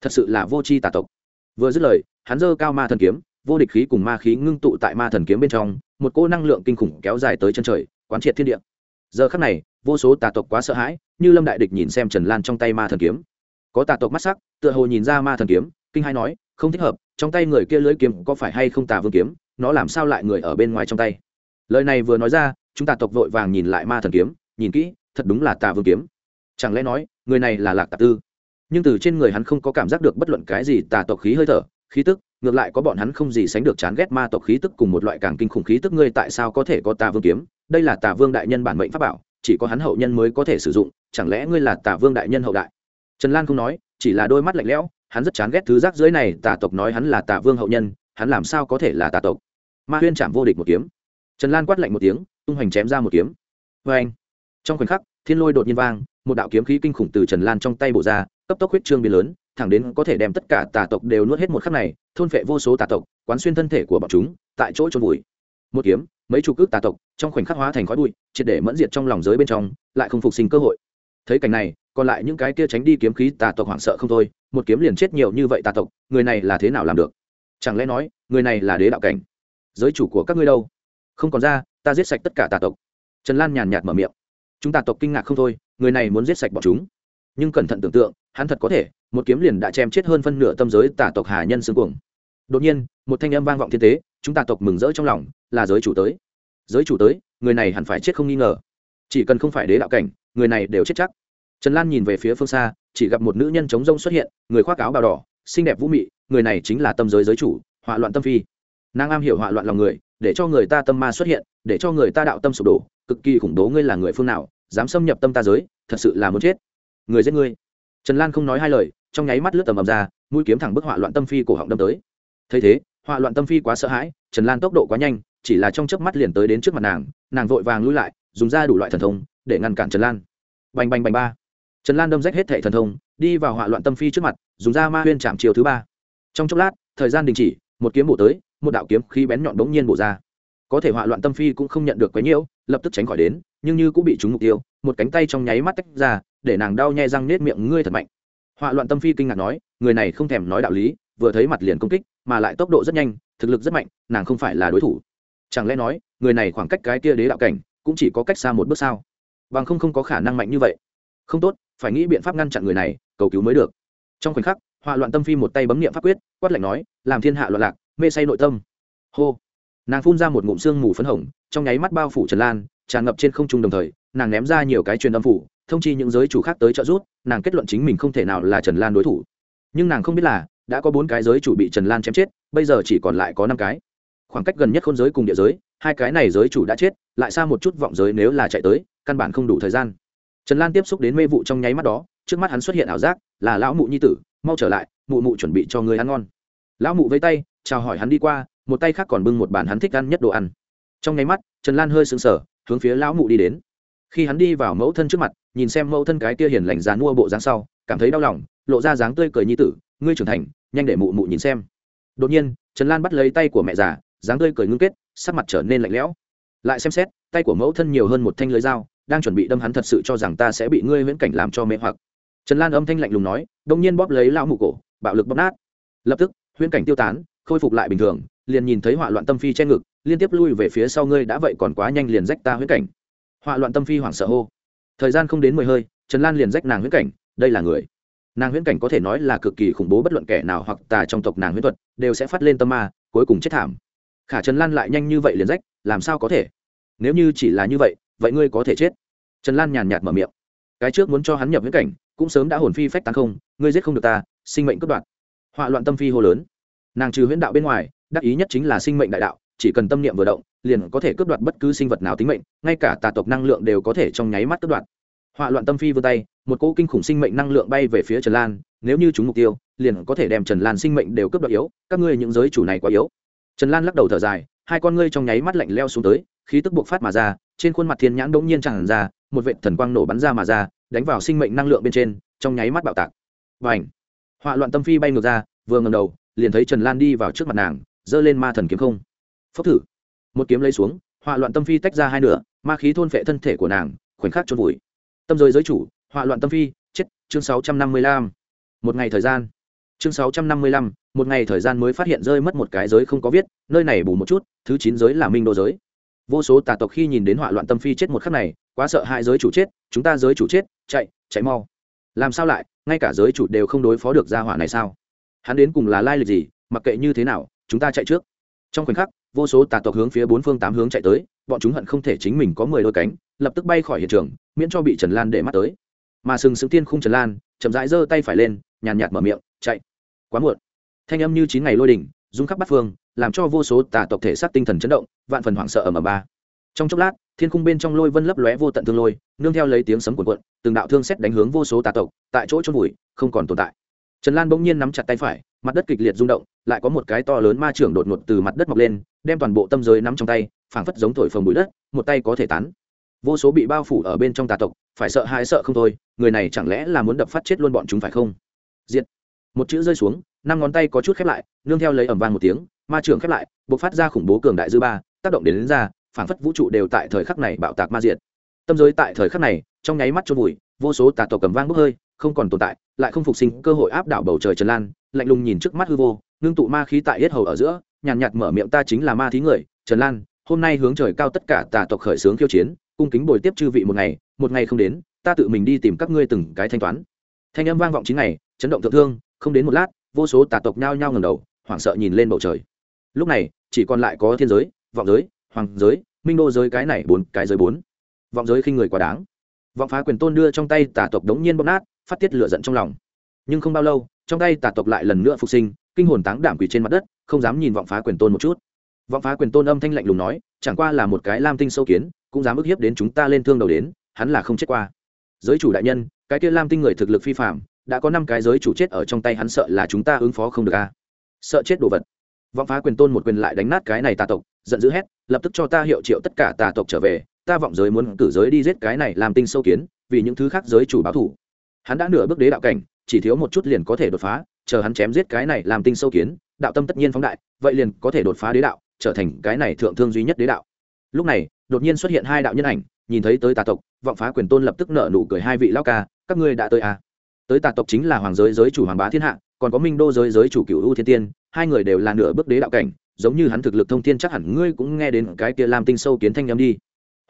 thật sự là vô c h i tà tộc vừa dứt lời, hắn giơ cao ma thần kiếm, vô địch khí cùng ma khí ngưng tụ tại ma thần kiếm bên trong, một cỗ năng lượng kinh khủng kéo dài tới chân trời, quán triệt thiên địa. Giờ khắc này, vô số tà tộc quá sợ hãi, như lâm đại địch nhìn xem trần lan trong tay ma thần kiếm. Có tà tộc mắt sắc, tựa hồ nhìn ra ma thần kiếm, kinh hai nói, không thích hợp, trong tay người kia lưỡi kiếm có phải hay không tà vương kiếm, nó làm sao lại người ở bên ngoài trong tay? Lời này vừa nói ra, chúng tà tộc vội vàng nhìn lại ma thần kiếm, nhìn kỹ, thật đúng là tà vương kiếm. Chẳng lẽ nói, người này là lạc tà tư? Nhưng từ trên người hắn không có cảm giác được bất luận cái gì tà tộc khí hơi thở, khí tức, ngược lại có bọn hắn không gì sánh được chán ghét ma tộc khí tức cùng một loại càng kinh khủng khí tức ngươi tại sao có thể có tà vương kiếm? Đây là tà vương đại nhân bản mệnh pháp bảo, chỉ có hắn hậu nhân mới có thể sử dụng, chẳng lẽ ngươi là tà vương đại nhân hậu đại? Trần lan không nói, chỉ là đôi mắt lạnh lẽo, hắn rất chán ghét thứ rác dưới này, tà tộc nói hắn là tà vương hậu nhân, hắn làm sao có thể là tà tộc? Ma huyên chạm vô địch một kiếm. Trần lan quát lạnh một tiếng, tung hoành chém ra một kiếm. Vê anh trong khoảnh khắc, thiên lôi đột nhiên vang một đạo kiếm khí kinh khủng từ trần lan trong tay bổ ra, cấp tốc huyết trương biến lớn, thẳng đến có thể đem tất cả tà tộc đều nuốt hết một khắc này, thôn phệ vô số tà tộc, quán xuyên thân thể của bọn chúng, tại chỗ trôn vùi. Một kiếm, mấy chục ước tà tộc, trong khoảnh khắc hóa thành khói bụi, triệt để mẫn diệt trong lòng giới bên trong, lại không phục sinh cơ hội. Thấy cảnh này, còn lại những cái kia tránh đi kiếm khí tà tộc hoảng sợ không thôi, một kiếm liền chết nhiều như vậy tà tộc, người này là thế nào làm được? Chẳng lẽ nói, người này là đế đạo cảnh? Giới chủ của các ngươi đâu? Không còn ra, ta giết sạch tất cả tà tộc. Trần lan nhàn nhạt mở miệng. Chúng tà tộc kinh ngạc không thôi người này muốn giết sạch bọn chúng. Nhưng cẩn thận tưởng tượng, hắn thật có thể, một kiếm liền đã chém chết hơn phân nửa tâm giới Tả tộc hà nhân xương cuồng. Đột nhiên, một thanh âm vang vọng thiên tế, chúng tà tộc mừng rỡ trong lòng, là giới chủ tới. Giới chủ tới, người này hẳn phải chết không nghi ngờ. Chỉ cần không phải đế đạo cảnh, người này đều chết chắc. Trần lan nhìn về phía phương xa, chỉ gặp một nữ nhân chống rông xuất hiện, người khoác áo bào đỏ, xinh đẹp vũ mị, người này chính là tâm giới giới chủ, họa loạn tâm phi. Nàng am hiểu họa loạn lòng người, để cho người ta tâm ma xuất hiện, để cho người ta đạo tâm sụp đổ, cực kỳ khủng bố ngươi là người phương nào, dám xâm nhập tâm ta giới thật sự là muốn chết. Người giết ngươi. Trần lan không nói hai lời, trong nháy mắt lướt tầm ầm ra, mũi kiếm thẳng bức họa loạn tâm phi cổ họng đâm tới. Thấy thế, họa loạn tâm phi quá sợ hãi, trần lan tốc độ quá nhanh, chỉ là trong chớp mắt liền tới đến trước mặt nàng nàng vội vàng lui lại, dùng ra đủ loại thần thông để ngăn cản trần lan. Bành bành bành ba. Trần lan đâm rách hết thệ thần thông, đi vào họa loạn tâm phi trước mặt, dùng ra ma huyên chạm chiều thứ ba. Trong chốc lát, thời gian đình chỉ, một kiếm bổ tới, một đạo kiếm khí bén nhọn bỗng nhiên bổ ra. Có thể họa loạn tâm phi cũng không nhận được quấy nhiễu, lập tức tránh khỏi đến, nhưng như cũng bị trúng mục tiêu một cánh tay trong nháy mắt tách ra, để nàng đau nhai răng nết miệng ngươi thật mạnh. Họa loạn tâm phi kinh ngạc nói, người này không thèm nói đạo lý, vừa thấy mặt liền công kích, mà lại tốc độ rất nhanh, thực lực rất mạnh, nàng không phải là đối thủ. Chẳng lẽ nói, người này khoảng cách cái kia đế đạo cảnh, cũng chỉ có cách xa một bước sao? Bằng không không có khả năng mạnh như vậy. Không tốt, phải nghĩ biện pháp ngăn chặn người này, cầu cứu mới được. Trong khoảnh khắc, họa loạn tâm phi một tay bấm niệm pháp quyết, quát lạnh nói, làm thiên hạ loạn lạc, mê say nội tâm. Hô. Nàng phun ra một ngụm xương mù phấn hồng, trong nháy mắt bao phủ trần lan tràn ngập trên không trung đồng thời, nàng ném ra nhiều cái truyền âm phủ, thông chi những giới chủ khác tới trợ giúp, nàng kết luận chính mình không thể nào là trần lan đối thủ. Nhưng nàng không biết là, đã có bốn cái giới chủ bị trần lan chém chết, bây giờ chỉ còn lại có năm cái. Khoảng cách gần nhất khôn giới cùng địa giới, hai cái này giới chủ đã chết, lại xa một chút vọng giới nếu là chạy tới, căn bản không đủ thời gian. Trần lan tiếp xúc đến mê vụ trong nháy mắt đó, trước mắt hắn xuất hiện ảo giác, là lão mụ nhi tử, mau trở lại, mụ mụ chuẩn bị cho người ăn ngon. Lão mụ với tay, chào hỏi hắn đi qua, một tay khác còn bưng một bàn hắn thích ăn nhất đồ ăn. Trong nháy mắt, trần lan hơi sững sờ hướng phía lão mụ đi đến. Khi hắn đi vào mẫu thân trước mặt, nhìn xem mẫu thân cái kia hiền lành dán mua bộ dáng sau, cảm thấy đau lòng, lộ ra dáng tươi cười nhi tử, ngươi trưởng thành, nhanh để mụ mụ nhìn xem. Đột nhiên, trần lan bắt lấy tay của mẹ già, dáng tươi cười ngưng kết, sắc mặt trở nên lạnh lẽo. Lại xem xét, tay của mẫu thân nhiều hơn một thanh lưới dao, đang chuẩn bị đâm hắn thật sự cho rằng ta sẽ bị ngươi viễn cảnh làm cho mê hoặc. Trần lan âm thanh lạnh lùng nói đông nhiên bóp lấy lão mụ cổ, bạo lực bóp nát. Lập tức, huyễn cảnh tiêu tán, khôi phục lại bình thường, liền nhìn thấy họa loạn tâm phi che ngực liên tiếp lui về phía sau ngươi đã vậy còn quá nhanh liền rách ta huyễn cảnh. Họa loạn tâm phi hoảng sợ hô. Thời gian không đến mười hơi, trần lan liền rách nàng huyễn cảnh, đây là người. Nàng huyễn cảnh có thể nói là cực kỳ khủng bố bất luận kẻ nào hoặc tà trong tộc nàng huyễn thuật, đều sẽ phát lên tâm ma, cuối cùng chết thảm. Khả trần lan lại nhanh như vậy liền rách, làm sao có thể? Nếu như chỉ là như vậy vậy ngươi có thể chết. Trần lan nhàn nhạt mở miệng. Cái trước muốn cho hắn nhập huyễn cảnh, cũng sớm đã hồn phi phách tán không, ngươi giết không được ta, sinh mệnh cướp đoạt. Họa loạn tâm phi hô lớn. Nàng trừ huyễn đạo bên ngoài, đắc ý nhất chính là sinh mệnh đại đạo chỉ cần tâm niệm vừa động, liền có thể cướp đoạt bất cứ sinh vật nào tính mệnh, ngay cả tà tộc năng lượng đều có thể trong nháy mắt cướp đoạt. Họa loạn tâm phi vươn tay, một cỗ kinh khủng sinh mệnh năng lượng bay về phía trần lan, nếu như chúng mục tiêu, liền có thể đem trần lan sinh mệnh đều cướp đoạt yếu, các ngươi những giới chủ này quá yếu. Trần lan lắc đầu thở dài, hai con ngươi trong nháy mắt lạnh leo xuống tới, khí tức buộc phát mà ra, trên khuôn mặt thiên nhãn bỗng nhiên tràn ra, một vệ thần quang nổ bắn ra mà ra, đánh vào sinh mệnh năng lượng bên trên, trong nháy mắt bạo tạc. Và ảnh họa loạn tâm phi bay ngược ra, vừa ngầm đầu, liền thấy trần lan đi vào trước mặt nàng, giơ lên ma thần kiếm không phốc thử. Một kiếm lấy xuống họa loạn tâm phi tách ra hai nửa, ma khí thôn phệ thân thể của nàng, khoảnh khắc chôn vùi. Tâm giới giới chủ họa loạn tâm phi, chết, chương sáu trăm năm mươi lăm. Một ngày thời gian. Chương sáu trăm năm mươi lăm, một ngày thời gian mới phát hiện rơi mất một cái giới không có viết, nơi này bù một chút, thứ chín giới là minh đô giới. Vô số tà tộc khi nhìn đến họa loạn tâm phi chết một khắc này, quá sợ hai giới chủ chết, chúng ta giới chủ chết, chạy chạy mau. Làm sao lại, ngay cả giới chủ đều không đối phó được gia hỏa này sao? Hắn đến cùng là lai lịch gì, mặc kệ như thế nào, chúng ta chạy trước. Trong khoảnh khắc vô số tà tộc hướng phía bốn phương tám hướng chạy tới, bọn chúng hận không thể chính mình có mười đôi cánh, lập tức bay khỏi hiện trường, miễn cho bị trần lan để mắt tới. Mà sừng sững tiên khung trần lan, chậm rãi giơ tay phải lên, nhàn nhạt mở miệng, chạy. Quá muộn. Thanh âm như chín ngày lôi đỉnh, rung khắp bát phương, làm cho vô số tà tộc thể xác tinh thần chấn động, vạn phần hoảng sợ ở mờ ba. Trong chốc lát, thiên khung bên trong lôi vân lấp lóe vô tận thương lôi, nương theo lấy tiếng sấm cuộn cuộn, từng đạo thương xét đánh hướng vô số tà tộc, tại chỗ chôn vùi, không còn tồn tại. Trần lan bỗng nhiên nắm chặt tay phải, mặt đất kịch liệt rung động lại có một cái to lớn ma trưởng đột ngột từ mặt đất mọc lên đem toàn bộ tâm giới nắm trong tay phảng phất giống thổi phồng bụi đất một tay có thể tán. Vô số bị bao phủ ở bên trong tà tộc phải sợ hãi sợ không thôi người này chẳng lẽ là muốn đập phát chết luôn bọn chúng phải không? Diệt. Một chữ rơi xuống năm ngón tay có chút khép lại nương theo lấy ẩm vang một tiếng ma trưởng khép lại b ộ c phát ra khủng bố cường đại dư ba tác động đến, đến ra phảng phất vũ trụ đều tại thời khắc này bạo tạc ma diệt. Tâm giới tại thời khắc này trong nháy mắt trôn vùi vô số tà tộc cầm vang bốc hơi không còn tồn tại lại không phục sinh cơ hội áp đảo bầu trời trần lan lạnh lùng nhìn trước mắt hư vô ngưng tụ ma khí tại yết hầu ở giữa nhàn nhạt, mở miệng ta chính là ma thí người trần lan hôm nay hướng trời cao tất cả tà tộc khởi xướng khiêu chiến cung kính bồi tiếp chư vị một ngày một ngày không đến ta tự mình đi tìm các ngươi từng cái thanh toán. Thanh âm vang vọng chín ngày chấn động thượng thương không đến một lát vô số tà tộc nhao nhao ngầm đầu hoảng sợ nhìn lên bầu trời. Lúc này chỉ còn lại có thiên giới vọng giới hoàng giới minh đô giới cái này bốn cái giới bốn. Vọng giới khinh người quá đáng. Vọng phá quyền tôn đưa trong tay tà tộc đống nhiên bóp nát phát tiết lửa giận trong lòng. Nhưng không bao lâu, trong tay tà tộc lại lần nữa phục sinh, kinh hồn táng đảm quỷ trên mặt đất, không dám nhìn vọng phá quyền tôn một chút. Vọng phá quyền tôn âm thanh lạnh lùng nói, chẳng qua là một cái lam tinh sâu kiến, cũng dám ức hiếp đến chúng ta lên thương đầu đến, hắn là không chết qua. Giới chủ đại nhân, cái kia lam tinh người thực lực phi phạm đã có năm cái giới chủ chết ở trong tay hắn sợ là chúng ta ứng phó không được a sợ chết đồ vật. Vọng phá quyền tôn một quyền lại đánh nát cái này tà tộc, giận dữ hét, lập tức cho ta hiệu triệu tất cả tà tộc trở về, ta vọng giới muốn cử giới đi giết cái này làm tinh sâu kiến, vì những thứ khác giới chủ báo thủ hắn đã nửa bước đế đạo cảnh, chỉ thiếu một chút liền có thể đột phá, chờ hắn chém giết cái này làm tinh sâu kiến, đạo tâm tất nhiên phóng đại, vậy liền có thể đột phá đế đạo, trở thành cái này thượng thương duy nhất đế đạo. Lúc này, đột nhiên xuất hiện hai đạo nhân ảnh, nhìn thấy tới tà tộc, vọng phá quyền tôn lập tức nợ nụ cười hai vị lao ca, các ngươi đã tới à. tới tà tộc chính là hoàng giới giới chủ hoàng bá thiên hạ, còn có minh đô giới giới chủ cựu u thiên tiên, hai người đều là nửa bước đế đạo cảnh, giống như hắn thực lực thông thiên chắc hẳn, ngươi cũng nghe đến cái kia làm tinh sâu kiến thanh nhâm đi.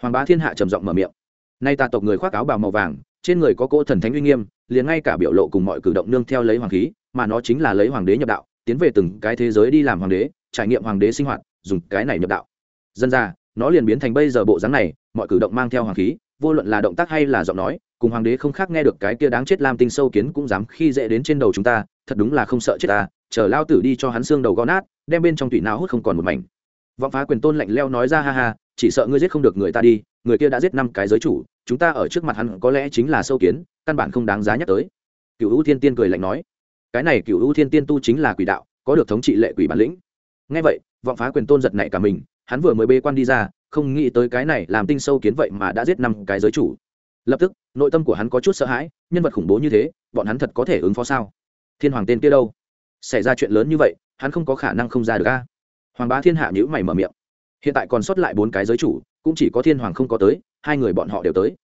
Hoàng bá thiên hạ trầm giọng mở miệng. Nay tà tộc người khoác áo bào màu vàng trên người có cỗ thần thánh uy nghiêm, liền ngay cả biểu lộ cùng mọi cử động nương theo lấy hoàng khí, mà nó chính là lấy hoàng đế nhập đạo, tiến về từng cái thế giới đi làm hoàng đế, trải nghiệm hoàng đế sinh hoạt, dùng cái này nhập đạo. Dân ra, nó liền biến thành bây giờ bộ dáng này, mọi cử động mang theo hoàng khí, vô luận là động tác hay là giọng nói, cùng hoàng đế không khác nghe được cái kia đáng chết lam tinh sâu kiến cũng dám khi dễ đến trên đầu chúng ta, thật đúng là không sợ chết ta, chờ lao tử đi cho hắn xương đầu gó nát, đem bên trong tủy não hút không còn một mảnh. Vọng phá quyền tôn lạnh leo nói ra, ha ha, chỉ sợ ngươi giết không được người ta đi, người kia đã giết năm cái giới chủ chúng ta ở trước mặt hắn có lẽ chính là sâu kiến, căn bản không đáng giá nhắc tới. Cựu ưu thiên tiên cười lạnh nói, cái này cựu ưu thiên tiên tu chính là quỷ đạo, có được thống trị lệ quỷ bản lĩnh. Ngay vậy, vọng phá quyền tôn giật nảy cả mình, hắn vừa mới bê quan đi ra, không nghĩ tới cái này làm tinh sâu kiến vậy mà đã giết năm cái giới chủ. Lập tức, nội tâm của hắn có chút sợ hãi, nhân vật khủng bố như thế, bọn hắn thật có thể ứng phó sao? Thiên hoàng tên kia đâu? Xảy ra chuyện lớn như vậy, hắn không có khả năng không ra được a. Hoàng bá thiên hạ nhữ mày mở miệng. Hiện tại còn sót lại bốn cái giới chủ cũng chỉ có thiên hoàng không có tới, hai người bọn họ đều tới.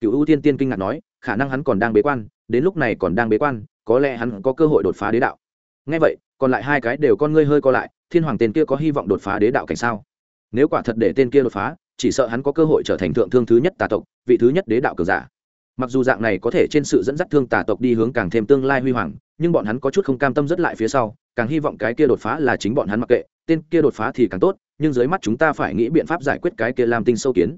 Cựu ưu tiên tiên kinh ngạc nói, khả năng hắn còn đang bế quan, đến lúc này còn đang bế quan, có lẽ hắn có cơ hội đột phá đế đạo. Ngay vậy, còn lại hai cái đều con ngươi hơi co lại, thiên hoàng tên kia có hy vọng đột phá đế đạo cảnh sao? Nếu quả thật để tên kia đột phá, chỉ sợ hắn có cơ hội trở thành thượng thương thứ nhất tà tộc, vị thứ nhất đế đạo cường giả. Mặc dù dạng này có thể trên sự dẫn dắt thương tà tộc đi hướng càng thêm tương lai huy hoàng, nhưng bọn hắn có chút không cam tâm rất lại phía sau, càng hy vọng cái kia đột phá là chính bọn hắn mặc kệ tên kia đột phá thì càng tốt, nhưng dưới mắt chúng ta phải nghĩ biện pháp giải quyết cái kia làm tinh sâu kiến.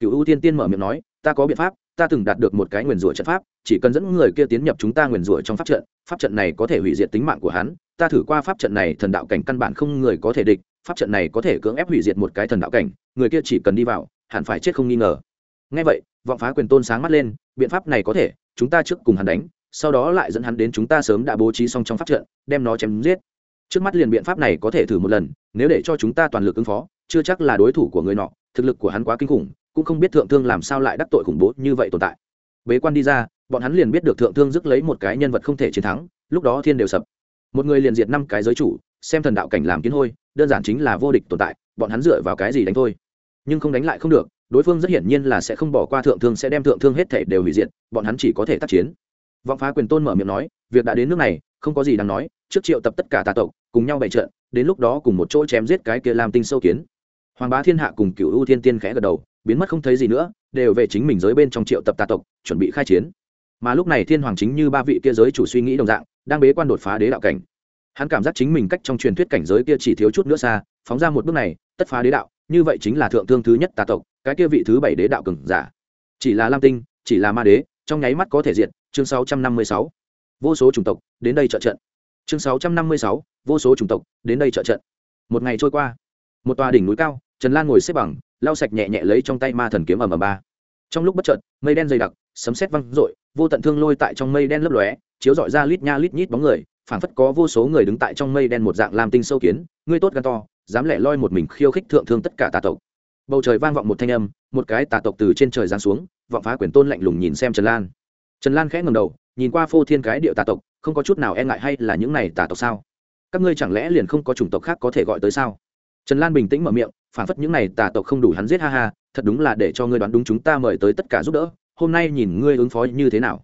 Cựu ưu tiên tiên mở miệng nói, ta có biện pháp, ta từng đạt được một cái nguyền rủa trận pháp, chỉ cần dẫn người kia tiến nhập chúng ta nguyền rủa trong pháp trận pháp trận này có thể hủy diệt tính mạng của hắn. Ta thử qua pháp trận này, thần đạo cảnh căn bản không người có thể địch, pháp trận này có thể cưỡng ép hủy diệt một cái thần đạo cảnh, người kia chỉ cần đi vào, hẳn phải chết không nghi ngờ. Ngay vậy, vọng phá quyền tôn sáng mắt lên, biện pháp này có thể, chúng ta trước cùng hắn đánh, sau đó lại dẫn hắn đến chúng ta sớm đã bố trí xong trong pháp trận, đem nó chém giết trước mắt liền biện pháp này có thể thử một lần, nếu để cho chúng ta toàn lực ứng phó, chưa chắc là đối thủ của người nọ, thực lực của hắn quá kinh khủng, cũng không biết thượng thương làm sao lại đắc tội khủng bố như vậy tồn tại. Bế quan đi ra, bọn hắn liền biết được thượng thương dứt lấy một cái nhân vật không thể chiến thắng, lúc đó thiên đều sập. Một người liền diệt năm cái giới chủ, xem thần đạo cảnh làm kiến hôi, đơn giản chính là vô địch tồn tại, bọn hắn dựa vào cái gì đánh thôi? Nhưng không đánh lại không được, đối phương rất hiển nhiên là sẽ không bỏ qua thượng thương, sẽ đem thượng thương hết thể đều hủy diệt, bọn hắn chỉ có thể tác chiến. Vọng phá quyền tôn mở miệng nói, việc đã đến nước này, không có gì đáng nói trước triệu tập tất cả tà tộc, cùng nhau bày trận, đến lúc đó cùng một chỗ chém giết cái kia làm tinh sâu kiến. Hoàng bá thiên hạ cùng cựu ưu thiên tiên khẽ gật đầu, biến mất không thấy gì nữa, đều về chính mình giới bên trong triệu tập tà tộc, chuẩn bị khai chiến. Mà lúc này thiên hoàng chính như ba vị kia giới chủ suy nghĩ đồng dạng, đang bế quan đột phá đế đạo cảnh. Hắn cảm giác chính mình cách trong truyền thuyết cảnh giới kia chỉ thiếu chút nữa xa, phóng ra một bước này, tất phá đế đạo, như vậy chính là thượng thương thứ nhất tà tộc, cái kia vị thứ bảy đế đạo cường giả. Chỉ là lam tinh, chỉ là ma đế, trong nháy mắt có thể diện chương 656. vô số chủng tộc, đến đây trợ trận chương 656. vô số chủng tộc, đến đây trợ trận. Một ngày trôi qua, một tòa đỉnh núi cao, trần lan ngồi xếp bằng, lau sạch nhẹ nhẹ lấy trong tay ma thần kiếm ầm ầm ba. Trong lúc bất chợt, mây đen dày đặc, sấm sét văng rội vô tận thương lôi tại trong mây đen lấp lóe, chiếu dọi ra lít nha lít nhít bóng người, phảng phất có vô số người đứng tại trong mây đen một dạng làm tinh sâu kiến ngươi tốt gan to, dám lẻ loi một mình khiêu khích thượng thương tất cả tà tộc. Bầu trời vang vọng một thanh âm, một cái tà tộc từ trên trời giáng xuống, vọng phá quyền tôn lạnh lùng nhìn xem trần lan. Trần lan khẽ ngầm đầu nhìn qua phô thiên cái điệu tà tộc, không có chút nào e ngại hay là những này tà tộc sao? Các ngươi chẳng lẽ liền không có chủng tộc khác có thể gọi tới sao? Trần lan bình tĩnh mở miệng, phản phất những này tà tộc không đủ hắn giết ha ha, thật đúng là để cho ngươi đoán đúng chúng ta mời tới tất cả giúp đỡ, hôm nay nhìn ngươi ứng phó như thế nào.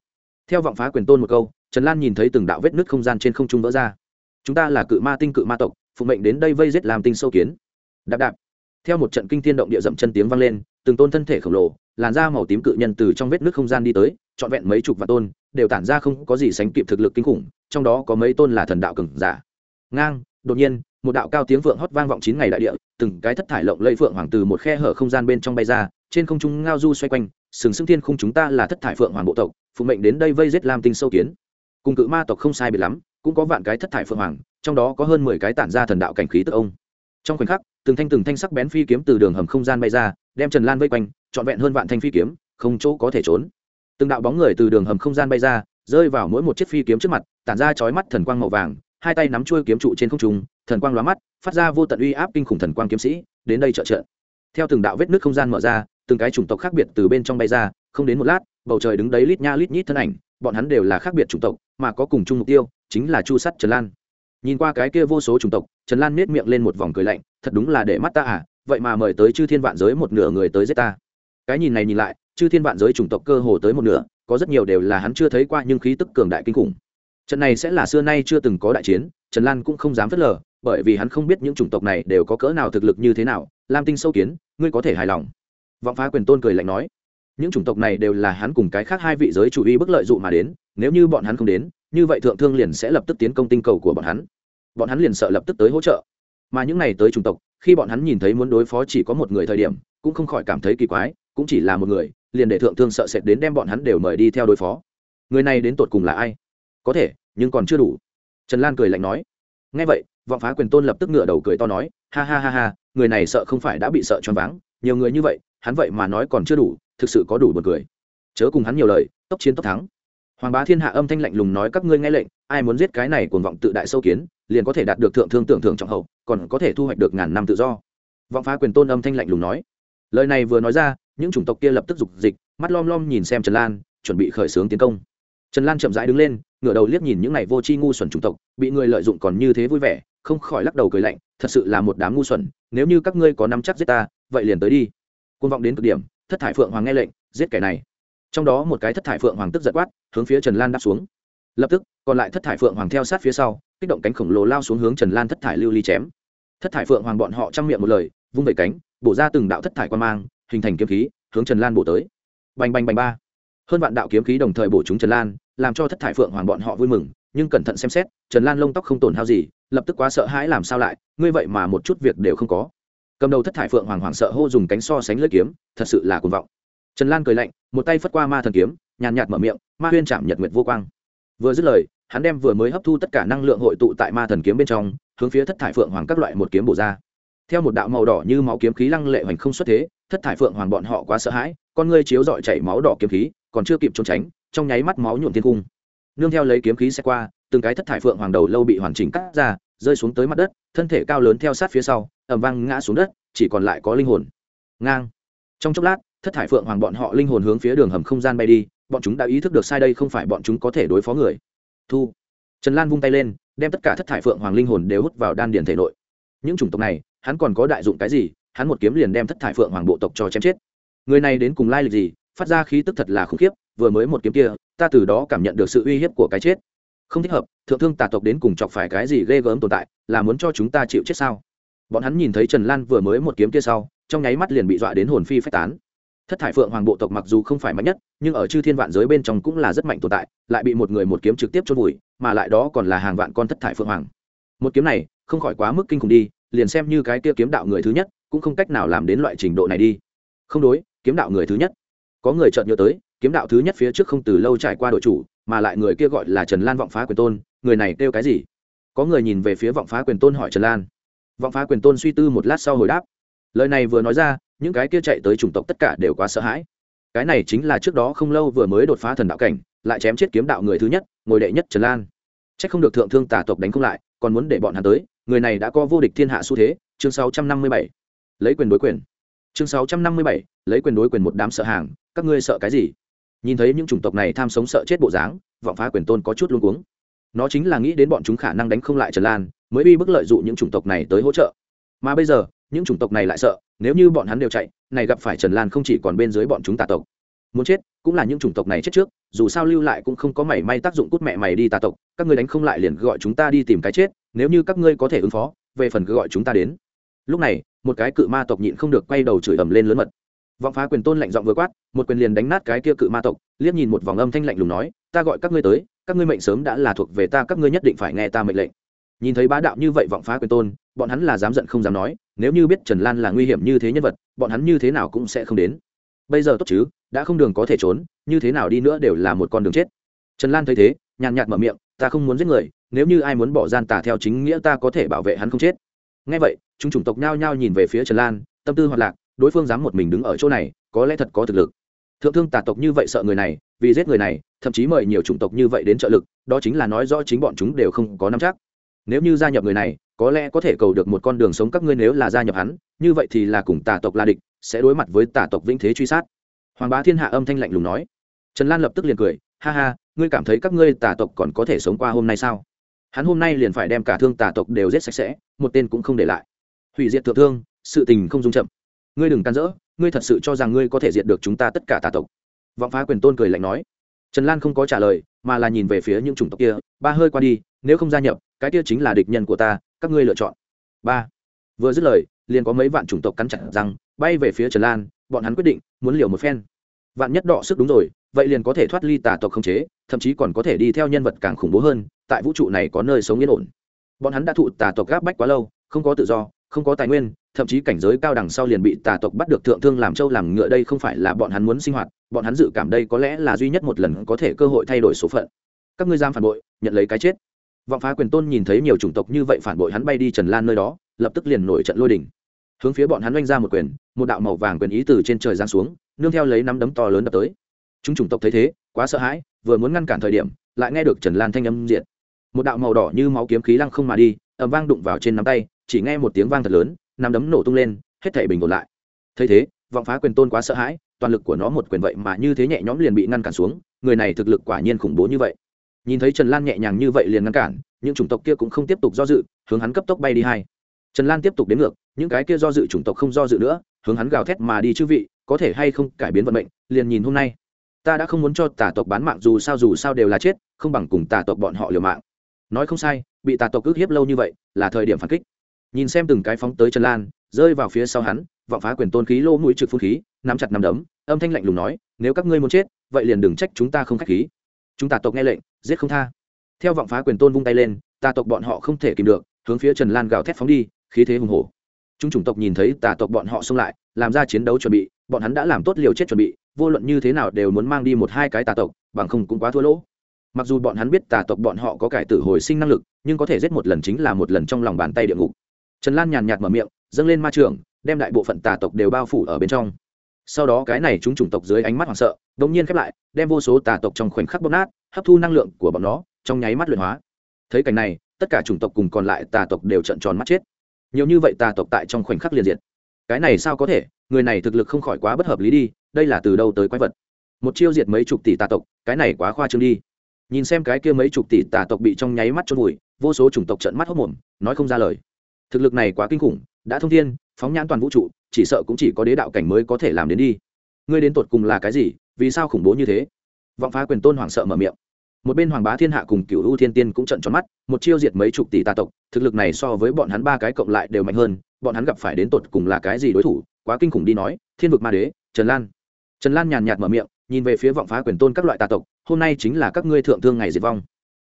Theo vọng phá quyền tôn một câu, trần lan nhìn thấy từng đạo vết nứt không gian trên không trung vỡ ra. Chúng ta là cự ma tinh cự ma tộc, phụ mệnh đến đây vây giết làm tinh sâu kiến. Đạp đạp. Theo một trận kinh thiên động địa dậm chân tiếng vang lên, từng tôn thân thể khổng lồ, làn da màu tím cự nhân từ trong vết nước không gian đi tới, trọn vẹn mấy chục vạn tôn đều tản ra không có gì sánh kịp thực lực kinh khủng, trong đó có mấy tôn là thần đạo cường giả. Ngang, đột nhiên, một đạo cao tiếng vượng hót vang vọng chín ngày đại địa, từng cái thất thải lộng lây phượng hoàng từ một khe hở không gian bên trong bay ra, trên không trung ngao du xoay quanh, sừng sững thiên khung chúng ta là thất thải phượng hoàng bộ tộc, phụ mệnh đến đây vây giết lam tinh sâu kiến. Cùng cự ma tộc không sai biệt lắm, cũng có vạn cái thất thải phượng hoàng, trong đó có hơn mười cái tản ra thần đạo cảnh khí tức ông. Trong khoảnh khắc, từng thanh từng thanh sắc bén phi kiếm từ đường hầm không gian bay ra, đem trần lan vây quanh, trọn vẹn hơn vạn thanh phi kiếm, không chỗ có thể trốn từng đạo bóng người từ đường hầm không gian bay ra, rơi vào mỗi một chiếc phi kiếm trước mặt, tản ra chói mắt thần quang màu vàng, hai tay nắm chuôi kiếm trụ trên không trung, thần quang lóa mắt, phát ra vô tận uy áp kinh khủng thần quang kiếm sĩ, đến đây trợ trợ. Theo từng đạo vết nước không gian mở ra, từng cái chủng tộc khác biệt từ bên trong bay ra, không đến một lát, bầu trời đứng đấy lít nha lít nhít thân ảnh, bọn hắn đều là khác biệt chủng tộc, mà có cùng chung mục tiêu, chính là chu sắt trần lan. Nhìn qua cái kia vô số chủng tộc, trần lan nết miệng lên một vòng cười lạnh, thật đúng là để mắt ta à vậy mà mời tới chư thiên vạn giới một nửa người tới giết ta. Cái nhìn này nhìn lại chư thiên vạn giới chủng tộc cơ hồ tới một nửa, có rất nhiều đều là hắn chưa thấy qua nhưng khí tức cường đại kinh khủng. Trận này sẽ là xưa nay chưa từng có đại chiến, trần lan cũng không dám phớt lờ, bởi vì hắn không biết những chủng tộc này đều có cỡ nào thực lực như thế nào. Lam tinh sâu kiến, ngươi có thể hài lòng. Vọng phá quyền tôn cười lạnh nói, những chủng tộc này đều là hắn cùng cái khác hai vị giới chủ y bức lợi dụ mà đến, nếu như bọn hắn không đến, như vậy thượng thương liền sẽ lập tức tiến công tinh cầu của bọn hắn. Bọn hắn liền sợ lập tức tới hỗ trợ. Mà những này tới chủng tộc, khi bọn hắn nhìn thấy muốn đối phó chỉ có một người thời điểm, cũng không khỏi cảm thấy kỳ quái, cũng chỉ là một người liền để thượng thương sợ sệt đến đem bọn hắn đều mời đi theo đối phó. Người này đến tột cùng là ai? Có thể, nhưng còn chưa đủ. Trần lan cười lạnh nói. Ngay vậy, vọng phá quyền tôn lập tức ngựa đầu cười to nói, ha ha ha ha, người này sợ không phải đã bị sợ choáng váng, nhiều người như vậy, hắn vậy mà nói còn chưa đủ, thực sự có đủ một cười. Chớ cùng hắn nhiều lời, tốc chiến tốc thắng. Hoàng bá thiên hạ âm thanh lạnh lùng nói, các ngươi nghe lệnh, ai muốn giết cái này cuồng vọng tự đại sâu kiến, liền có thể đạt được thượng thương tưởng thưởng trọng hậu, còn có thể thu hoạch được ngàn năm tự do. Vọng phá quyền tôn âm thanh lạnh lùng nói. Lời này vừa nói ra những chủng tộc kia lập tức dục dịch, mắt lom lom nhìn xem trần lan, chuẩn bị khởi xướng tiến công. Trần lan chậm rãi đứng lên, ngửa đầu liếc nhìn những này vô tri ngu xuẩn chủng tộc, bị người lợi dụng còn như thế vui vẻ, không khỏi lắc đầu cười lạnh, thật sự là một đám ngu xuẩn, nếu như các ngươi có nắm chắc giết ta, vậy liền tới đi. Côn vọng đến cực điểm, thất thải phượng hoàng nghe lệnh, giết kẻ này. Trong đó một cái thất thải phượng hoàng tức giật quát, hướng phía trần lan đáp xuống. Lập tức, còn lại thất thải phượng hoàng theo sát phía sau, kích động cánh khổng lồ lao xuống hướng trần lan thất thải lưu ly chém. Thất thải phượng hoàng bọn họ chăm miệng một lời, vung vẩy cánh, bổ ra từng đạo thất thải quan mang hình thành kiếm khí, hướng trần lan bổ tới. Bành bành bành ba. Hơn vạn đạo kiếm khí đồng thời bổ chúng trần lan, làm cho thất thải phượng hoàng bọn họ vui mừng, nhưng cẩn thận xem xét, trần lan lông tóc không tổn hao gì, lập tức quá sợ hãi làm sao lại, ngươi vậy mà một chút việc đều không có. Cầm đầu thất thải phượng hoàng hoàng sợ hô dùng cánh so sánh lưỡi kiếm, thật sự là cuồng vọng. Trần lan cười lạnh, một tay phất qua ma thần kiếm, nhàn nhạt mở miệng, ma huyên chạm nhật nguyệt vô quang. Vừa dứt lời, hắn đem vừa mới hấp thu tất cả năng lượng hội tụ tại ma thần kiếm bên trong, hướng phía thất thải phượng hoàng các loại một kiếm bổ ra. Theo một đạo màu đỏ như máu kiếm khí lăng lệ hoành không xuất thế thất thải phượng hoàng bọn họ quá sợ hãi, con ngươi chiếu dọi chảy máu đỏ kiếm khí, còn chưa kịp trốn tránh, trong nháy mắt máu nhuộm thiên cung. Nương theo lấy kiếm khí xe qua, từng cái thất thải phượng hoàng đầu lâu bị hoàn chỉnh cắt ra, rơi xuống tới mặt đất, thân thể cao lớn theo sát phía sau ẩm vang ngã xuống đất, chỉ còn lại có linh hồn. Ngang. Trong chốc lát, thất thải phượng hoàng bọn họ linh hồn hướng phía đường hầm không gian bay đi, bọn chúng đã ý thức được sai đây không phải bọn chúng có thể đối phó người. Thu. Trần lan vung tay lên, đem tất cả thất thải phượng hoàng linh hồn đều hút vào đan điền thể nội. Những chủng tộc này, hắn còn có đại dụng cái gì hắn một kiếm liền đem thất thải phượng hoàng bộ tộc cho chém chết. Người này đến cùng lai lịch gì, phát ra khí tức thật là khủng khiếp, vừa mới một kiếm kia, ta từ đó cảm nhận được sự uy hiếp của cái chết. Không thích hợp, thượng thương tà tộc đến cùng chọc phải cái gì ghê gớm tồn tại, là muốn cho chúng ta chịu chết sao? Bọn hắn nhìn thấy trần lan vừa mới một kiếm kia sau, trong nháy mắt liền bị dọa đến hồn phi phách tán. Thất thải phượng hoàng bộ tộc mặc dù không phải mạnh nhất, nhưng ở chư thiên vạn giới bên trong cũng là rất mạnh tồn tại, lại bị một người một kiếm trực tiếp chôn vùi, mà lại đó còn là hàng vạn con thất thải phượng hoàng. Một kiếm này, không khỏi quá mức kinh khủng đi, liền xem như cái kia kiếm đạo người thứ nhất cũng không cách nào làm đến loại trình độ này đi. Không đối, kiếm đạo người thứ nhất. Có người chợt nhớ tới, kiếm đạo thứ nhất phía trước không từ lâu trải qua đội chủ, mà lại người kia gọi là trần lan vọng phá quyền tôn, người này kêu cái gì? Có người nhìn về phía vọng phá quyền tôn hỏi trần lan. Vọng phá quyền tôn suy tư một lát sau hồi đáp. Lời này vừa nói ra, những cái kia chạy tới chủng tộc tất cả đều quá sợ hãi. Cái này chính là trước đó không lâu vừa mới đột phá thần đạo cảnh, lại chém chết kiếm đạo người thứ nhất, ngồi đệ nhất trần lan. C h ắ c không được thượng thương tà tộc đánh không lại, còn muốn để bọn hắn tới, người này đã có vô địch thiên hạ xu thế, chương 657 lấy quyền đối quyền. Chương 657, lấy quyền đối quyền một đám sợ hàng các ngươi sợ cái gì? Nhìn thấy những chủng tộc này tham sống sợ chết bộ dáng vọng phá quyền tôn có chút luôn cuống. Nó chính là nghĩ đến bọn chúng khả năng đánh không lại trần lan mới uy bức lợi dụng những chủng tộc này tới hỗ trợ. Mà bây giờ những chủng tộc này lại sợ nếu như bọn hắn đều chạy này gặp phải trần lan không chỉ còn bên dưới bọn chúng tà tộc. Muốn chết cũng là những chủng tộc này chết trước dù sao lưu lại cũng không có mảy may tác dụng cút mẹ mày đi tà tộc các ngươi đánh không lại liền gọi chúng ta đi tìm cái chết nếu như các ngươi có thể ứng phó về phần cứ gọi chúng ta đến lúc này, một cái cự ma tộc nhịn không được quay đầu chửi ầm lên lớn mật. Vọng phá quyền tôn lạnh giọng vừa quát, một quyền liền đánh nát cái kia cự ma tộc, liếc nhìn một vòng âm thanh lạnh lùng nói, ta gọi các ngươi tới, các ngươi mệnh sớm đã là thuộc về ta, các ngươi nhất định phải nghe ta mệnh lệnh. Nhìn thấy bá đạo như vậy vọng phá quyền tôn, bọn hắn là dám giận không dám nói, nếu như biết trần lan là nguy hiểm như thế nhân vật, bọn hắn như thế nào cũng sẽ không đến. Bây giờ tốt chứ, đã không đường có thể trốn, như thế nào đi nữa đều là một con đường chết. Trần lan thấy thế, nhàn nhạt mở miệng, ta không muốn giết người, nếu như ai muốn bỏ gian tà theo chính nghĩa ta có thể bảo vệ hắn không chết ngay vậy, chúng chủng tộc nhao nhao nhìn về phía trần lan, tâm tư hoạt lạc, đối phương dám một mình đứng ở chỗ này, có lẽ thật có thực lực. Thượng thương tà tộc như vậy sợ người này, vì giết người này, thậm chí mời nhiều chủng tộc như vậy đến trợ lực, đó chính là nói rõ chính bọn chúng đều không có nắm chắc. Nếu như gia nhập người này, có lẽ có thể cầu được một con đường sống các ngươi nếu là gia nhập hắn, như vậy thì là cùng tà tộc la địch, sẽ đối mặt với tà tộc vĩnh thế truy sát. Hoàng bá thiên hạ âm thanh lạnh lùng nói. Trần lan lập tức liền cười, ha ha, ngươi cảm thấy các ngươi tà tộc còn có thể sống qua hôm nay sao? Hắn hôm nay liền phải đem cả thương tà tộc đều giết sạch sẽ, một tên cũng không để lại. Hủy diệt thượng thương, sự tình không dung chậm. Ngươi đừng can rỡ ngươi thật sự cho rằng ngươi có thể diệt được chúng ta tất cả tà tộc. Vọng phá quyền tôn cười lạnh nói. Trần lan không có trả lời, mà là nhìn về phía những chủng tộc kia, ba hơi qua đi, nếu không gia nhập, cái kia chính là địch nhân của ta, các ngươi lựa chọn. Ba. Vừa dứt lời, liền có mấy vạn chủng tộc cắn chặt răng, bay về phía trần lan, bọn hắn quyết định muốn liều một phen. Vạn nhất đọ sức đúng rồi vậy liền có thể thoát ly tà tộc không chế, thậm chí còn có thể đi theo nhân vật càng khủng bố hơn, tại vũ trụ này có nơi sống yên ổn. Bọn hắn đã thụ tà tộc gáp bách quá lâu, không có tự do, không có tài nguyên, thậm chí cảnh giới cao đằng sau liền bị tà tộc bắt được thượng thương làm trâu làm ngựa đây không phải là bọn hắn muốn sinh hoạt, bọn hắn dự cảm đây có lẽ là duy nhất một lần có thể cơ hội thay đổi số phận. Các ngươi giam phản bội, nhận lấy cái chết. Vọng phá quyền tôn nhìn thấy nhiều chủng tộc như vậy phản bội hắn bay đi trần lan nơi đó, lập tức liền nổi trận lôi đình. Hướng phía bọn hắn oanh ra một quyền, một đạo màu vàng quyền ý từ trên trời giáng xuống, nương theo lấy nắm đấm to lớn đập tới chúng chủng tộc thấy thế, quá sợ hãi, vừa muốn ngăn cản thời điểm, lại nghe được trần lan thanh âm diện một đạo màu đỏ như máu kiếm khí lăng không mà đi ẩm vang đụng vào trên nắm tay, chỉ nghe một tiếng vang thật lớn, nắm đấm nổ tung lên, hết thể bình ổn lại. Thấy thế, vọng phá quyền tôn quá sợ hãi, toàn lực của nó một quyền vậy mà như thế nhẹ nhõm liền bị ngăn cản xuống, người này thực lực quả nhiên khủng bố như vậy. Nhìn thấy trần lan nhẹ nhàng như vậy liền ngăn cản, những chủng tộc kia cũng không tiếp tục do dự, hướng hắn cấp tốc bay đi hai. Trần lan tiếp tục đến ngược, những cái kia do dự chủng tộc không do dự nữa, hướng hắn gào thét mà đi chư vị, có thể hay không cải biến vận mệnh, liền nhìn hôm nay ta đã không muốn cho tà tộc bán mạng, dù sao dù sao đều là chết, không bằng cùng tà tộc bọn họ liều mạng. Nói không sai, bị tà tộc ức hiếp lâu như vậy, là thời điểm phản kích. Nhìn xem từng cái phóng tới trần lan, rơi vào phía sau hắn, vọng phá quyền tôn khí lô mũi trực phun khí, nắm chặt nắm đấm, âm thanh lạnh lùng nói, nếu các ngươi muốn chết, vậy liền đừng trách chúng ta không k h á c h khí. Chúng tà tộc nghe lệnh, giết không tha. Theo vọng phá quyền tôn vung tay lên, tà tộc bọn họ không thể kìm được, hướng phía trần lan gào thét phóng đi, khí thế hùng hổ. Chúng chủng tộc nhìn thấy tà tộc bọn họ xông lại, làm ra chiến đấu chuẩn bị, bọn hắn đã làm tốt liều chết chuẩn bị vô luận như thế nào đều muốn mang đi một hai cái tà tộc, bằng không cũng quá thua lỗ. Mặc dù bọn hắn biết tà tộc bọn họ có cải tử hồi sinh năng lực, nhưng có thể giết một lần chính là một lần trong lòng bàn tay địa ngục. Trần lan nhàn nhạt mở miệng, dâng lên ma trường, đem đại bộ phận tà tộc đều bao phủ ở bên trong. Sau đó cái này chúng chủng tộc dưới ánh mắt hoảng sợ đ ỗ n g nhiên khép lại, đem vô số tà tộc trong khoảnh khắc bóp nát, hấp thu năng lượng của bọn nó, trong nháy mắt luyện hóa. Thấy cảnh này, tất cả chủng tộc cùng còn lại tà tộc đều trận tròn mắt chết. Nhiều như vậy tà tộc tại trong khoảnh khắc liền diệt. Cái này sao có thể? Người này thực lực không khỏi quá bất hợp lý đi đây là từ đâu tới quái vật? Một chiêu diệt mấy chục tỷ tà tộc, cái này quá khoa trương đi. Nhìn xem cái kia mấy chục tỷ tà tộc bị trong nháy mắt trôn vùi, vô số chủng tộc trận mắt hốc mồm, nói không ra lời. Thực lực này quá kinh khủng, đã thông thiên, phóng nhãn toàn vũ trụ, chỉ sợ cũng chỉ có đế đạo cảnh mới có thể làm đến đi. Ngươi đến tột cùng là cái gì, vì sao khủng bố như thế? Vọng phá quyền tôn hoảng sợ mở miệng. Một bên hoàng bá thiên hạ cùng cựu ưu thiên tiên cũng trận tròn mắt, một chiêu diệt mấy chục tỷ tà tộc, thực lực này so với bọn hắn ba cái cộng lại đều mạnh hơn, bọn hắn gặp phải đến tột cùng là cái gì đối thủ, quá kinh khủng đi nói, thiên vực ma đế, trần lan trần lan nhàn nhạt mở miệng, nhìn về phía vọng phá quyền tôn các loại tà tộc, hôm nay chính là các ngươi thượng thương ngày diệt vong.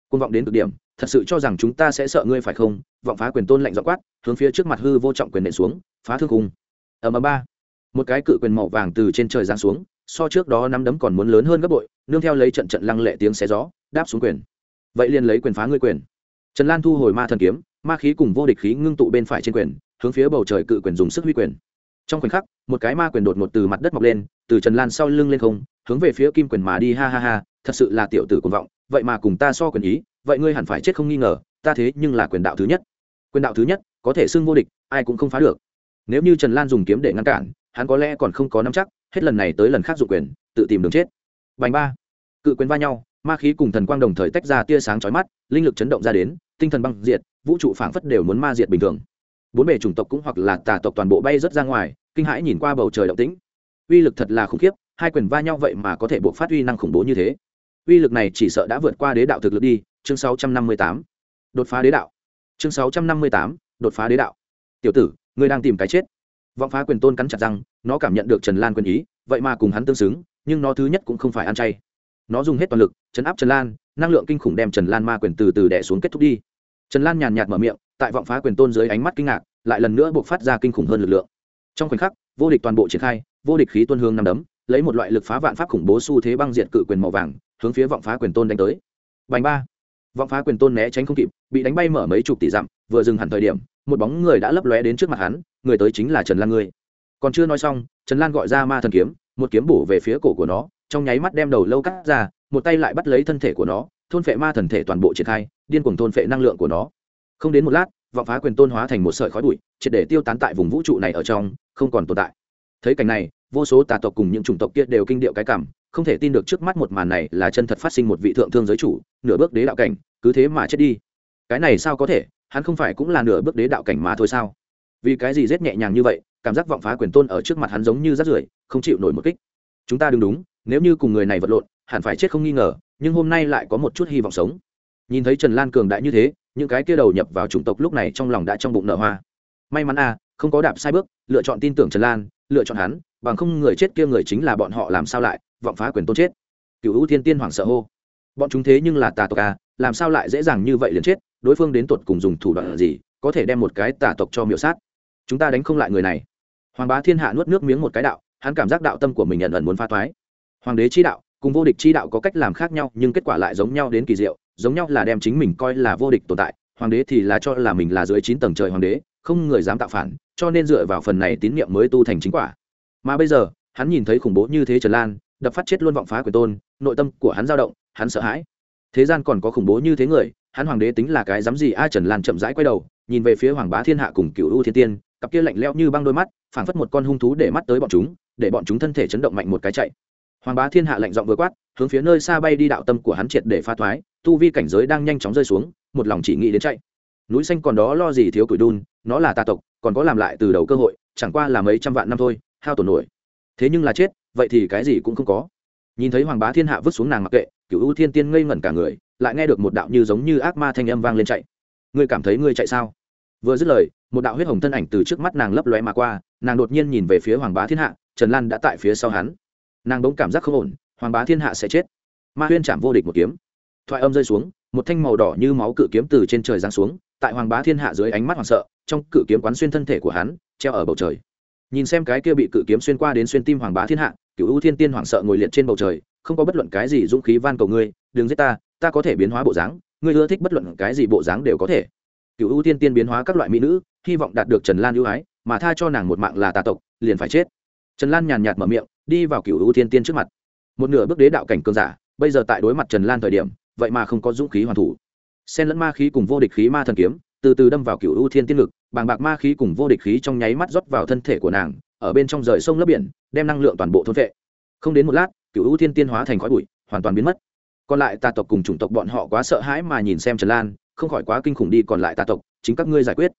Côn vọng đến cực điểm, thật sự cho rằng chúng ta sẽ sợ ngươi phải không? Vọng phá quyền tôn lạnh dọ quát, hướng phía trước mặt hư vô trọng quyền nện xuống, phá thương cung. Ở ầm ba. Một cái cự quyền màu vàng từ trên trời giáng xuống, so trước đó năm đấm còn muốn lớn hơn gấp bội, nương theo lấy trận trận lăng lệ tiếng xé gió, đáp xuống quyền. Vậy liền lấy quyền phá ngươi quyền. Trần lan thu hồi ma thần kiếm, ma khí cùng vô địch khí ngưng tụ bên phải trên quyền, hướng phía bầu trời cự quyền dùng sức huy quyền trong khoảnh khắc, một cái ma quyền đột ngột từ mặt đất mọc lên, từ trần lan sau lưng lên không, hướng về phía kim quyền mà đi, ha ha ha, thật sự là tiểu tử cuồng vọng, vậy mà cùng ta so quyền ý, vậy ngươi hẳn phải chết không nghi ngờ, ta thế nhưng là quyền đạo thứ nhất. Quyền đạo thứ nhất, có thể xưng vô địch, ai cũng không phá được. Nếu như trần lan dùng kiếm để ngăn cản, hắn có lẽ còn không có nắm chắc, hết lần này tới lần khác dụng quyền, tự tìm đường chết. Bành ba. Cự quyền va nhau, ma khí cùng thần quang đồng thời tách ra tia sáng chói mắt, linh lực chấn động ra đến, tinh thần băng diệt, vũ trụ phảng phất đều muốn ma diệt bình thường bốn bề chủng tộc cũng hoặc là tà tộc toàn bộ bay rớt ra ngoài kinh hãi nhìn qua bầu trời động tĩnh. Uy lực thật là khủng khiếp hai quyền va nhau vậy mà có thể buộc phát uy năng khủng bố như thế. Uy lực này chỉ sợ đã vượt qua đế đạo thực lực đi chương 658. đột phá đế đạo. Chương 658, đột phá đế đạo. Tiểu tử ngươi đang tìm cái chết. Vọng phá quyền tôn cắn chặt răng nó cảm nhận được trần lan quyền ý vậy mà cùng hắn tương xứng nhưng nó thứ nhất cũng không phải ăn chay. Nó dùng hết toàn lực chấn áp trần lan năng lượng kinh khủng đem trần lan ma quyền từ từ đẻ xuống kết thúc đi. Trần lan nhàn nhạt mở miệng tại vọng phá quyền tôn dưới ánh mắt kinh ngạc, lại lần nữa buộc phát ra kinh khủng hơn lực lượng. Trong khoảnh khắc, vô địch toàn bộ triển khai, vô địch khí tuân hương nằm đấm, lấy một loại lực phá vạn pháp khủng bố xu thế băng diện cự quyền màu vàng, hướng phía vọng phá quyền tôn đánh tới. Bành ba. Vọng phá quyền tôn né tránh không kịp, bị đánh bay mở mấy chục tỷ dặm, vừa dừng hẳn thời điểm, một bóng người đã lấp lóe đến trước mặt hắn, người tới chính là trần lan ngươi. Còn chưa nói xong, trần lan gọi ra ma thần kiếm, một kiếm bổ về phía cổ của nó, trong nháy mắt đem đầu lâu cắt ra, một tay lại bắt lấy thân thể của nó, thôn phệ ma thần thể toàn bộ triển khai, điên cuồng thôn phệ năng lượng của nó không đến một lát, vọng phá quyền tôn hóa thành một sợi khói bụi, triệt để tiêu tán tại vùng vũ trụ này ở trong, không còn tồn tại. Thấy cảnh này, vô số tà tộc cùng những chủng tộc kia đều kinh điệu cái cảm, không thể tin được trước mắt một màn này là chân thật phát sinh một vị thượng thương giới chủ, nửa bước đế đạo cảnh, cứ thế mà chết đi. Cái này sao có thể? Hắn không phải cũng là nửa bước đế đạo cảnh mà thôi sao? Vì cái gì rất nhẹ nhàng như vậy, cảm giác vọng phá quyền tôn ở trước mặt hắn giống như rát rưởi, không chịu nổi một kích. Chúng ta đừng đúng, nếu như cùng người này vật lộn, hẳn phải chết không nghi ngờ, nhưng hôm nay lại có một chút hy vọng sống. Nhìn thấy trần lan cường đại như thế những cái kia đầu nhập vào chủng tộc lúc này trong lòng đã trong bụng nở hoa. May mắn a không có đạp sai bước, lựa chọn tin tưởng trần lan, lựa chọn hắn, bằng không người chết kia người chính là bọn họ làm sao lại, vọng phá quyền tôn chết. Cựu ưu thiên tiên hoảng sợ hô. Bọn chúng thế nhưng là tà tộc a làm sao lại dễ dàng như vậy liền chết, đối phương đến tuột cùng dùng thủ đoạn gì, có thể đem một cái tà tộc cho miểu sát. Chúng ta đánh không lại người này. Hoàng bá thiên hạ nuốt nước miếng một cái đạo, hắn cảm giác đạo tâm của mình ẩn ẩn muốn pha thoái. Hoàng đế chi đạo cùng vô địch chi đạo có cách làm khác nhau, nhưng kết quả lại giống nhau đến kỳ diệu giống nhau là đem chính mình coi là vô địch tồn tại, hoàng đế thì là cho là mình là dưới chín tầng trời hoàng đế, không người dám tạo phản, cho nên dựa vào phần này tín nhiệm mới tu thành chính quả. Mà bây giờ, hắn nhìn thấy khủng bố như thế trần lan, đập phát chết luôn vọng phá quyền tôn, nội tâm của hắn dao động, hắn sợ hãi. Thế gian còn có khủng bố như thế người, hắn hoàng đế tính là cái dám gì? A, trần lan chậm rãi quay đầu, nhìn về phía hoàng bá thiên hạ cùng cựu u thiên tiên, cặp kia lạnh lẽo như băng đôi mắt, phảng phất một con hung thú để mắt tới bọn chúng, để bọn chúng thân thể chấn động mạnh một cái chạy. Hoàng bá thiên hạ lạnh giọng vừa quát, hướng phía nơi xa bay đi đạo tâm của hắn triệt để pha thoái tu vi cảnh giới đang nhanh chóng rơi xuống, một lòng chỉ nghĩ đến chạy. Núi xanh còn đó lo gì thiếu cửi đun, nó là tà tộc, còn có làm lại từ đầu cơ hội, chẳng qua là mấy trăm vạn năm thôi, hao tổn nổi. Thế nhưng là chết, vậy thì cái gì cũng không có. Nhìn thấy hoàng bá thiên hạ vứt xuống nàng mặc kệ cựu ưu thiên tiên ngây ngẩn cả người, lại nghe được một đạo như giống như ác ma thanh âm vang lên chạy. Ngươi cảm thấy ngươi chạy sao? Vừa dứt lời, một đạo huyết hồng thân ảnh từ trước mắt nàng lấp lóe mà qua, nàng đột nhiên nhìn về phía hoàng bá thiên hạ, trần lan đã tại phía sau hắn. Nàng bỗng cảm giác không ổn, hoàng bá thiên hạ sẽ chết. Ma huyên chạm vô địch một kiếm thoại âm rơi xuống, một thanh màu đỏ như máu cự kiếm từ trên trời giáng xuống, tại hoàng bá thiên hạ dưới ánh mắt hoảng sợ, trong cự kiếm quán xuyên thân thể của hắn, treo ở bầu trời. Nhìn xem cái kia bị cự kiếm xuyên qua đến xuyên tim hoàng bá thiên hạ cựu ưu thiên tiên hoảng sợ ngồi liệt trên bầu trời, không có bất luận cái gì dũng khí van cầu ngươi, đừng giết ta ta có thể biến hóa bộ dáng, ngươi ưa thích bất luận cái gì bộ dáng đều có thể. Cựu ưu thiên tiên biến hóa các loại mỹ nữ, hy vọng đạt được trần lan ưu ái, mà tha cho nàng một mạng là tà tộc, liền phải chết. Trần lan nhàn nhạt mở miệng, đi vào cựu ưu thiên tiên trước mặt. Một nửa bước đế đạo cảnh cường giả, bây giờ tại đối mặt trần lan thời điểm vậy mà không có dũng khí hoàn thủ. Xen lẫn ma khí cùng vô địch khí ma thần kiếm, từ từ đâm vào cựu ưu thiên tiên lực bàng bạc ma khí cùng vô địch khí trong nháy mắt rót vào thân thể của nàng, ở bên trong rời sông lấp biển, đem năng lượng toàn bộ thôn vệ. Không đến một lát cựu ưu thiên tiên hóa thành khói bụi, hoàn toàn biến mất. Còn lại tà tộc cùng chủng tộc bọn họ quá sợ hãi mà nhìn xem trần lan, không khỏi quá kinh khủng đi, còn lại tà tộc, chính các ngươi giải quyết.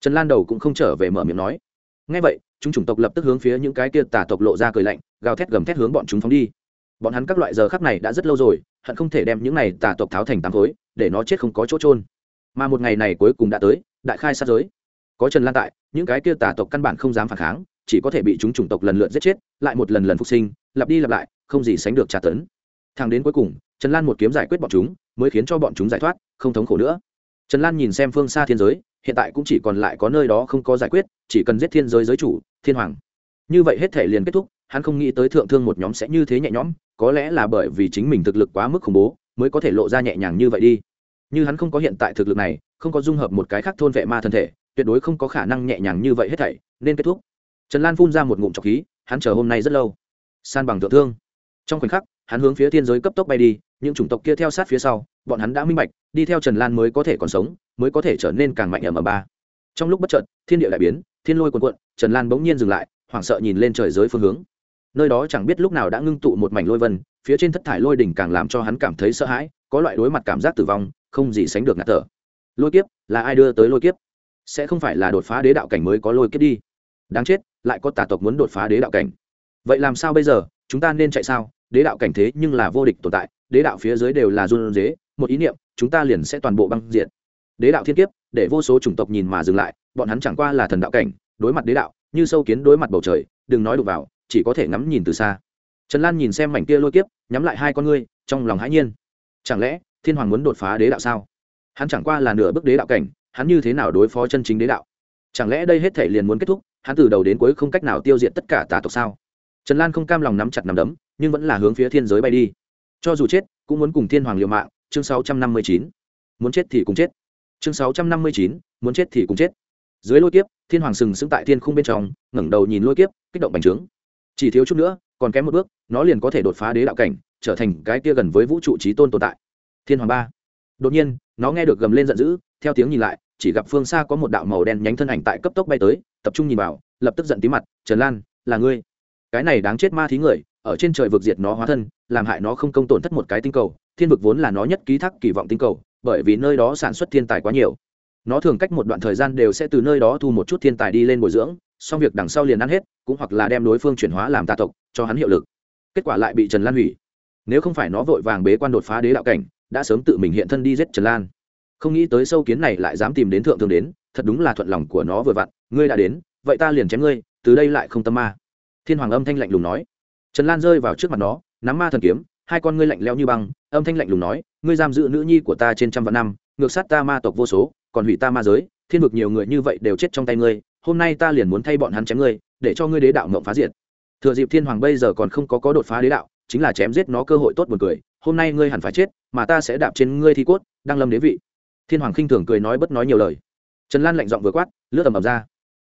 Trần lan đầu cũng không trở về mở miệng nói. Ngay vậy, chúng chủng tộc lập tức hướng phía những cái kia tà tộc lộ ra cười lạnh, gào thét gầm thét hướng bọn chúng phóng đi. Bọn hắn các loại giờ khắc này đã rất lâu rồi hận không thể đem những này tà tộc tháo thành tám khối, để nó chết không có chỗ trôn mà một ngày này cuối cùng đã tới, đại khai sát giới. Có trần lan tại, những cái kia tà tộc căn bản không dám phản kháng, chỉ có thể bị chúng chủng tộc lần lượt giết chết, lại một lần lần phục sinh, lặp đi lặp lại, không gì sánh được tra tấn. Thằng đến cuối cùng, trần lan một kiếm giải quyết bọn chúng, mới khiến cho bọn chúng giải thoát, không thống khổ nữa. Trần lan nhìn xem phương xa thiên giới, hiện tại cũng chỉ còn lại có nơi đó không có giải quyết, chỉ cần giết thiên giới giới chủ, thiên hoàng. Như vậy hết thể liền kết thúc, hắn không nghĩ tới thượng thương một nhóm sẽ như thế nhẹ nhõm có lẽ là bởi vì chính mình thực lực quá mức khủng bố, mới có thể lộ ra nhẹ nhàng như vậy đi. Như hắn không có hiện tại thực lực này, không có dung hợp một cái khác thôn vệ ma thân thể, tuyệt đối không có khả năng nhẹ nhàng như vậy hết thảy, nên kết thúc. Trần lan phun ra một ngụm trọc khí, hắn chờ hôm nay rất lâu. San bằng thượng thương. Trong khoảnh khắc, hắn hướng phía thiên giới cấp tốc bay đi, những chủng tộc kia theo sát phía sau, bọn hắn đã minh bạch, đi theo trần lan mới có thể còn sống, mới có thể trở nên càng mạnh ở m ba. Trong lúc bất chợt, thiên địa đại biến, thiên lôi quần quận trần lan bỗng nhiên dừng lại, hoảng sợ nhìn lên trời giới phương hướng nơi đó chẳng biết lúc nào đã ngưng tụ một mảnh lôi vân, phía trên thất thải lôi đỉnh càng làm cho hắn cảm thấy sợ hãi, có loại đối mặt cảm giác tử vong, không gì sánh được ngạt thở. Lôi kiếp, là ai đưa tới lôi kiếp? Sẽ không phải là đột phá đế đạo cảnh mới có lôi kiếp đi. Đáng chết, lại có tà tộc muốn đột phá đế đạo cảnh. Vậy làm sao bây giờ? Chúng ta nên chạy sao? Đế đạo cảnh thế nhưng là vô địch tồn tại, đế đạo phía dưới đều là run dế một ý niệm, chúng ta liền sẽ toàn bộ băng diện đế đạo thiên kiếp, để vô số chủng tộc nhìn mà dừng lại, bọn hắn chẳng qua là thần đạo cảnh, đối mặt đế đạo, như sâu kiến đối mặt bầu trời, đừng nói đụng vào chỉ có thể ngắm nhìn từ xa. Trần lan nhìn xem mảnh kia lôi kiếp, nhắm lại hai con ngươi, trong lòng hãi nhiên. Chẳng lẽ thiên hoàng muốn đột phá đế đạo sao? Hắn chẳng qua là nửa bước đế đạo cảnh, hắn như thế nào đối phó chân chính đế đạo? Chẳng lẽ đây hết thể liền muốn kết thúc, hắn từ đầu đến cuối không cách nào tiêu diệt tất cả tà tộc sao? Trần lan không cam lòng nắm chặt nắm đấm, nhưng vẫn là hướng phía thiên giới bay đi. Cho dù chết, cũng muốn cùng thiên hoàng liều mạng, chương sáu trăm năm mươi chín. Muốn chết thì cùng chết. Chương sáu trăm năm mươi chín, muốn chết thì cùng chết. Dưới lôi kiếp, thiên hoàng sừng sững tại thiên khung bên trong, ngẩng đầu nhìn lôi kiếp, kích động bành trướng chỉ thiếu chút nữa, còn kém một bước, nó liền có thể đột phá đế đạo cảnh, trở thành cái kia gần với vũ trụ trí tôn tồn tại. Thiên hoàng ba. Đột nhiên, nó nghe được gầm lên giận dữ, theo tiếng nhìn lại, chỉ gặp phương xa có một đạo màu đen nhánh thân ảnh tại cấp tốc bay tới, tập trung nhìn vào, lập tức giận tí mặt, trần lan, là ngươi? Cái này đáng chết ma thí người, ở trên trời vực diệt nó hóa thân, làm hại nó không công tổn thất một cái tinh cầu, thiên vực vốn là nó nhất ký thác kỳ vọng tinh cầu, bởi vì nơi đó sản xuất thiên tài quá nhiều. Nó thường cách một đoạn thời gian đều sẽ từ nơi đó thu một chút thiên tài đi lên bồi dưỡng xong việc đằng sau liền ăn hết, cũng hoặc là đem đối phương chuyển hóa làm tà tộc, cho hắn hiệu lực. Kết quả lại bị trần lan hủy. Nếu không phải nó vội vàng bế quan đột phá đế đạo cảnh, đã sớm tự mình hiện thân đi giết trần lan. Không nghĩ tới sâu kiến này lại dám tìm đến thượng thương đến, thật đúng là thuận lòng của nó vừa vặn, ngươi đã đến, vậy ta liền chém ngươi, từ đây lại không tâm ma. Thiên hoàng âm thanh lạnh lùng nói. Trần lan rơi vào trước mặt nó, nắm ma thần kiếm, hai con ngươi lạnh leo như băng, âm thanh lạnh lùng nói, ngươi giam giữ nữ nhi của ta trên trăm vạn năm, ngược sát ta ma tộc vô số, còn hủy ta ma giới, thiên vực nhiều người như vậy đều chết trong tay ngươi hôm nay ta liền muốn thay bọn hắn chém ngươi, để cho ngươi đế đạo mộng phá diệt. Thừa dịp thiên hoàng bây giờ còn không có có đột phá đế đạo, chính là chém giết nó cơ hội tốt một cười, hôm nay ngươi hẳn phải chết, mà ta sẽ đạp trên ngươi thi cốt, đang lâm đế vị. Thiên hoàng khinh thường cười nói bất nói nhiều lời. Trần lan lạnh giọng vừa quát, lướt tầm ầm ra.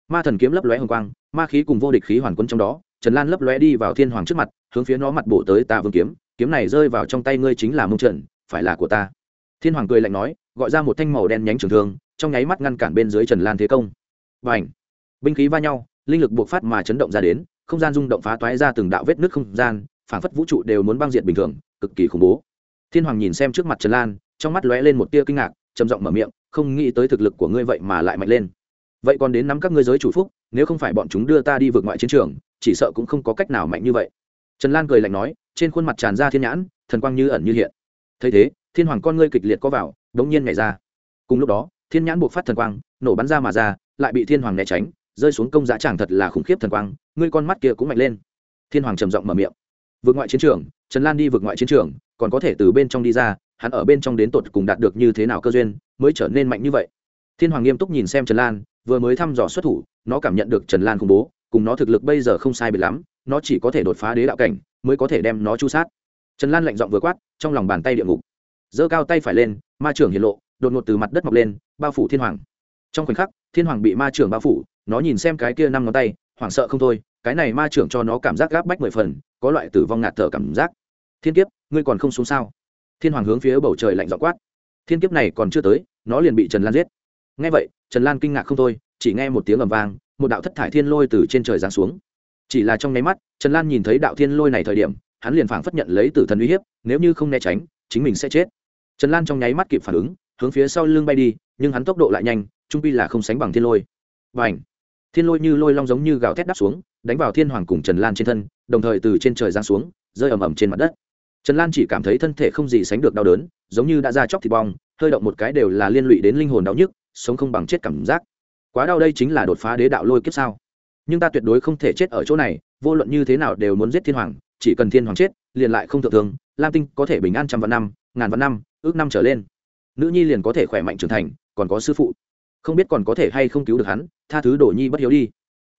Ma thần kiếm lấp lóe hồng quang, ma khí cùng vô địch khí hoàn quân trong đó, trần lan lấp lóe đi vào thiên hoàng trước mặt, hướng phía nó mặt bổ tới tà vương kiếm kiếm này rơi vào trong tay ngươi chính là mông trần, phải là của ta. Thiên hoàng cười lạnh nói, gọi ra một thanh màu đen nhánh trường thương, trong nháy mắt ngăn cản bên dưới trần lan thế công. Và ảnh binh khí va nhau, linh lực buộc phát mà chấn động ra đến, không gian rung động phá toái ra từng đạo vết nước không gian, phản phất vũ trụ đều muốn băng diệt bình thường, cực kỳ khủng bố. Thiên hoàng nhìn xem trước mặt trần lan, trong mắt lóe lên một tia kinh ngạc, trầm giọng mở miệng, không nghĩ tới thực lực của ngươi vậy mà lại mạnh lên. Vậy còn đến nắm các ngươi giới chủ phúc, nếu không phải bọn chúng đưa ta đi vượt ngoại chiến trường, chỉ sợ cũng không có cách nào mạnh như vậy. Trần lan cười lạnh nói, trên khuôn mặt tràn ra thiên nhãn, thần quang như ẩn như hiện. Thấy thế, thiên hoàng con ngươi kịch liệt có vào, đống nhiên nhảy ra. Cùng lúc đó, thiên nhãn buộc phát thần quang, nổ bắn ra mà ra, lại bị thiên hoàng né tránh rơi xuống công giá chàng thật là khủng khiếp thần quang, ngươi con mắt kia cũng mạnh lên. Thiên hoàng trầm giọng mở miệng. Vượt ngoại chiến trường, trần lan đi vượt ngoại chiến trường, còn có thể từ bên trong đi ra, hắn ở bên trong đến tột cùng đạt được như thế nào cơ duyên, mới trở nên mạnh như vậy. Thiên hoàng nghiêm túc nhìn xem trần lan, vừa mới thăm dò xuất thủ, nó cảm nhận được trần lan khủng bố, cùng nó thực lực bây giờ không sai biệt lắm, nó chỉ có thể đột phá đế đạo cảnh, mới có thể đem nó chu sát. Trần lan lạnh giọng vừa quát, trong lòng bàn tay địa ngục. Giơ cao tay phải lên, ma trưởng hiện lộ, đột ngột từ mặt đất mọc lên, bao phủ thiên hoàng. Trong khoảnh khắc, thiên hoàng bị ma trưởng bao phủ nó nhìn xem cái kia năm ngón tay, hoảng sợ không thôi, cái này ma trưởng cho nó cảm giác gáp bách mười phần, có loại tử vong ngạt thở cảm giác. Thiên kiếp, ngươi còn không xuống sao? Thiên hoàng hướng phía bầu trời lạnh dọ quát. Thiên kiếp này còn chưa tới, nó liền bị trần lan giết. Ngay vậy, trần lan kinh ngạc không thôi, chỉ nghe một tiếng ầm vang, một đạo thất thải thiên lôi từ trên trời giáng xuống. Chỉ là trong nháy mắt, trần lan nhìn thấy đạo thiên lôi này thời điểm, hắn liền phảng phất nhận lấy tử thần uy hiếp, nếu như không né tránh, chính mình sẽ chết. Trần lan trong nháy mắt kịp phản ứng, hướng phía sau lưng bay đi, nhưng hắn tốc độ lại nhanh, trung pi là không sánh bằng thiên lôi. Và ảnh thiên lôi như lôi long giống như gào thét đắp xuống, đánh vào thiên hoàng cùng trần lan trên thân, đồng thời từ trên trời giang xuống, rơi ầm ầm trên mặt đất. Trần lan chỉ cảm thấy thân thể không gì sánh được đau đớn, giống như đã ra chóc thịt bong, hơi động một cái đều là liên lụy đến linh hồn đau nhức, sống không bằng chết cảm giác. Quá đau đây chính là đột phá đế đạo lôi kiếp sao? Nhưng ta tuyệt đối không thể chết ở chỗ này, vô luận như thế nào đều muốn giết thiên hoàng, chỉ cần thiên hoàng chết, liền lại không thượng thường lam tinh có thể bình an trăm vạn năm, ngàn vạn năm, ước năm trở lên. Nữ nhi liền có thể khỏe mạnh trưởng thành, còn có sư phụ không biết còn có thể hay không cứu được hắn, tha thứ đổ nhi bất hiếu đi.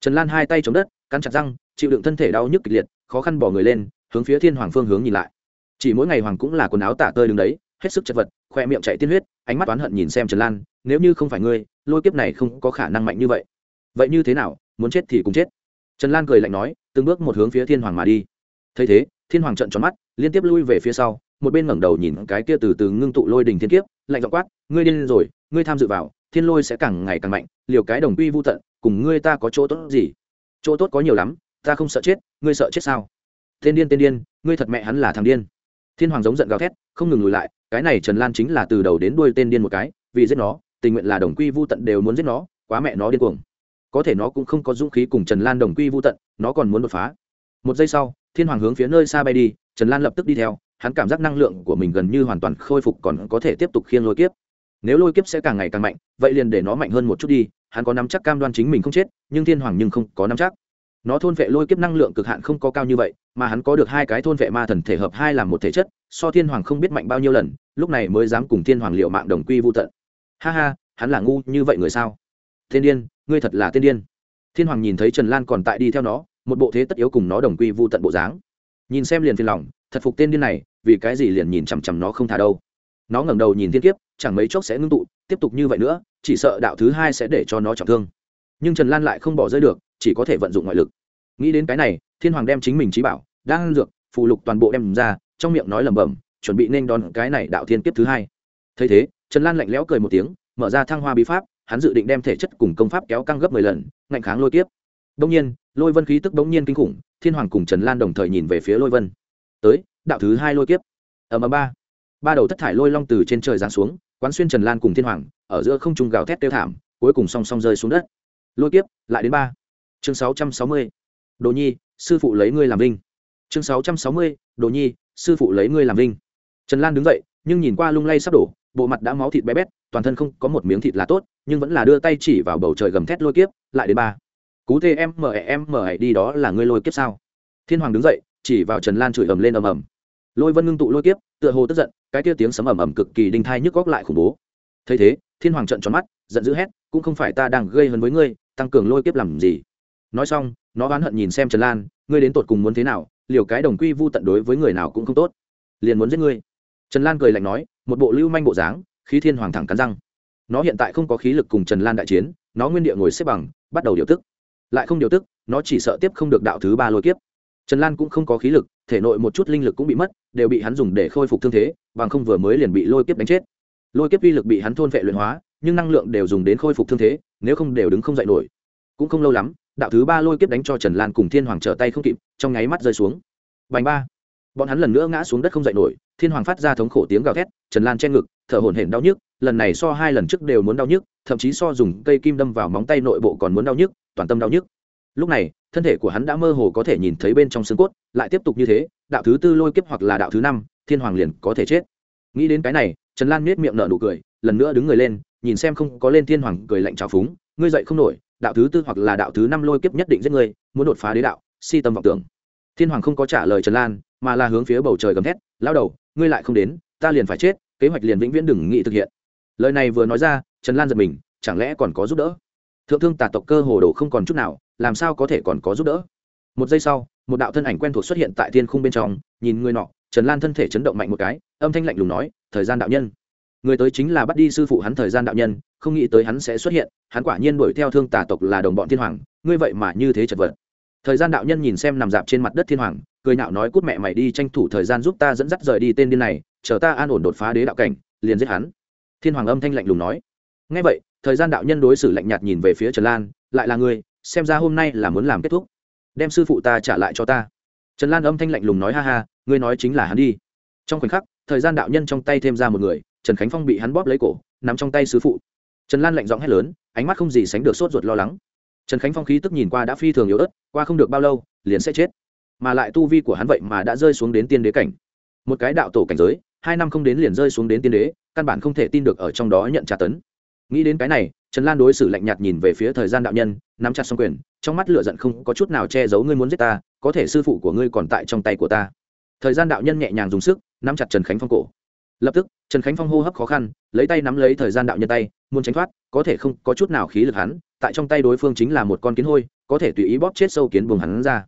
Trần lan hai tay chống đất, cắn chặt răng, chịu đựng thân thể đau nhức kịch liệt, khó khăn bỏ người lên, hướng phía thiên hoàng phương hướng nhìn lại. Chỉ mỗi ngày hoàng cũng là quần áo tả tơi đứng đấy, hết sức chật vật, khoe miệng chạy tiên huyết, ánh mắt oán hận nhìn xem trần lan, nếu như không phải ngươi, lôi kiếp này không có khả năng mạnh như vậy. Vậy như thế nào, muốn chết thì cũng chết. Trần lan cười lạnh nói, từng bước một hướng phía thiên hoàng mà đi. Thấy thế, thiên hoàng trận tròn mắt, liên tiếp lui về phía sau, một bên ngẩng đầu nhìn cái kia từ từ ngưng tụ lôi đình thiên kiếp, lạnh dọ quát, ngươi điên rồi, ngươi tham dự vào thiên lôi sẽ càng ngày càng mạnh, liều cái đồng quy vô tận, cùng ngươi ta có chỗ tốt gì? Chỗ tốt có nhiều lắm, ta không sợ chết, ngươi sợ chết sao? Tên điên tên điên, ngươi thật mẹ hắn là thằng điên. Thiên hoàng giống giận gào thét, không ngừng lùi lại, cái này trần lan chính là từ đầu đến đuôi tên điên một cái, vì giết nó, tình nguyện là đồng quy vô tận đều muốn giết nó, quá mẹ nó điên cuồng. Có thể nó cũng không có dũng khí cùng trần lan đồng quy vô tận, nó còn muốn đột phá. Một giây sau, thiên hoàng hướng phía nơi xa bay đi, trần lan lập tức đi theo, hắn cảm giác năng lượng của mình gần như hoàn toàn khôi phục còn có thể tiếp tục khiêng lôi kiếp nếu lôi kiếp sẽ càng ngày càng mạnh, vậy liền để nó mạnh hơn một chút đi, hắn có nắm chắc cam đoan chính mình không chết, nhưng thiên hoàng nhưng không có nắm chắc. Nó thôn vệ lôi kiếp năng lượng cực hạn không có cao như vậy, mà hắn có được hai cái thôn vệ ma thần thể hợp hai làm một thể chất, so thiên hoàng không biết mạnh bao nhiêu lần, lúc này mới dám cùng thiên hoàng liệu mạng đồng quy vô tận. Ha ha, hắn là ngu như vậy người sao? Thiên điên, ngươi thật là thiên điên. Thiên hoàng nhìn thấy trần lan còn tại đi theo nó, một bộ thế tất yếu cùng nó đồng quy vô tận bộ dáng. Nhìn xem liền phiền lòng, thật phục tên điên này, vì cái gì liền nhìn chằm chằm nó không thả đâu? Nó ngẩng đầu nhìn thiên kiếp, chẳng mấy chốc sẽ ngưng tụ, tiếp tục như vậy nữa, chỉ sợ đạo thứ hai sẽ để cho nó trọng thương. Nhưng trần lan lại không bỏ rơi được, chỉ có thể vận dụng ngoại lực. Nghĩ đến cái này, thiên hoàng đem chính mình trí bảo đang dược, phù lục toàn bộ đem ra, trong miệng nói lẩm bẩm, chuẩn bị nên đón cái này đạo thiên kiếp thứ hai. Thấy thế, trần lan lạnh lẽo cười một tiếng, mở ra thăng hoa bí pháp, hắn dự định đem thể chất cùng công pháp kéo căng gấp mười lần, ngạnh kháng lôi kiếp. Đông nhiên, lôi vân khí tức bỗng nhiên kinh khủng, thiên hoàng cùng trần lan đồng thời nhìn về phía lôi vân. Tới, đạo thứ hai lôi kiếp. Ở mờ ba ba đầu thất thải lôi long từ trên trời giáng xuống, quán xuyên trần lan cùng thiên hoàng, ở giữa không trung gào thét tiêu thảm, cuối cùng song song rơi xuống đất. Lôi kiếp, lại đến ba. Chương sáu trăm sáu mươi. Đồ nhi, sư phụ lấy ngươi làm vinh. Chương sáu trăm sáu mươi. Đồ nhi, sư phụ lấy ngươi làm vinh. Trần lan đứng dậy, nhưng nhìn qua lung lay sắp đổ, bộ mặt đã máu thịt bé bét, toàn thân không có một miếng thịt là tốt, nhưng vẫn là đưa tay chỉ vào bầu trời gầm thét lôi kiếp, lại đến ba. Cú tê em mờ em mờ đi đó là ngươi lôi kiếp sao? Thiên hoàng đứng dậy, chỉ vào trần lan chửi ầm lên ầm ầm lôi vân ngưng tụ lôi kiếp, tựa hồ tức giận, cái tia tiếng sấm ầm ầm cực kỳ đinh thai nhức góc lại khủng bố. Thấy thế, thiên hoàng trận tròn mắt, giận dữ hét, cũng không phải ta đang gây hấn với ngươi, tăng cường lôi kiếp làm gì? Nói xong, nó oán hận nhìn xem trần lan, ngươi đến tột cùng muốn thế nào? Liều cái đồng quy vu tận đối với người nào cũng không tốt. Liền muốn giết ngươi. Trần lan cười lạnh nói, một bộ lưu manh bộ dáng, khí thiên hoàng thẳng cắn răng. Nó hiện tại không có khí lực cùng trần lan đại chiến, nó nguyên địa ngồi xếp bằng, bắt đầu điều tức. Lại không điều tức, nó chỉ sợ tiếp không được đạo thứ ba lôi kiếp. Trần lan cũng không có khí lực thể nội một chút linh lực cũng bị mất, đều bị hắn dùng để khôi phục thương thế, bằng không vừa mới liền bị lôi kiếp đánh chết. Lôi kiếp uy lực bị hắn thôn vệ luyện hóa, nhưng năng lượng đều dùng đến khôi phục thương thế, nếu không đều đứng không dậy nổi. Cũng không lâu lắm, đạo thứ ba lôi kiếp đánh cho trần lan cùng thiên hoàng trở tay không kịp, trong nháy mắt rơi xuống. Bành ba. Bọn hắn lần nữa ngã xuống đất không dậy nổi, thiên hoàng phát ra thống khổ tiếng gào thét, trần lan che ngực, thở hổn hển đau nhức, lần này so hai lần trước đều muốn đau nhức, thậm chí so dùng cây kim đâm vào móng tay nội bộ còn muốn đau nhức, toàn tâm đau nhức. Lúc này thân thể của hắn đã mơ hồ có thể nhìn thấy bên trong xương cốt, lại tiếp tục như thế, đạo thứ tư lôi kiếp hoặc là đạo thứ năm, thiên hoàng liền có thể chết. Nghĩ đến cái này, trần lan nết miệng nở nụ cười, lần nữa đứng người lên, nhìn xem không có lên thiên hoàng, cười lạnh trào phúng, ngươi dậy không nổi, đạo thứ tư hoặc là đạo thứ năm lôi kiếp nhất định giết ngươi, muốn đột phá đế đạo, si tâm vọng tưởng. Thiên hoàng không có trả lời trần lan, mà là hướng phía bầu trời gầm thét lao đầu, ngươi lại không đến, ta liền phải chết, kế hoạch liền vĩnh viễn đừng nghĩ thực hiện. Lời này vừa nói ra, trần lan giật mình, chẳng lẽ còn có giúp đỡ? Thượng thương tà tộc cơ hồ đồ không còn chút nào làm sao có thể còn có giúp đỡ? Một giây sau, một đạo thân ảnh quen thuộc xuất hiện tại thiên khung bên trong, nhìn người nọ, trần lan thân thể chấn động mạnh một cái, âm thanh lạnh lùng nói, thời gian đạo nhân. Người tới chính là bắt đi sư phụ hắn thời gian đạo nhân, không nghĩ tới hắn sẽ xuất hiện, hắn quả nhiên đuổi theo thương tà tộc là đồng bọn thiên hoàng, ngươi vậy mà như thế chật vật. Thời gian đạo nhân nhìn xem nằm dạp trên mặt đất thiên hoàng, cười nạo nói, cút mẹ mày đi, tranh thủ thời gian giúp ta dẫn dắt rời đi tên điên này, chờ ta an ổn đột phá đế đạo cảnh, liền giết hắn. Thiên hoàng âm thanh lạnh lùng nói. Ngay vậy, thời gian đạo nhân đối xử lạnh nhạt nhìn về phía trần lan, lại là ngươi xem ra hôm nay là muốn làm kết thúc. Đem sư phụ ta trả lại cho ta. Trần lan âm thanh lạnh lùng nói ha ha, ngươi nói chính là hắn đi. Trong khoảnh khắc, thời gian đạo nhân trong tay thêm ra một người, trần khánh phong bị hắn bóp lấy cổ nằm trong tay sư phụ. Trần lan lạnh giọng hét lớn, ánh mắt không gì sánh được sốt ruột lo lắng. Trần khánh phong khí tức nhìn qua đã phi thường yếu ớt, qua không được bao lâu, liền sẽ chết. Mà lại tu vi của hắn vậy mà đã rơi xuống đến tiên đế cảnh. Một cái đạo tổ cảnh giới, hai năm không đến liền rơi xuống đến tiên đế, căn bản không thể tin được ở trong đó nhận trả tấn. Nghĩ đến cái này, trần lan đối xử lạnh nhạt nhìn về phía thời gian đạo nhân nắm chặt xong quyền, trong mắt lửa giận không có chút nào che giấu ngươi muốn giết ta, có thể sư phụ của ngươi còn tại trong tay của ta. Thời gian đạo nhân nhẹ nhàng dùng sức, nắm chặt trần khánh phong cổ. Lập tức, trần khánh phong hô hấp khó khăn, lấy tay nắm lấy thời gian đạo nhân tay, muốn tránh thoát, có thể không có chút nào khí lực hắn, tại trong tay đối phương chính là một con kiến hôi, có thể tùy ý bóp chết sâu kiến buồng hắn ra.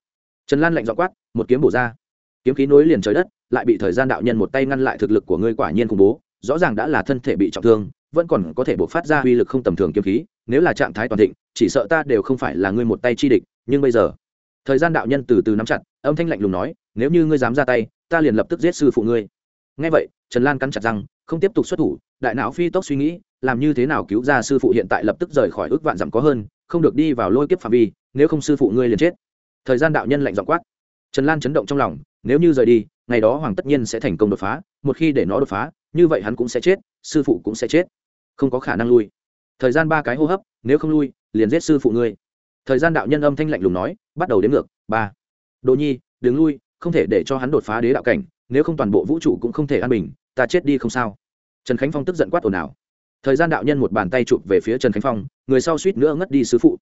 Trần lan lạnh dọ quát, một kiếm bổ ra. Kiếm khí nối liền trời đất, lại bị thời gian đạo nhân một tay ngăn lại thực lực của ngươi quả nhiên khủng bố, rõ ràng đã là thân thể bị trọng thương, vẫn còn có thể buộc phát ra uy lực không tầm thường kiếm khí nếu là trạng thái toàn thịnh, chỉ sợ ta đều không phải là ngươi một tay chi địch, nhưng bây giờ, thời gian đạo nhân từ từ nắm chặt, âm thanh lạnh lùng nói, nếu như ngươi dám ra tay, ta liền lập tức giết sư phụ ngươi. Ngay vậy, trần lan cắn chặt răng, không tiếp tục xuất thủ, đại não phi tốc suy nghĩ, làm như thế nào cứu ra sư phụ hiện tại lập tức rời khỏi ước vạn dặm có hơn, không được đi vào lôi kiếp phạm vi, nếu không sư phụ ngươi liền chết. Thời gian đạo nhân lạnh giọng quát. Trần lan chấn động trong lòng, nếu như rời đi, ngày đó hoàng tất nhiên sẽ thành công đột phá, một khi để nó đột phá, như vậy hắn cũng sẽ chết, sư phụ cũng sẽ chết. Không có khả năng lui thời gian ba cái hô hấp, nếu không lui, liền giết sư phụ ngươi. Thời gian đạo nhân âm thanh lạnh lùng nói, bắt đầu đến ngược, ba. Đồ nhi đứng lui, không thể để cho hắn đột phá đế đạo cảnh, nếu không toàn bộ vũ trụ cũng không thể an bình, ta chết đi không sao. Trần khánh phong tức giận quát ồn ào. Thời gian đạo nhân một bàn tay chụp về phía trần khánh phong, người sau suýt nữa ngất đi sư phụ.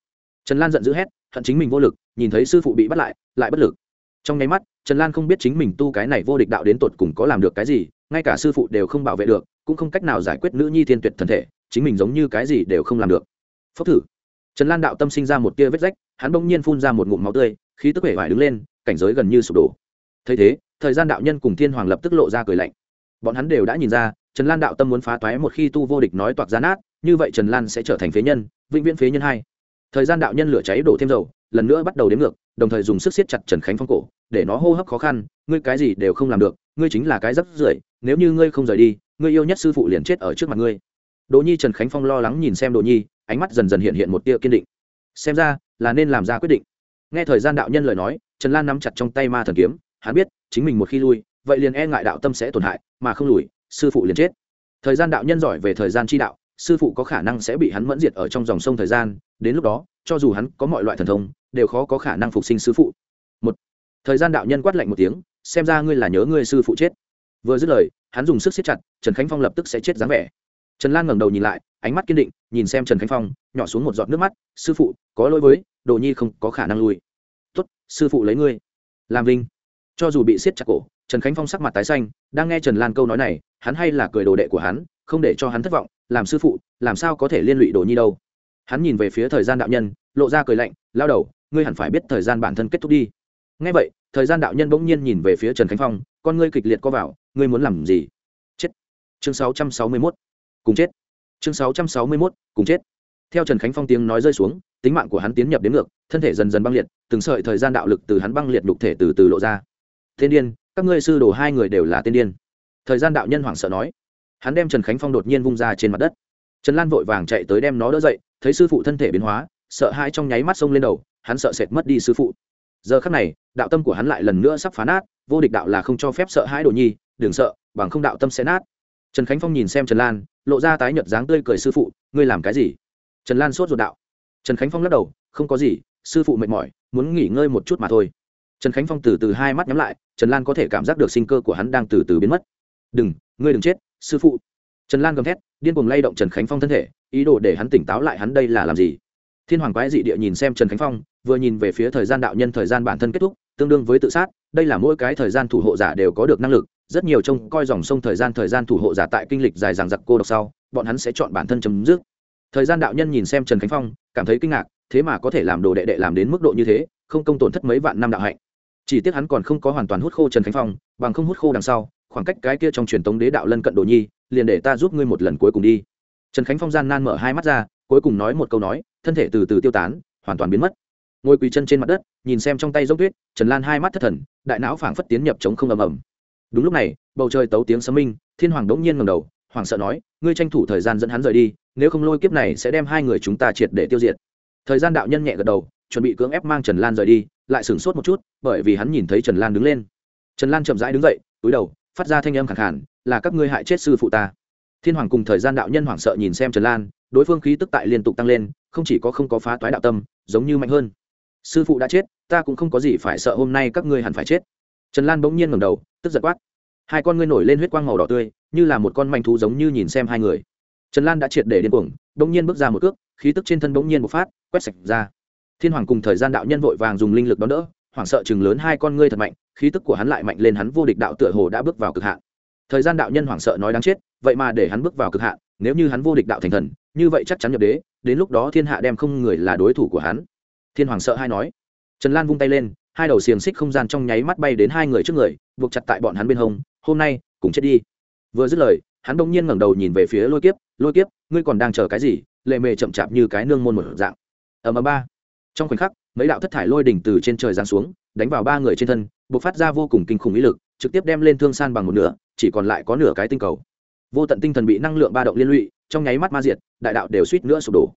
Trần lan giận dữ hét, hận chính mình vô lực, nhìn thấy sư phụ bị bắt lại lại bất lực. Trong nháy mắt, trần lan không biết chính mình tu cái này vô địch đạo đến tột cùng có làm được cái gì, ngay cả sư phụ đều không bảo vệ được, cũng không cách nào giải quyết nữ nhi thiên tuyệt thần thể chính mình giống như cái gì đều không làm được. Phốc thử. Trần lan đạo tâm sinh ra một tia vết rách, hắn bỗng nhiên phun ra một ngụm máu tươi, khí tức vẻ vải đứng lên, cảnh giới gần như sụp đổ. Thấy thế, thời gian đạo nhân cùng thiên hoàng lập tức lộ ra cười lạnh. Bọn hắn đều đã nhìn ra, trần lan đạo tâm muốn phá toái một khi tu vô địch nói toạc ra nát, như vậy trần lan sẽ trở thành phế nhân, vĩnh viễn phế nhân hai. Thời gian đạo nhân lửa cháy đổ thêm dầu, lần nữa bắt đầu đếm ngược, đồng thời dùng sức siết chặt trần khánh phong cổ, để nó hô hấp khó khăn, ngươi cái gì đều không làm được, ngươi chính là cái rắp rưởi, nếu như ngươi không rời đi, ngươi yêu nhất sư phụ liền chết ở trước mặt ngươi đỗ nhi trần khánh phong lo lắng nhìn xem đỗ nhi, ánh mắt dần dần hiện hiện một tia kiên định. Xem ra, là nên làm ra quyết định. Nghe thời gian đạo nhân lời nói, trần lan nắm chặt trong tay ma thần kiếm, hắn biết, chính mình một khi lui, vậy liền e ngại đạo tâm sẽ tổn hại, mà không lùi, sư phụ liền chết. Thời gian đạo nhân giỏi về thời gian chi đạo, sư phụ có khả năng sẽ bị hắn mẫn diệt ở trong dòng sông thời gian, đến lúc đó, cho dù hắn có mọi loại thần thông, đều khó có khả năng phục sinh sư phụ. Một, thời gian đạo nhân quát lạnh một tiếng, xem ra ngươi là nhớ ngươi sư phụ chết. Vừa dứt lời, hắn dùng sức siết chặt, trần khánh phong lập tức sẽ chết dáng vẻ trần lan ngẩng đầu nhìn lại, ánh mắt kiên định, nhìn xem trần khánh phong, nhỏ xuống một giọt nước mắt, sư phụ, có lỗi với, đồ nhi không có khả năng lui. Tuất sư phụ lấy ngươi. Làm vinh. Cho dù bị siết chặt cổ, trần khánh phong sắc mặt tái xanh, đang nghe trần lan câu nói này, hắn hay là cười đồ đệ của hắn, không để cho hắn thất vọng, làm sư phụ, làm sao có thể liên lụy đồ nhi đâu? Hắn nhìn về phía thời gian đạo nhân, lộ ra cười lạnh, lao đầu, ngươi hẳn phải biết thời gian bản thân kết thúc đi. Ngay vậy, thời gian đạo nhân bỗng nhiên nhìn về phía trần khánh phong, con ngươi kịch liệt co vào, ngươi muốn làm gì? Chết. Chương 661 cùng chết. Chương 661, cùng chết. Theo trần khánh phong tiếng nói rơi xuống tính mạng của hắn tiến nhập đến ngược thân thể dần dần băng liệt từng sợi thời gian đạo lực từ hắn băng liệt đục thể từ từ lộ ra. Thiên điên các ngươi sư đồ hai người đều là tiên điên. Thời gian đạo nhân hoảng sợ nói. Hắn đem trần khánh phong đột nhiên vung ra trên mặt đất. Trần lan vội vàng chạy tới đem nó đỡ dậy thấy sư phụ thân thể biến hóa sợ hãi trong nháy mắt xông lên đầu hắn sợ sệt mất đi sư phụ. Giờ khắc này đạo tâm của hắn lại lần nữa sắp phá nát vô địch đạo là không cho phép sợ hãi đồ nhi đừng sợ bằng không đạo tâm sẽ nát trần khánh phong nhìn xem trần lan, lộ ra tái nhợt dáng tươi cười, sư phụ, ngươi làm cái gì? Trần lan sốt ruột đạo. Trần khánh phong lắc đầu, không có gì, sư phụ mệt mỏi, muốn nghỉ ngơi một chút mà thôi. Trần khánh phong từ từ hai mắt nhắm lại, trần lan có thể cảm giác được sinh cơ của hắn đang từ từ biến mất. Đừng, ngươi đừng chết, sư phụ. Trần lan gầm thét, điên cuồng lay động trần khánh phong thân thể, ý đồ để hắn tỉnh táo lại hắn đây là làm gì? Thiên hoàng quái dị địa nhìn xem trần khánh phong, vừa nhìn về phía thời gian đạo nhân thời gian bản thân kết thúc, tương đương với tự sát, đây là mỗi cái thời gian thủ hộ giả đều có được năng lực rất nhiều trông coi dòng sông thời gian thời gian thủ hộ giả tại kinh lịch dài dằng dặc cô độc sau, bọn hắn sẽ chọn bản thân chấm dứt. Thời gian đạo nhân nhìn xem trần khánh phong, cảm thấy kinh ngạc, thế mà có thể làm đồ đệ đệ làm đến mức độ như thế, không công tổn thất mấy vạn năm đạo hạnh. Chỉ tiếc hắn còn không có hoàn toàn hút khô trần khánh phong, bằng không hút khô đằng sau, khoảng cách cái kia trong truyền tống đế đạo lân cận đồ nhi, liền để ta giúp ngươi một lần cuối cùng đi. Trần khánh phong gian nan mở hai mắt ra, cuối cùng nói một câu nói, thân thể từ từ tiêu tán, hoàn toàn biến mất. Ngồi quỳ chân trên mặt đất, nhìn xem trong tay giống tuyết, trần lan hai mắt thất thần, đại não phảng phất tiến nhập chống không ầm ầm đúng lúc này, bầu trời tấu tiếng sấm minh, thiên hoàng đỗng nhiên ngầm đầu hoàng sợ nói, ngươi tranh thủ thời gian dẫn hắn rời đi, nếu không lôi kiếp này sẽ đem hai người chúng ta triệt để tiêu diệt. Thời gian đạo nhân nhẹ gật đầu, chuẩn bị cưỡng ép mang trần lan rời đi, lại sửng sốt một chút, bởi vì hắn nhìn thấy trần lan đứng lên. Trần lan chậm rãi đứng dậy, túi đầu, phát ra thanh âm khẳng khản là các ngươi hại chết sư phụ ta. Thiên hoàng cùng thời gian đạo nhân hoảng sợ nhìn xem trần lan, đối phương khí tức tại liên tục tăng lên, không chỉ có không có phá toái đạo tâm, giống như mạnh hơn. Sư phụ đã chết, ta cũng không có gì phải sợ hôm nay các ngươi hẳn phải chết trần lan bỗng nhiên ngẩng đầu, tức giật quát. Hai con ngươi nổi lên huyết quang màu đỏ tươi, như là một con manh thú giống như nhìn xem hai người. Trần lan đã triệt để điên cuồng, bỗng nhiên bước ra một cước, khí tức trên thân bỗng nhiên một phát, quét sạch ra. Thiên hoàng cùng thời gian đạo nhân vội vàng dùng linh lực đón đỡ, hoảng sợ chừng lớn hai con ngươi thật mạnh, khí tức của hắn lại mạnh lên hắn vô địch đạo tựa hồ đã bước vào cực hạn. Thời gian đạo nhân hoảng sợ nói đáng chết, vậy mà để hắn bước vào cực hạn, nếu như hắn vô địch đạo thành thần, như vậy chắc chắn nhập đế, đến lúc đó thiên hạ đem không người là đối thủ của hắn. Thiên hoàng sợ hai nói. Trần lan vung tay lên hai đầu xiềng xích không gian trong nháy mắt bay đến hai người trước người, buộc chặt tại bọn hắn bên hông, hôm nay, cùng chết đi. Vừa dứt lời, hắn đông nhiên ngẩng đầu nhìn về phía lôi kiếp lôi kiếp, ngươi còn đang chờ cái gì? Lệ mề chậm chạp như cái nương môn một dạng. Ở ầm ba. Trong khoảnh khắc, mấy đạo thất thải lôi đỉnh từ trên trời giáng xuống, đánh vào ba người trên thân buộc phát ra vô cùng kinh khủng ý lực, trực tiếp đem lên thương san bằng một nửa, chỉ còn lại có nửa cái tinh cầu. Vô tận tinh thần bị năng lượng ba động liên lụy, trong nháy mắt ma diệt, đại đạo đều suýt nữa sụp đổ.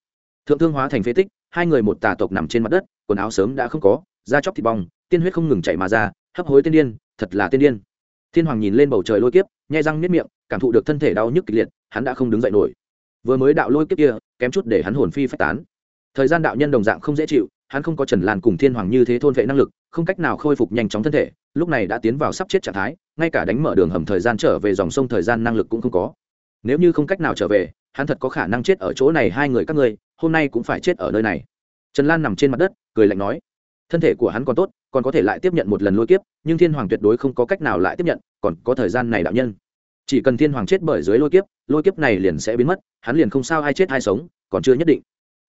Thượng thương hóa thành phế tích, hai người một tà tộc nằm trên mặt đất, quần áo sớm đã không có da chóc thịt bong, tiên huyết không ngừng chảy mà ra, hấp hối tiên điên, thật là tiên điên. Thiên hoàng nhìn lên bầu trời lôi kiếp, nhai răng nếp miệng, cảm thụ được thân thể đau nhức kịch liệt, hắn đã không đứng dậy nổi. Vừa mới đạo lôi kiếp kia, kém chút để hắn hồn phi phách tán. Thời gian đạo nhân đồng dạng không dễ chịu, hắn không có trần lan cùng thiên hoàng như thế thôn vệ năng lực, không cách nào khôi phục nhanh chóng thân thể, lúc này đã tiến vào sắp chết trạng thái, ngay cả đánh mở đường hầm thời gian trở về dòng sông thời gian năng lực cũng không có. Nếu như không cách nào trở về, hắn thật có khả năng chết ở chỗ này hai người các ngươi, hôm nay cũng phải chết ở nơi này. Trần lan nằm trên mặt đất, cười lạnh nói thân thể của hắn còn tốt, còn có thể lại tiếp nhận một lần lôi kiếp, nhưng thiên hoàng tuyệt đối không có cách nào lại tiếp nhận, còn có thời gian này đạo nhân. Chỉ cần thiên hoàng chết bởi dưới lôi kiếp lôi kiếp này liền sẽ biến mất, hắn liền không sao ai chết ai sống, còn chưa nhất định.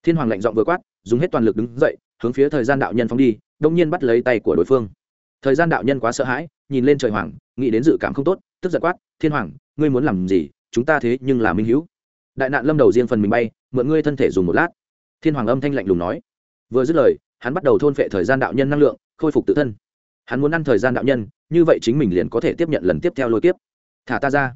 Thiên hoàng lạnh giọng vừa quát, dùng hết toàn lực đứng dậy, hướng phía thời gian đạo nhân phóng đi, đông nhiên bắt lấy tay của đối phương. Thời gian đạo nhân quá sợ hãi, nhìn lên trời hoàng, nghĩ đến dự cảm không tốt, tức giận quát, thiên hoàng, ngươi muốn làm gì? Chúng ta thế nhưng là minh hữu. Đại nạn lâm đầu riêng phần mình bay, mượn ngươi thân thể dùng một lát. Thiên hoàng âm thanh lạnh lùng nói. Vừa dứt lời hắn bắt đầu thôn phệ thời gian đạo nhân năng lượng, khôi phục tự thân. Hắn muốn ăn thời gian đạo nhân, như vậy chính mình liền có thể tiếp nhận lần tiếp theo lôi tiếp thả ta ra.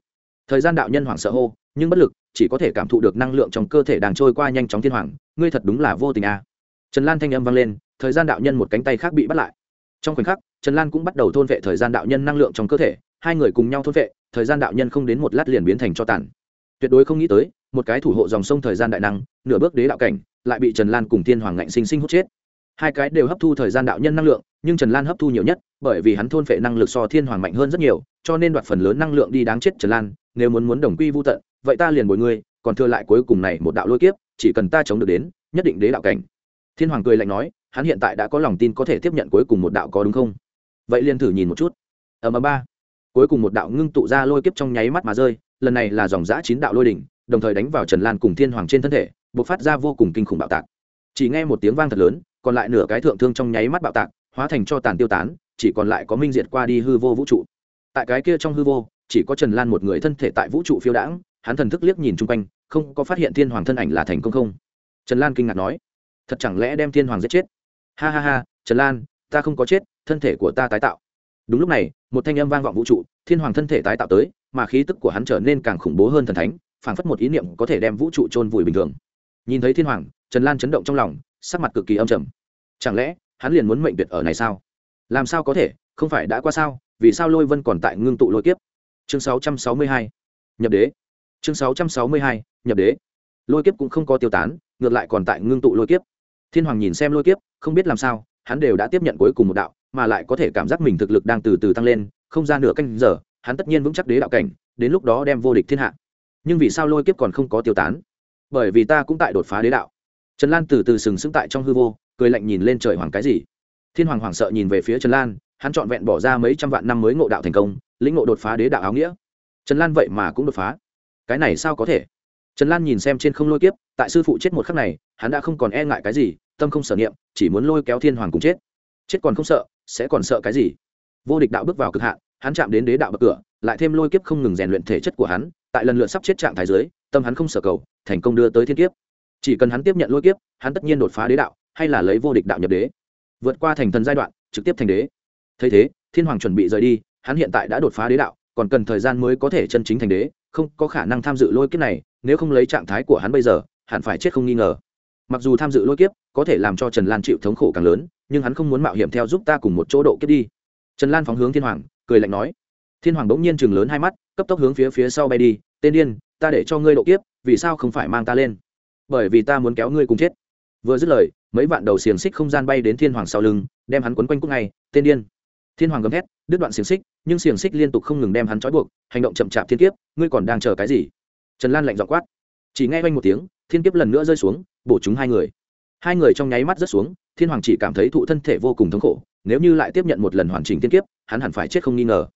Thời gian đạo nhân hoảng sợ hô, nhưng bất lực, chỉ có thể cảm thụ được năng lượng trong cơ thể đang trôi qua nhanh chóng thiên hoàng, ngươi thật đúng là vô tình à. trần lan thanh âm vang lên, thời gian đạo nhân một cánh tay khác bị bắt lại. Trong khoảnh khắc, trần lan cũng bắt đầu thôn vệ thời gian đạo nhân năng lượng trong cơ thể, hai người cùng nhau thôn vệ thời gian đạo nhân không đến một lát liền biến thành cho tàn. Tuyệt đối không nghĩ tới, một cái thủ hộ dòng sông thời gian đại năng, nửa bước đế đạo cảnh, lại bị trần lan cùng thiên hoàng ngạnh sinh sinh hút chết hai cái đều hấp thu thời gian đạo nhân năng lượng, nhưng trần lan hấp thu nhiều nhất, bởi vì hắn thôn phệ năng lực so thiên hoàng mạnh hơn rất nhiều, cho nên đoạt phần lớn năng lượng đi đáng chết trần lan, nếu muốn muốn đồng quy vô tận, vậy ta liền bồi ngươi, còn thừa lại cuối cùng này một đạo lôi kiếp, chỉ cần ta chống được đến, nhất định đế đạo cảnh. Thiên hoàng cười lạnh nói, hắn hiện tại đã có lòng tin có thể tiếp nhận cuối cùng một đạo có đúng không? Vậy liền thử nhìn một chút. Ở mà ba. Cuối cùng một đạo ngưng tụ ra lôi kiếp trong nháy mắt mà rơi, lần này là dòng giã chín đạo lôi đỉnh, đồng thời đánh vào trần lan cùng thiên hoàng trên thân thể buộc phát ra vô cùng kinh khủng bạo tạc. Chỉ nghe một tiếng vang thật lớn còn lại nửa cái thượng thương trong nháy mắt bạo tạc, hóa thành cho tàn tiêu tán, chỉ còn lại có minh diệt qua đi hư vô vũ trụ. Tại cái kia trong hư vô, chỉ có trần lan một người thân thể tại vũ trụ phiêu đãng, hắn thần thức liếc nhìn chung quanh, không có phát hiện thiên hoàng thân ảnh là thành công không? Trần lan kinh ngạc nói, thật chẳng lẽ đem thiên hoàng giết chết? Ha ha ha, trần lan, ta không có chết, thân thể của ta tái tạo. Đúng lúc này, một thanh âm vang vọng vũ trụ, thiên hoàng thân thể tái tạo tới, mà khí tức của hắn trở nên càng khủng bố hơn thần thánh, phảng phất một ý niệm có thể đem vũ trụ chôn vùi bình thường. Nhìn thấy thiên hoàng, trần lan chấn động trong lòng sắc mặt cực kỳ âm trầm. Chẳng lẽ, hắn liền muốn mệnh tuyệt ở này sao? Làm sao có thể? Không phải đã qua sao? Vì sao lôi vân còn tại ngưng tụ lôi kiếp? Chương 662. nhập đế. Chương 662. nhập đế. Lôi kiếp cũng không có tiêu tán, ngược lại còn tại ngưng tụ lôi kiếp. Thiên hoàng nhìn xem lôi kiếp, không biết làm sao, hắn đều đã tiếp nhận cuối cùng một đạo, mà lại có thể cảm giác mình thực lực đang từ từ tăng lên, không ra nửa canh giờ, hắn tất nhiên vững chắc đế đạo cảnh, đến lúc đó đem vô địch thiên hạ. Nhưng vì sao lôi kiếp còn không có tiêu tán? Bởi vì ta cũng tại đột phá đế đạo trần lan từ từ sừng sững tại trong hư vô, cười lạnh nhìn lên trời hoàng cái gì. Thiên hoàng hoảng sợ nhìn về phía trần lan, hắn trọn vẹn bỏ ra mấy trăm vạn năm mới ngộ đạo thành công, lĩnh ngộ đột phá đế đạo áo nghĩa. Trần lan vậy mà cũng đột phá. Cái này sao có thể? Trần lan nhìn xem trên không lôi kiếp, tại sư phụ chết một khắc này, hắn đã không còn e ngại cái gì, tâm không sở niệm, chỉ muốn lôi kéo thiên hoàng cùng chết. Chết còn không sợ, sẽ còn sợ cái gì? Vô địch đạo bước vào cực hạn, hắn chạm đến đế đạo bậc cửa, lại thêm lôi kiếp không ngừng rèn luyện thể chất của hắn, tại lần lượt sắp chết trạng thái dưới, tâm hắn không sở cầu, thành công đưa tới thiên kiếp chỉ cần hắn tiếp nhận lôi kiếp, hắn tất nhiên đột phá đế đạo, hay là lấy vô địch đạo nhập đế. Vượt qua thành thần giai đoạn, trực tiếp thành đế. Thấy thế, thiên hoàng chuẩn bị rời đi, hắn hiện tại đã đột phá đế đạo, còn cần thời gian mới có thể chân chính thành đế, không có khả năng tham dự lôi kiếp này, nếu không lấy trạng thái của hắn bây giờ, hẳn phải chết không nghi ngờ. Mặc dù tham dự lôi kiếp, có thể làm cho trần lan chịu thống khổ càng lớn, nhưng hắn không muốn mạo hiểm theo giúp ta cùng một chỗ độ kiếp đi. Trần lan phóng hướng thiên hoàng, cười lạnh nói. Thiên hoàng bỗng nhiên chừng lớn hai mắt, cấp tốc hướng phía phía sau bay đi, tên điên, ta để cho ngươi độ kiếp, vì sao không phải mang ta lên? Bởi vì ta muốn kéo ngươi cùng chết. Vừa dứt lời, mấy vạn đầu xiềng xích không gian bay đến thiên hoàng sau lưng, đem hắn quấn quanh cúc ngay, tên điên. Thiên hoàng gầm thét, đứt đoạn xiềng xích, nhưng xiềng xích liên tục không ngừng đem hắn trói buộc, hành động chậm chạp thiên kiếp, ngươi còn đang chờ cái gì? Trần lan lạnh dọ quát. Chỉ nghe quanh một tiếng, thiên kiếp lần nữa rơi xuống, bổ chúng hai người. Hai người trong nháy mắt rớt xuống, thiên hoàng chỉ cảm thấy thụ thân thể vô cùng thống khổ, nếu như lại tiếp nhận một lần hoàn chỉnh thiên kiếp, hắn hẳn phải chết không nghi ngờ.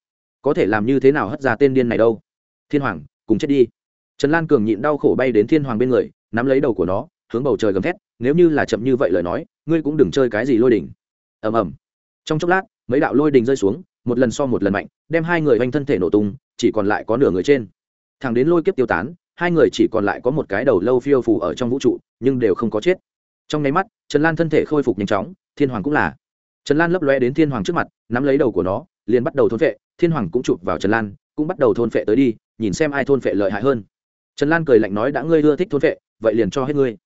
Có thể làm như thế nào hất ra tên điên này đâu? Thiên hoàng, cùng chết đi. Trần lan cường nhịn đau khổ bay đến thiên hoàng bên người nắm lấy đầu của nó, hướng bầu trời gầm thét, nếu như là chậm như vậy lời nói, ngươi cũng đừng chơi cái gì lôi đỉnh. Ầm ầm. Trong chốc lát, mấy đạo lôi đình rơi xuống, một lần so một lần mạnh, đem hai người oanh thân thể nổ tung, chỉ còn lại có nửa người trên. Thằng đến lôi kiếp tiêu tán, hai người chỉ còn lại có một cái đầu lâu phiêu phù ở trong vũ trụ, nhưng đều không có chết. Trong nháy mắt, trần lan thân thể khôi phục nhanh chóng, thiên hoàng cũng là. Trần lan lấp lóe đến thiên hoàng trước mặt, nắm lấy đầu của nó, liền bắt đầu thôn phệ, thiên hoàng cũng chụp vào trần lan, cũng bắt đầu thôn phệ tới đi, nhìn xem ai thôn phệ lợi hại hơn. Trần lan cười lạnh nói, đã ngươi ưa thích thôn phệ vậy liền cho hết ngươi.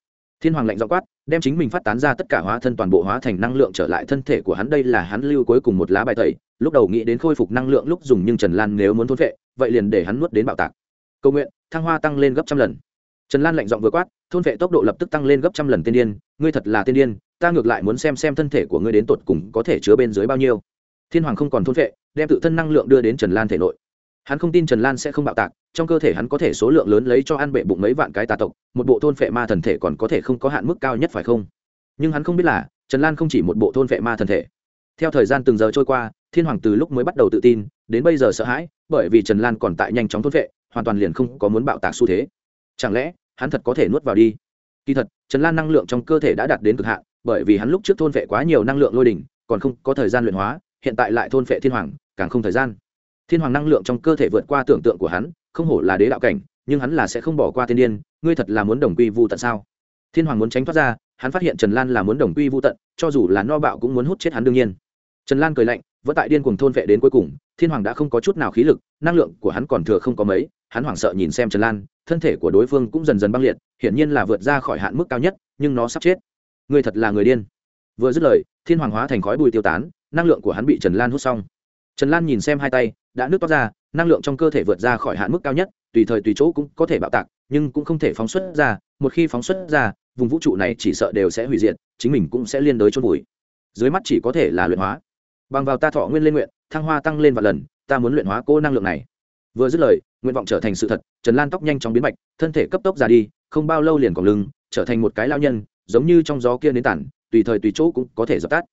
Thiên hoàng lạnh dọ quát, đem chính mình phát tán ra tất cả hóa thân toàn bộ hóa thành năng lượng trở lại thân thể của hắn, đây là hắn lưu cuối cùng một lá bài tẩy, lúc đầu nghĩ đến khôi phục năng lượng lúc dùng nhưng trần lan nếu muốn thôn vệ, vậy liền để hắn nuốt đến bạo tạc. Cầu nguyện, thăng hoa tăng lên gấp trăm lần. Trần lan lạnh giọng vừa quát, thôn vệ tốc độ lập tức tăng lên gấp trăm lần tiên điên, ngươi thật là tiên điên, ta ngược lại muốn xem xem thân thể của ngươi đến tột cùng có thể chứa bên dưới bao nhiêu. Thiên hoàng không còn thôn vệ, đem tự thân năng lượng đưa đến trần lan thể nội. Hắn không tin trần lan sẽ không bạo tạc trong cơ thể hắn có thể số lượng lớn lấy cho ăn bệ bụng mấy vạn cái tà tộc, một bộ thôn phệ ma thần thể còn có thể không có hạn mức cao nhất phải không? Nhưng hắn không biết là, trần lan không chỉ một bộ thôn phệ ma thần thể. Theo thời gian từng giờ trôi qua, thiên hoàng từ lúc mới bắt đầu tự tin, đến bây giờ sợ hãi, bởi vì trần lan còn tại nhanh chóng thôn phệ, hoàn toàn liền không có muốn bạo tạc xu thế. Chẳng lẽ, hắn thật có thể nuốt vào đi? Kỳ thật, trần lan năng lượng trong cơ thể đã đạt đến cực hạn, bởi vì hắn lúc trước thôn phệ quá nhiều năng lượng lôi đỉnh, còn không có thời gian luyện hóa, hiện tại lại thôn phệ thiên hoàng, càng không thời gian. Thiên hoàng năng lượng trong cơ thể vượt qua tưởng tượng của hắn không hổ là đế đạo cảnh, nhưng hắn là sẽ không bỏ qua thiên điên, ngươi thật là muốn đồng quy vô tận sao? Thiên hoàng muốn tránh thoát ra, hắn phát hiện trần lan là muốn đồng quy vô tận, cho dù là no bạo cũng muốn hút chết hắn đương nhiên. Trần lan cười lạnh, vẫn tại điên cuồng thôn vệ đến cuối cùng, thiên hoàng đã không có chút nào khí lực, năng lượng của hắn còn thừa không có mấy, hắn hoảng sợ nhìn xem trần lan, thân thể của đối phương cũng dần dần băng liệt, hiển nhiên là vượt ra khỏi hạn mức cao nhất, nhưng nó sắp chết. Ngươi thật là người điên. Vừa dứt lời, thiên hoàng hóa thành khói bùi tiêu tán, năng lượng của hắn bị trần lan hút xong. Trần lan nhìn xem hai tay đã nước toát ra, năng lượng trong cơ thể vượt ra khỏi hạn mức cao nhất, tùy thời tùy chỗ cũng có thể bạo tạc, nhưng cũng không thể phóng xuất ra. Một khi phóng xuất ra, vùng vũ trụ này chỉ sợ đều sẽ hủy diệt, chính mình cũng sẽ liên đới chôn vùi. Dưới mắt chỉ có thể là luyện hóa. Bằng vào ta thọ nguyên lên nguyện, thăng hoa tăng lên vài lần, ta muốn luyện hóa cô năng lượng này. Vừa dứt lời, nguyện vọng trở thành sự thật, trần lan tóc nhanh chóng biến mạch, thân thể cấp tốc ra đi, không bao lâu liền còn lưng, trở thành một cái lao nhân, giống như trong gió kia đến tản, tùy thời tùy chỗ cũng có thể dập tắt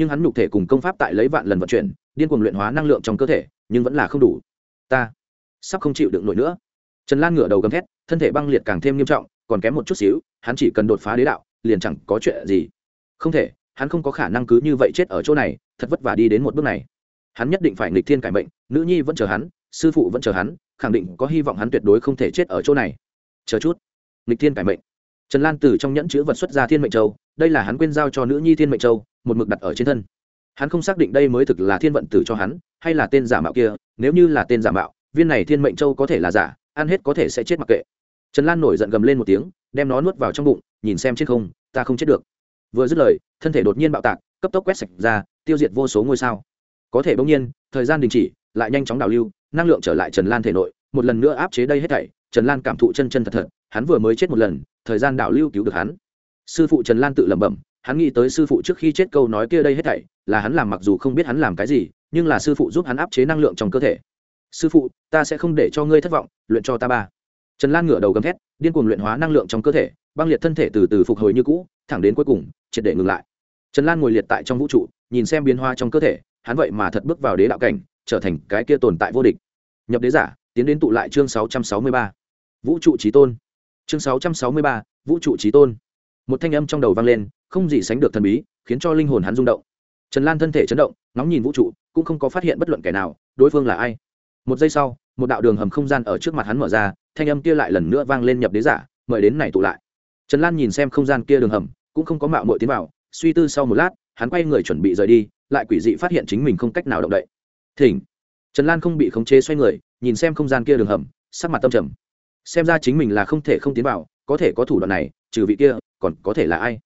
nhưng hắn nhục thể cùng công pháp tại lấy vạn lần vận chuyển, điên cuồng luyện hóa năng lượng trong cơ thể, nhưng vẫn là không đủ. Ta sắp không chịu được nổi nữa. Trần lan ngửa đầu gầm thét, thân thể băng liệt càng thêm nghiêm trọng, còn kém một chút xíu, hắn chỉ cần đột phá đế đạo, liền chẳng có chuyện gì. Không thể, hắn không có khả năng cứ như vậy chết ở chỗ này, thật vất vả đi đến một bước này. Hắn nhất định phải nghịch thiên cải mệnh, nữ nhi vẫn chờ hắn, sư phụ vẫn chờ hắn, khẳng định có hy vọng hắn tuyệt đối không thể chết ở chỗ này. Chờ chút. Nghịch thiên cải mệnh. Trần lan từ trong nhẫn chữ vật xuất ra thiên mệnh châu, đây là hắn quên giao cho nữ nhi thiên mệnh châu một mực đặt ở trên thân. Hắn không xác định đây mới thực là thiên vận tử cho hắn, hay là tên giả mạo kia, nếu như là tên giả mạo, viên này thiên mệnh châu có thể là giả, ăn hết có thể sẽ chết mặc kệ. Trần lan nổi giận gầm lên một tiếng, đem nó nuốt vào trong bụng, nhìn xem chết không, ta không chết được. Vừa dứt lời, thân thể đột nhiên bạo tạc, cấp tốc quét sạch ra, tiêu diệt vô số ngôi sao. Có thể bỗng nhiên, thời gian đình chỉ, lại nhanh chóng đào lưu, năng lượng trở lại trần lan thể nội, một lần nữa áp chế đây hết thảy, trần lan cảm thụ chân chân thật thật, hắn vừa mới chết một lần, thời gian đảo lưu cứu được hắn. Sư phụ trần lan tự lẩm bẩm hắn nghĩ tới sư phụ trước khi chết câu nói kia đây hết thảy, là hắn làm mặc dù không biết hắn làm cái gì, nhưng là sư phụ giúp hắn áp chế năng lượng trong cơ thể. Sư phụ, ta sẽ không để cho ngươi thất vọng, luyện cho ta ba. Trần lan ngửa đầu gầm thét, điên cuồng luyện hóa năng lượng trong cơ thể, băng liệt thân thể từ từ phục hồi như cũ, thẳng đến cuối cùng, triệt để ngừng lại. Trần lan ngồi liệt tại trong vũ trụ, nhìn xem biến hóa trong cơ thể, hắn vậy mà thật bước vào đế đạo cảnh, trở thành cái kia tồn tại vô địch. Nhập đế giả, tiến đến tụ lại chương sáu trăm sáu mươi ba. Vũ trụ trí tôn. Chương sáu trăm sáu mươi ba, vũ trụ trí tôn. Một thanh âm trong đầu vang lên không gì sánh được thần bí, khiến cho linh hồn hắn rung động. Trần lan thân thể chấn động nóng nhìn vũ trụ, cũng không có phát hiện bất luận kẻ nào, đối phương là ai. Một giây sau, một đạo đường hầm không gian ở trước mặt hắn mở ra, thanh âm kia lại lần nữa vang lên nhập đế giả, mời đến này tụ lại. Trần lan nhìn xem không gian kia đường hầm, cũng không có mạo mội tiến vào, suy tư sau một lát, hắn quay người chuẩn bị rời đi, lại quỷ dị phát hiện chính mình không cách nào động đậy. Thỉnh. Trần lan không bị khống chế xoay người, nhìn xem không gian kia đường hầm, sắc mặt tâm trầm. Xem ra chính mình là không thể không tiến vào, có thể có thủ đoạn này, trừ vị kia, còn có thể là ai?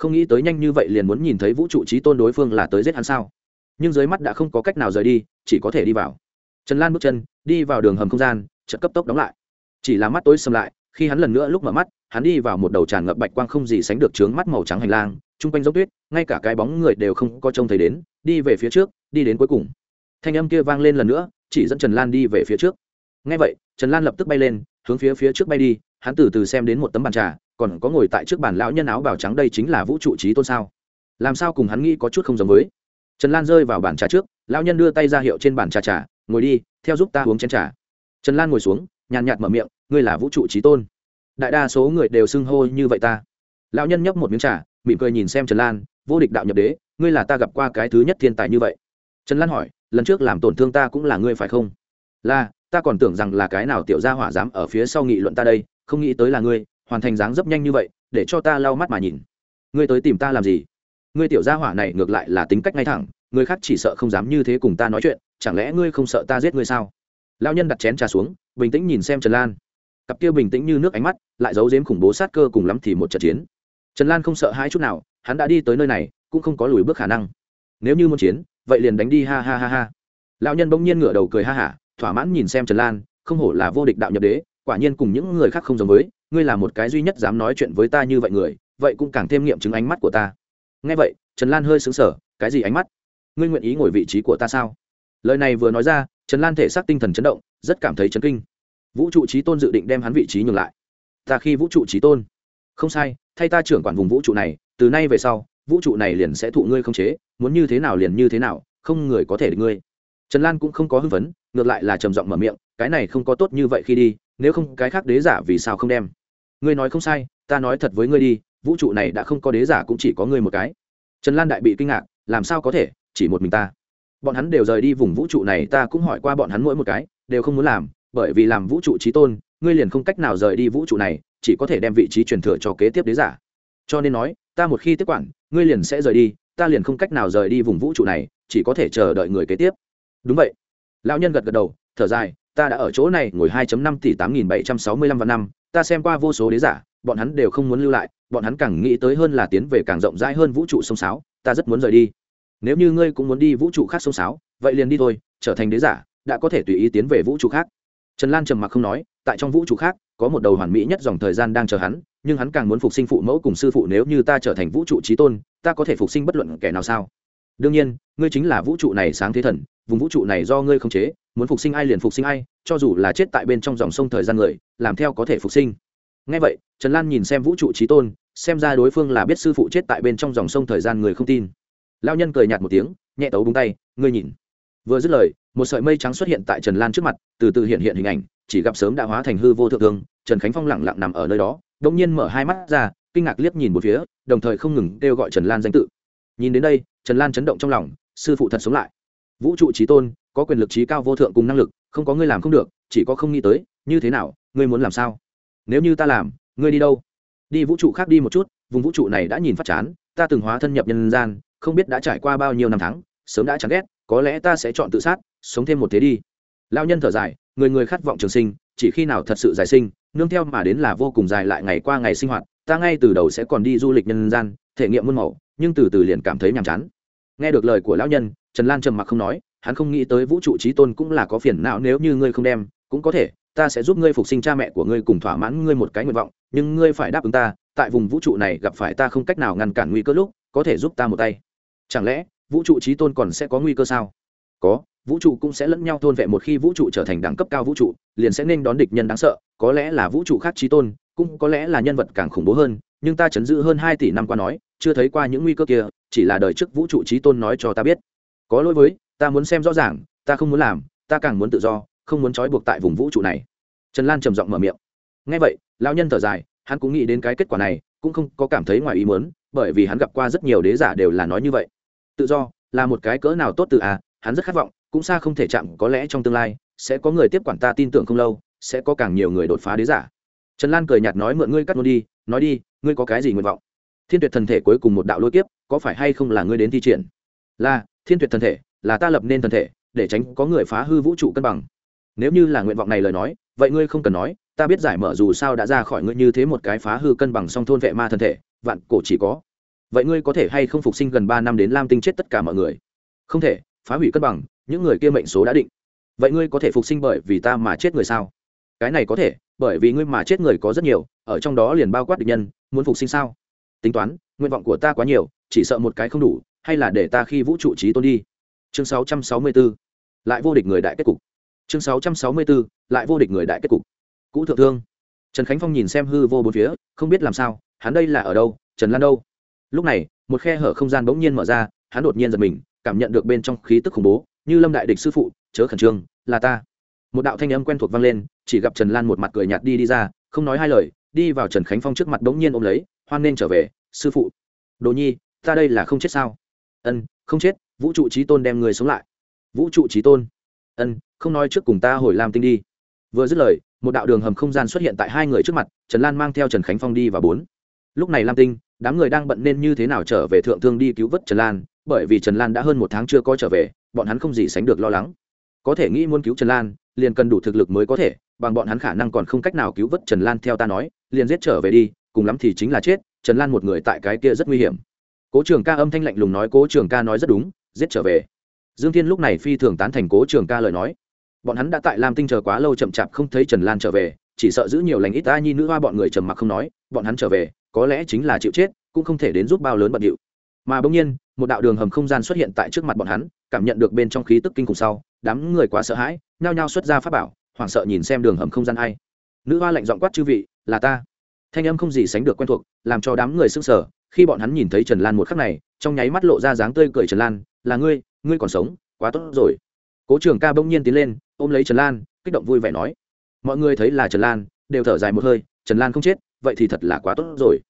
Không nghĩ tới nhanh như vậy liền muốn nhìn thấy vũ trụ trí tôn đối phương là tới giết hắn sao. Nhưng dưới mắt đã không có cách nào rời đi, chỉ có thể đi vào. Trần lan bước chân, đi vào đường hầm không gian trận cấp tốc đóng lại. Chỉ là mắt tối xâm lại, khi hắn lần nữa lúc mở mắt, hắn đi vào một đầu tràn ngập bạch quang không gì sánh được trướng mắt màu trắng hành lang, chung quanh giống tuyết, ngay cả cái bóng người đều không có trông thấy đến, đi về phía trước, đi đến cuối cùng. Thanh âm kia vang lên lần nữa, chỉ dẫn trần lan đi về phía trước. Ngay vậy, trần lan lập tức bay lên, hướng phía phía trước bay đi hắn từ từ xem đến một tấm bàn trà, còn có ngồi tại trước bàn lão nhân áo bào trắng đây chính là vũ trụ trí tôn sao? Làm sao cùng hắn nghĩ có chút không giống với? Trần lan rơi vào bàn trà trước, lão nhân đưa tay ra hiệu trên bàn trà trà, ngồi đi, theo giúp ta uống chén trà. Trần lan ngồi xuống, nhàn nhạt mở miệng, ngươi là vũ trụ trí tôn. Đại đa số người đều xưng hô như vậy ta. Lão nhân nhấp một miếng trà, mỉm cười nhìn xem trần lan, vô địch đạo nhập đế, ngươi là ta gặp qua cái thứ nhất thiên tài như vậy. Trần lan hỏi, lần trước làm tổn thương ta cũng là ngươi phải không? Là, ta còn tưởng rằng là cái nào tiểu gia hỏa dám ở phía sau nghị luận ta đây không nghĩ tới là ngươi, hoàn thành dáng dấp nhanh như vậy, để cho ta lau mắt mà nhìn. Ngươi tới tìm ta làm gì? Ngươi tiểu gia hỏa này ngược lại là tính cách ngay thẳng, người khác chỉ sợ không dám như thế cùng ta nói chuyện, chẳng lẽ ngươi không sợ ta giết ngươi sao? Lao nhân đặt chén trà xuống, bình tĩnh nhìn xem trần lan. Cặp kia bình tĩnh như nước ánh mắt, lại giấu giếm khủng bố sát cơ cùng lắm thì một trận chiến. Trần lan không sợ hai chút nào, hắn đã đi tới nơi này, cũng không có lùi bước khả năng. Nếu như muốn chiến, vậy liền đánh đi, ha ha ha ha. Lão nhân bỗng nhiên ngửa đầu cười ha hả, thỏa mãn nhìn xem trần lan, không hổ là vô địch đạo nhập đế quả nhiên cùng những người khác không giống với, ngươi là một cái duy nhất dám nói chuyện với ta như vậy người, vậy cũng càng thêm nghiệm chứng ánh mắt của ta. Nghe vậy, trần lan hơi xứng sở cái gì ánh mắt? Ngươi nguyện ý ngồi vị trí của ta sao? Lời này vừa nói ra, trần lan thể xác tinh thần chấn động, rất cảm thấy chấn kinh. Vũ trụ trí tôn dự định đem hắn vị trí nhường lại. Ta khi vũ trụ trí tôn. Không sai, thay ta trưởng quản vùng vũ trụ này, từ nay về sau, vũ trụ này liền sẽ thụ ngươi không chế, muốn như thế nào liền như thế nào, không người có thể được ngươi. Trần lan cũng không có hưng phấn, ngược lại là trầm giọng mở miệng, cái này không có tốt như vậy khi đi nếu không cái khác đế giả vì sao không đem? Ngươi nói không sai, ta nói thật với ngươi đi, vũ trụ này đã không có đế giả cũng chỉ có ngươi một cái. Trần lan đại bị kinh ngạc, làm sao có thể, chỉ một mình ta. Bọn hắn đều rời đi vùng vũ trụ này, ta cũng hỏi qua bọn hắn mỗi một cái, đều không muốn làm, bởi vì làm vũ trụ trí tôn, ngươi liền không cách nào rời đi vũ trụ này, chỉ có thể đem vị trí truyền thừa cho kế tiếp đế giả. Cho nên nói, ta một khi tiếp quản, ngươi liền sẽ rời đi, ta liền không cách nào rời đi vùng vũ trụ này, chỉ có thể chờ đợi người kế tiếp. Đúng vậy. Lão nhân gật gật đầu, thở dài ta đã ở chỗ này ngồi 2 năm tỷ tám nghìn bảy trăm sáu mươi lăm vạn năm, ta xem qua vô số đế giả, bọn hắn đều không muốn lưu lại, bọn hắn càng nghĩ tới hơn là tiến về càng rộng rãi hơn vũ trụ sông sáo, ta rất muốn rời đi. Nếu như ngươi cũng muốn đi vũ trụ khác sông sáo, vậy liền đi thôi, trở thành đế giả, đã có thể tùy ý tiến về vũ trụ khác. Trần lan trầm mặc không nói, tại trong vũ trụ khác, có một đầu hoàn mỹ nhất dòng thời gian đang chờ hắn, nhưng hắn càng muốn phục sinh phụ mẫu cùng sư phụ nếu như ta trở thành vũ trụ trí tôn, ta có thể phục sinh bất luận kẻ nào sao? Đương nhiên, ngươi chính là vũ trụ này sáng thế thần, vùng vũ trụ này do ngươi khống chế, muốn phục sinh ai liền phục sinh ai, cho dù là chết tại bên trong dòng sông thời gian người, làm theo có thể phục sinh. Ngay vậy, trần lan nhìn xem vũ trụ trí tôn, xem ra đối phương là biết sư phụ chết tại bên trong dòng sông thời gian người không tin. Lao nhân cười nhạt một tiếng, nhẹ tấu búng tay, ngươi nhìn. Vừa dứt lời, một sợi mây trắng xuất hiện tại trần lan trước mặt, từ từ hiện hiện hình ảnh, chỉ gặp sớm đã hóa thành hư vô thượng thương, trần khánh phong lẳng lặng nằm ở nơi đó đông nhiên mở hai mắt ra, kinh ngạc liếc nhìn một phía, đồng thời không ngừng kêu gọi trần lan danh tự nhìn đến đây, trần lan chấn động trong lòng, sư phụ thật sống lại. Vũ trụ trí tôn, có quyền lực trí cao vô thượng cùng năng lực, không có ngươi làm không được, chỉ có không nghĩ tới, như thế nào, ngươi muốn làm sao? Nếu như ta làm, ngươi đi đâu? Đi vũ trụ khác đi một chút, vùng vũ trụ này đã nhìn phát chán, ta từng hóa thân nhập nhân gian, không biết đã trải qua bao nhiêu năm tháng, sớm đã chán ghét, có lẽ ta sẽ chọn tự sát, sống thêm một thế đi. Lao nhân thở dài, người người khát vọng trường sinh, chỉ khi nào thật sự giải sinh, nương theo mà đến là vô cùng dài lại ngày qua ngày sinh hoạt, ta ngay từ đầu sẽ còn đi du lịch nhân gian, thể nghiệm muôn màu nhưng từ từ liền cảm thấy nhàm chán. Nghe được lời của lão nhân, trần lan trầm mặc không nói, hắn không nghĩ tới vũ trụ trí tôn cũng là có phiền não nếu như ngươi không đem, cũng có thể, ta sẽ giúp ngươi phục sinh cha mẹ của ngươi cùng thỏa mãn ngươi một cái nguyện vọng, nhưng ngươi phải đáp ứng ta, tại vùng vũ trụ này gặp phải ta không cách nào ngăn cản nguy cơ lúc, có thể giúp ta một tay. Chẳng lẽ, vũ trụ trí tôn còn sẽ có nguy cơ sao? Có, vũ trụ cũng sẽ lẫn nhau thôn vệ một khi vũ trụ trở thành đẳng cấp cao vũ trụ, liền sẽ nên đón địch nhân đáng sợ, có lẽ là vũ trụ khác trí tôn, cũng có lẽ là nhân vật càng khủng bố hơn nhưng ta chấn giữ hơn hai tỷ năm qua nói, chưa thấy qua những nguy cơ kia, chỉ là đời trước vũ trụ trí tôn nói cho ta biết. Có lỗi với, ta muốn xem rõ ràng, ta không muốn làm, ta càng muốn tự do, không muốn trói buộc tại vùng vũ trụ này. Trần lan trầm giọng mở miệng. Ngay vậy, lão nhân thở dài, hắn cũng nghĩ đến cái kết quả này, cũng không có cảm thấy ngoài ý muốn, bởi vì hắn gặp qua rất nhiều đế giả đều là nói như vậy. Tự do, là một cái cỡ nào tốt từ à hắn rất khát vọng, cũng xa không thể chạm, có lẽ trong tương lai, sẽ có người tiếp quản ta tin tưởng không lâu, sẽ có càng nhiều người đột phá đế giả. Trần lan cười nhạt nói, mượn ngươi cắt luôn đi, nói đi ngươi có cái gì nguyện vọng? Thiên tuyệt thần thể cuối cùng một đạo lôi kiếp, có phải hay không là ngươi đến thi triển? Là, thiên tuyệt thần thể, là ta lập nên thần thể, để tránh có người phá hư vũ trụ cân bằng. Nếu như là nguyện vọng này lời nói, vậy ngươi không cần nói, ta biết giải mở dù sao đã ra khỏi ngươi như thế một cái phá hư cân bằng song thôn vệ ma thần thể, vạn cổ chỉ có. Vậy ngươi có thể hay không phục sinh gần ba năm đến lam tinh chết tất cả mọi người? Không thể, phá hủy cân bằng, những người kia mệnh số đã định. Vậy ngươi có thể phục sinh bởi vì ta mà chết người sao? Cái này có thể, bởi vì ngươi mà chết người có rất nhiều, ở trong đó liền bao quát địch nhân muốn phục sinh sao? Tính toán, nguyện vọng của ta quá nhiều, chỉ sợ một cái không đủ, hay là để ta khi vũ trụ trí tôn đi. Chương 664. lại vô địch người đại kết cục. Chương 664. lại vô địch người đại kết cục. Cũ thượng thương. Trần khánh phong nhìn xem hư vô bốn phía, không biết làm sao, hắn đây là ở đâu, trần lan đâu? Lúc này, một khe hở không gian bỗng nhiên mở ra, hắn đột nhiên giật mình, cảm nhận được bên trong khí tức khủng bố, như lâm đại địch sư phụ, chớ khẩn trương, là ta. Một đạo thanh âm quen thuộc vang lên, chỉ gặp trần lan một mặt cười nhạt đi đi ra, không nói hai lời đi vào trần khánh phong trước mặt bỗng nhiên ôm lấy, hoan nên trở về, sư phụ. Đồ nhi, ta đây là không chết sao? Ân, không chết, vũ trụ trí tôn đem người sống lại. Vũ trụ trí tôn? Ân, không nói trước cùng ta hồi làm tinh đi. Vừa dứt lời, một đạo đường hầm không gian xuất hiện tại hai người trước mặt, trần lan mang theo trần khánh phong đi và bốn. Lúc này lam tinh, đám người đang bận nên như thế nào trở về thượng thương đi cứu vớt trần lan, bởi vì trần lan đã hơn một tháng chưa có trở về, bọn hắn không gì sánh được lo lắng. Có thể nghĩ muốn cứu trần lan, liền cần đủ thực lực mới có thể, bằng bọn hắn khả năng còn không cách nào cứu vớt trần lan theo ta nói liền giết trở về đi, cùng lắm thì chính là chết, trần lan một người tại cái kia rất nguy hiểm. Cố trường ca âm thanh lạnh lùng nói, cố trường ca nói rất đúng, giết trở về. Dương thiên lúc này phi thường tán thành cố trường ca lời nói. Bọn hắn đã tại lam tinh chờ quá lâu chậm chạp không thấy trần lan trở về, chỉ sợ giữ nhiều lành ít ta nhi nữ hoa bọn người trầm mặc không nói, bọn hắn trở về, có lẽ chính là chịu chết, cũng không thể đến giúp bao lớn bận điệu. Mà bỗng nhiên, một đạo đường hầm không gian xuất hiện tại trước mặt bọn hắn, cảm nhận được bên trong khí tức kinh khủng sau, đám người quá sợ hãi, nhao nhao xuất ra pháp bảo, hoảng sợ nhìn xem đường hầm không gian ai. Nữ hoa lạnh giọng quát chư vị là ta. Thanh âm không gì sánh được quen thuộc, làm cho đám người sững sờ, khi bọn hắn nhìn thấy trần lan một khắc này, trong nháy mắt lộ ra dáng tươi cười trần lan, là ngươi ngươi còn sống, quá tốt rồi. Cố trường ca bỗng nhiên tiến lên, ôm lấy trần lan, kích động vui vẻ nói, mọi người thấy là trần lan, đều thở dài một hơi, trần lan không chết, vậy thì thật là quá tốt rồi.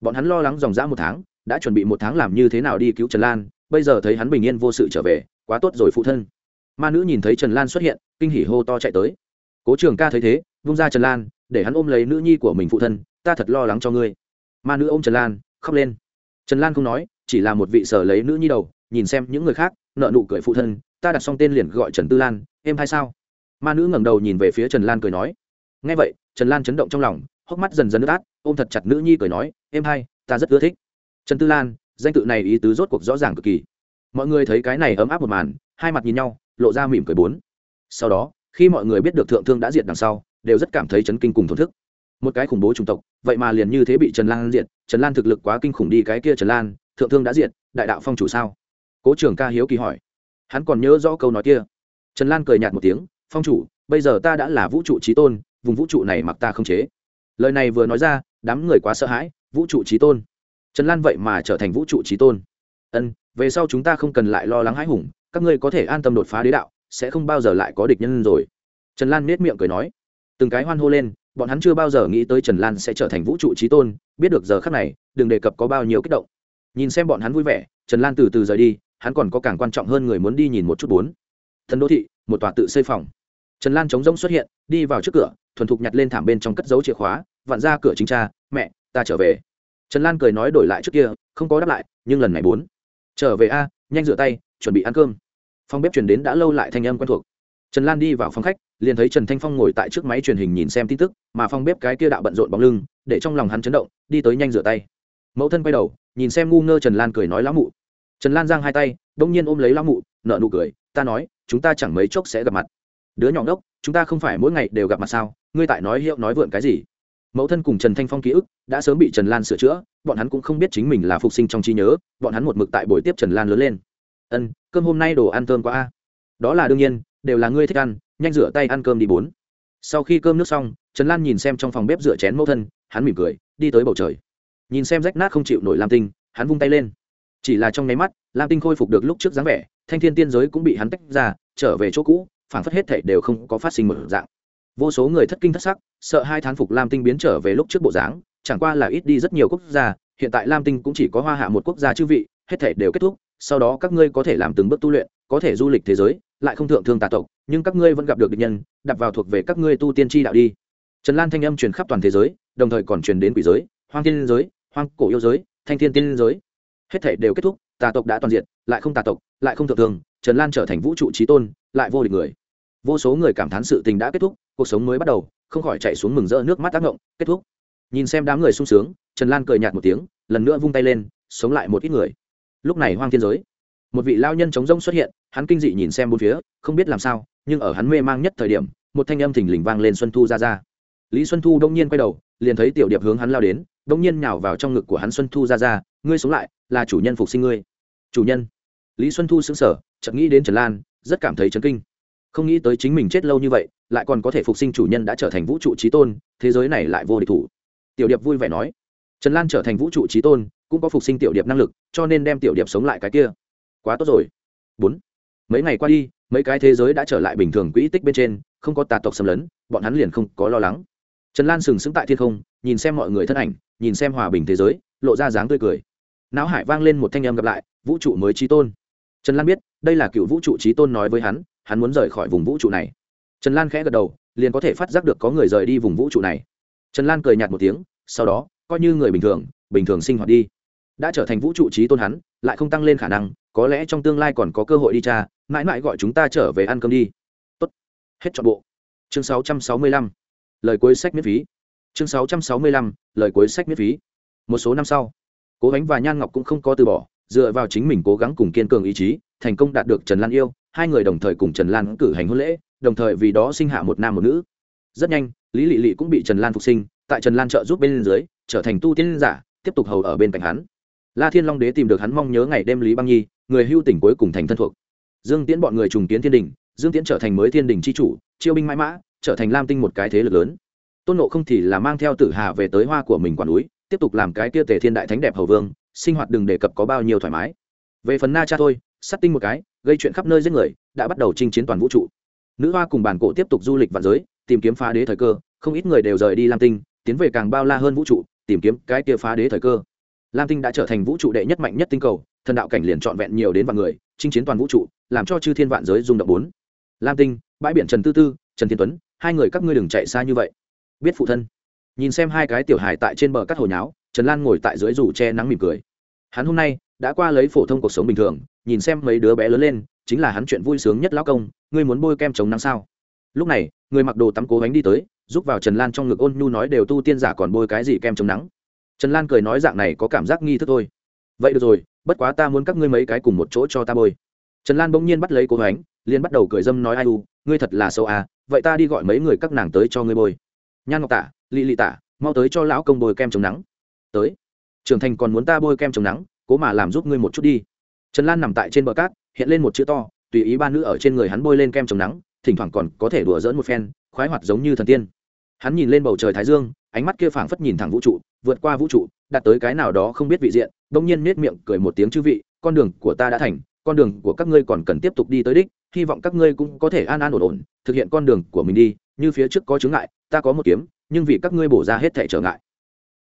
Bọn hắn lo lắng dòng dã một tháng, đã chuẩn bị một tháng làm như thế nào đi cứu trần lan, bây giờ thấy hắn bình yên vô sự trở về, quá tốt rồi phụ thân. Ma nữ nhìn thấy trần lan xuất hiện, kinh hỉ hô to chạy tới. Cố trường ca thấy thế, vung ra trần lan để hắn ôm lấy nữ nhi của mình phụ thân, ta thật lo lắng cho ngươi. Ma nữ ôm trần lan, khóc lên. Trần lan không nói, chỉ là một vị sở lấy nữ nhi đầu, nhìn xem những người khác nợ nụ cười phụ thân, ta đặt xong tên liền gọi trần tư lan, em hay sao? Ma nữ ngẩng đầu nhìn về phía trần lan cười nói. Ngay vậy, trần lan chấn động trong lòng, hốc mắt dần dần nước át, ôm thật chặt nữ nhi cười nói, em hay, ta rất ưa thích. Trần tư lan, danh tự này ý tứ rốt cuộc rõ ràng cực kỳ. Mọi người thấy cái này ấm áp một màn, hai mặt nhìn nhau, lộ ra mỉm cười bốn. Sau đó, khi mọi người biết được thượng thương đã diệt đằng sau đều rất cảm thấy chấn kinh cùng thổn thức. Một cái khủng bố chủng tộc, vậy mà liền như thế bị trần lan diệt, trần lan thực lực quá kinh khủng đi cái kia trần lan, thượng thương đã diệt, đại đạo phong chủ sao? Cố trưởng ca hiếu kỳ hỏi. Hắn còn nhớ rõ câu nói kia. Trần lan cười nhạt một tiếng, phong chủ, bây giờ ta đã là vũ trụ trí tôn, vùng vũ trụ này mặc ta không chế. Lời này vừa nói ra, đám người quá sợ hãi, vũ trụ trí tôn? Trần lan vậy mà trở thành vũ trụ trí tôn. Ân, về sau chúng ta không cần lại lo lắng hãi hùng, các ngươi có thể an tâm đột phá đế đạo, sẽ không bao giờ lại có địch nhân rồi. Trần lan nết miệng cười nói từng cái hoan hô lên, bọn hắn chưa bao giờ nghĩ tới trần lan sẽ trở thành vũ trụ trí tôn, biết được giờ khác này, đừng đề cập có bao nhiêu kích động. Nhìn xem bọn hắn vui vẻ, trần lan từ từ rời đi, hắn còn có càng quan trọng hơn người muốn đi nhìn một chút bốn. Thần đô thị, một tòa tự xây phòng. Trần lan chống rông xuất hiện, đi vào trước cửa, thuần thục nhặt lên thảm bên trong cất dấu chìa khóa, vặn ra cửa chính cha, mẹ, ta trở về. Trần lan cười nói đổi lại trước kia, không có đáp lại, nhưng lần này bốn. Trở về a, nhanh rửa tay, chuẩn bị ăn cơm. Phòng bếp chuyển đến đã lâu lại thanh âm quen thuộc. Trần lan đi vào phòng khách liền thấy trần thanh phong ngồi tại trước máy truyền hình nhìn xem tin tức, mà phòng bếp cái kia đạo bận rộn bóng lưng, để trong lòng hắn chấn động, đi tới nhanh rửa tay. Mẫu thân quay đầu, nhìn xem ngu ngơ trần lan cười nói lão mụ. Trần lan giang hai tay đông nhiên ôm lấy lão mụ nợ nụ cười, ta nói, chúng ta chẳng mấy chốc sẽ gặp mặt. Đứa nhỏ đốc chúng ta không phải mỗi ngày đều gặp mặt sao? Ngươi tại nói hiệu nói vượn cái gì? Mẫu thân cùng trần thanh phong ký ức, đã sớm bị trần lan sửa chữa, bọn hắn cũng không biết chính mình là phục sinh trong trí nhớ, bọn hắn một mực tại buổi tiếp trần lan lớn lên. Ân, cơm hôm nay đồ ăn thơm quá a. Đó là đương nhiên, đều là ngươi thích ăn nhanh rửa tay ăn cơm đi bốn. Sau khi cơm nước xong, trần lan nhìn xem trong phòng bếp rửa chén mẫu thân, hắn mỉm cười, đi tới bầu trời. Nhìn xem rách nát không chịu nổi lam tinh, hắn vung tay lên. Chỉ là trong nháy mắt, lam tinh khôi phục được lúc trước dáng vẻ, thanh thiên tiên giới cũng bị hắn tách ra, trở về chỗ cũ phản phất hết thể đều không có phát sinh một dạng. Vô số người thất kinh thất sắc, sợ hai thán phục lam tinh biến trở về lúc trước bộ dáng, chẳng qua là ít đi rất nhiều quốc gia, hiện tại lam tinh cũng chỉ có hoa hạ một quốc gia chư vị, hết thể đều kết thúc, sau đó các ngươi có thể làm từng bước tu luyện, có thể du lịch thế giới lại không thượng thương tà tộc, nhưng các ngươi vẫn gặp được địch nhân đặt vào thuộc về các ngươi tu tiên tri đạo đi. Trần lan thanh âm truyền khắp toàn thế giới, đồng thời còn truyền đến quỷ giới, hoang thiên giới, hoang cổ yêu giới, thanh thiên tiên giới. Hết thể đều kết thúc, tà tộc đã toàn diện lại không tà tộc, lại không thượng thương, trần lan trở thành vũ trụ trí tôn, lại vô địch người. Vô số người cảm thán sự tình đã kết thúc, cuộc sống mới bắt đầu, không khỏi chạy xuống mừng rỡ nước mắt tác động kết thúc. Nhìn xem đám người sung sướng, trần lan cười nhạt một tiếng, lần nữa vung tay lên, sống lại một ít người. Lúc này hoang thiên giới một vị lao nhân chống rông xuất hiện, hắn kinh dị nhìn xem bốn phía, không biết làm sao, nhưng ở hắn mê mang nhất thời điểm, một thanh âm thình lình vang lên xuân thu ra ra. Lý xuân thu đông nhiên quay đầu, liền thấy tiểu điệp hướng hắn lao đến, đông nhiên nhào vào trong ngực của hắn xuân thu ra ra, ngươi sống lại, là chủ nhân phục sinh ngươi. Chủ nhân? Lý xuân thu xứng sở chợt nghĩ đến trần lan, rất cảm thấy chấn kinh. Không nghĩ tới chính mình chết lâu như vậy, lại còn có thể phục sinh chủ nhân đã trở thành vũ trụ trí tôn, thế giới này lại vô địch thủ. Tiểu điệp vui vẻ nói. Trần lan trở thành vũ trụ trí tôn, cũng có phục sinh tiểu điệp năng lực, cho nên đem tiểu điệp sống lại cái kia quá tốt rồi. Bốn. Mấy ngày qua đi, mấy cái thế giới đã trở lại bình thường quỹ tích bên trên, không có tà tộc xâm lấn, bọn hắn liền không có lo lắng. Trần lan sừng sững tại thiên không, nhìn xem mọi người thân ảnh, nhìn xem hòa bình thế giới, lộ ra dáng tươi cười. Não hải vang lên một thanh âm gặp lại, vũ trụ mới trí tôn. Trần lan biết, đây là cựu vũ trụ trí tôn nói với hắn hắn muốn rời khỏi vùng vũ trụ này. Trần lan khẽ gật đầu, liền có thể phát giác được có người rời đi vùng vũ trụ này. Trần lan cười nhạt một tiếng, sau đó, coi như người bình thường bình thường sinh hoạt đi. Đã trở thành vũ trụ trí tôn hắn lại không tăng lên khả năng, có lẽ trong tương lai còn có cơ hội đi cha mãi mãi gọi chúng ta trở về ăn cơm đi. Tốt. Hết chọn bộ. Chương 665. lời cuối sách miễn phí. Chương 665. lời cuối sách miễn phí. Một số năm sau, cố gánh và nhan ngọc cũng không có từ bỏ, dựa vào chính mình cố gắng cùng kiên cường ý chí, thành công đạt được trần lan yêu, hai người đồng thời cùng trần lan cử hành hôn lễ, đồng thời vì đó sinh hạ một nam một nữ. Rất nhanh, lý lị lị cũng bị trần lan phục sinh, tại trần lan trợ giúp bên dưới, trở thành tu tiên giả, tiếp tục hầu ở bên cạnh hắn la thiên long đế tìm được hắn mong nhớ ngày đêm lý băng nhi, người hưu tỉnh cuối cùng thành thân thuộc. Dương tiễn bọn người trùng tiến thiên đình, dương tiễn trở thành mới thiên đình c h i chủ, chiêu binh mãi mã, trở thành lam tinh một cái thế lực lớn. Tôn nộ không thì là mang theo tử hà về tới hoa của mình quản núi, tiếp tục làm cái tia tề thiên đại thánh đẹp hầu vương, sinh hoạt đừng đề cập có bao nhiêu thoải mái. Về phần na cha thôi sắt tinh một cái, gây chuyện khắp nơi giết người, đã bắt đầu chinh chiến toàn vũ trụ. Nữ hoa cùng bản cổ tiếp tục du lịch vạn giới, tìm kiếm phá đế thời cơ, không ít người đều rời đi lam tinh, tiến về càng bao la hơn vũ trụ, tìm kiếm cái kia phá đế thời cơ lam tinh đã trở thành vũ trụ đệ nhất mạnh nhất tinh cầu, thần đạo cảnh liền trọn vẹn nhiều đến vạn người, chinh chiến toàn vũ trụ, làm cho chư thiên vạn giới rung động bốn. Lam tinh, bãi biển trần tư tư, trần thiên tuấn, hai người các ngươi đừng chạy xa như vậy. Biết phụ thân. Nhìn xem hai cái tiểu hài tại trên bờ cắt hồ nháo, trần lan ngồi tại dưới rủ che nắng mỉm cười. Hắn hôm nay đã qua lấy phổ thông cuộc sống bình thường, nhìn xem mấy đứa bé lớn lên, chính là hắn chuyện vui sướng nhất lão công, ngươi muốn bôi kem chống nắng sao? Lúc này, người mặc đồ tắm cố gắng đi tới giúp vào trần lan trong ngực ôn nhu nói đều tu tiên giả còn bôi cái gì kem chống nắng? Trần lan cười nói dạng này có cảm giác nghi thức thôi. Vậy được rồi, bất quá ta muốn các ngươi mấy cái cùng một chỗ cho ta bôi. Trần lan bỗng nhiên bắt lấy cố gắng, liền bắt đầu cười dâm nói ai u, ngươi thật là sâu à vậy ta đi gọi mấy người các nàng tới cho ngươi bôi. Nhan ngọc tả, lị lị tả, mau tới cho lão công bôi kem chống nắng. Tới. Trưởng thành còn muốn ta bôi kem chống nắng, cố mà làm giúp ngươi một chút đi. Trần lan nằm tại trên bờ cát, hiện lên một chữ to, tùy ý ba nữ ở trên người hắn bôi lên kem chống nắng, thỉnh thoảng còn có thể đùa dỡn một phen, khoái hoạt giống như thần tiên. Hắn nhìn lên bầu trời thái dương, ánh mắt kia phảng phất nhìn thẳng vũ trụ vượt qua vũ trụ, đạt tới cái nào đó không biết vị diện, bỗng nhiên nết miệng cười một tiếng chư vị, con đường của ta đã thành, con đường của các ngươi còn cần tiếp tục đi tới đích, hy vọng các ngươi cũng có thể an an ổn ổn, thực hiện con đường của mình đi, như phía trước có chướng ngại, ta có một kiếm, nhưng vì các ngươi bổ ra hết thể trở ngại.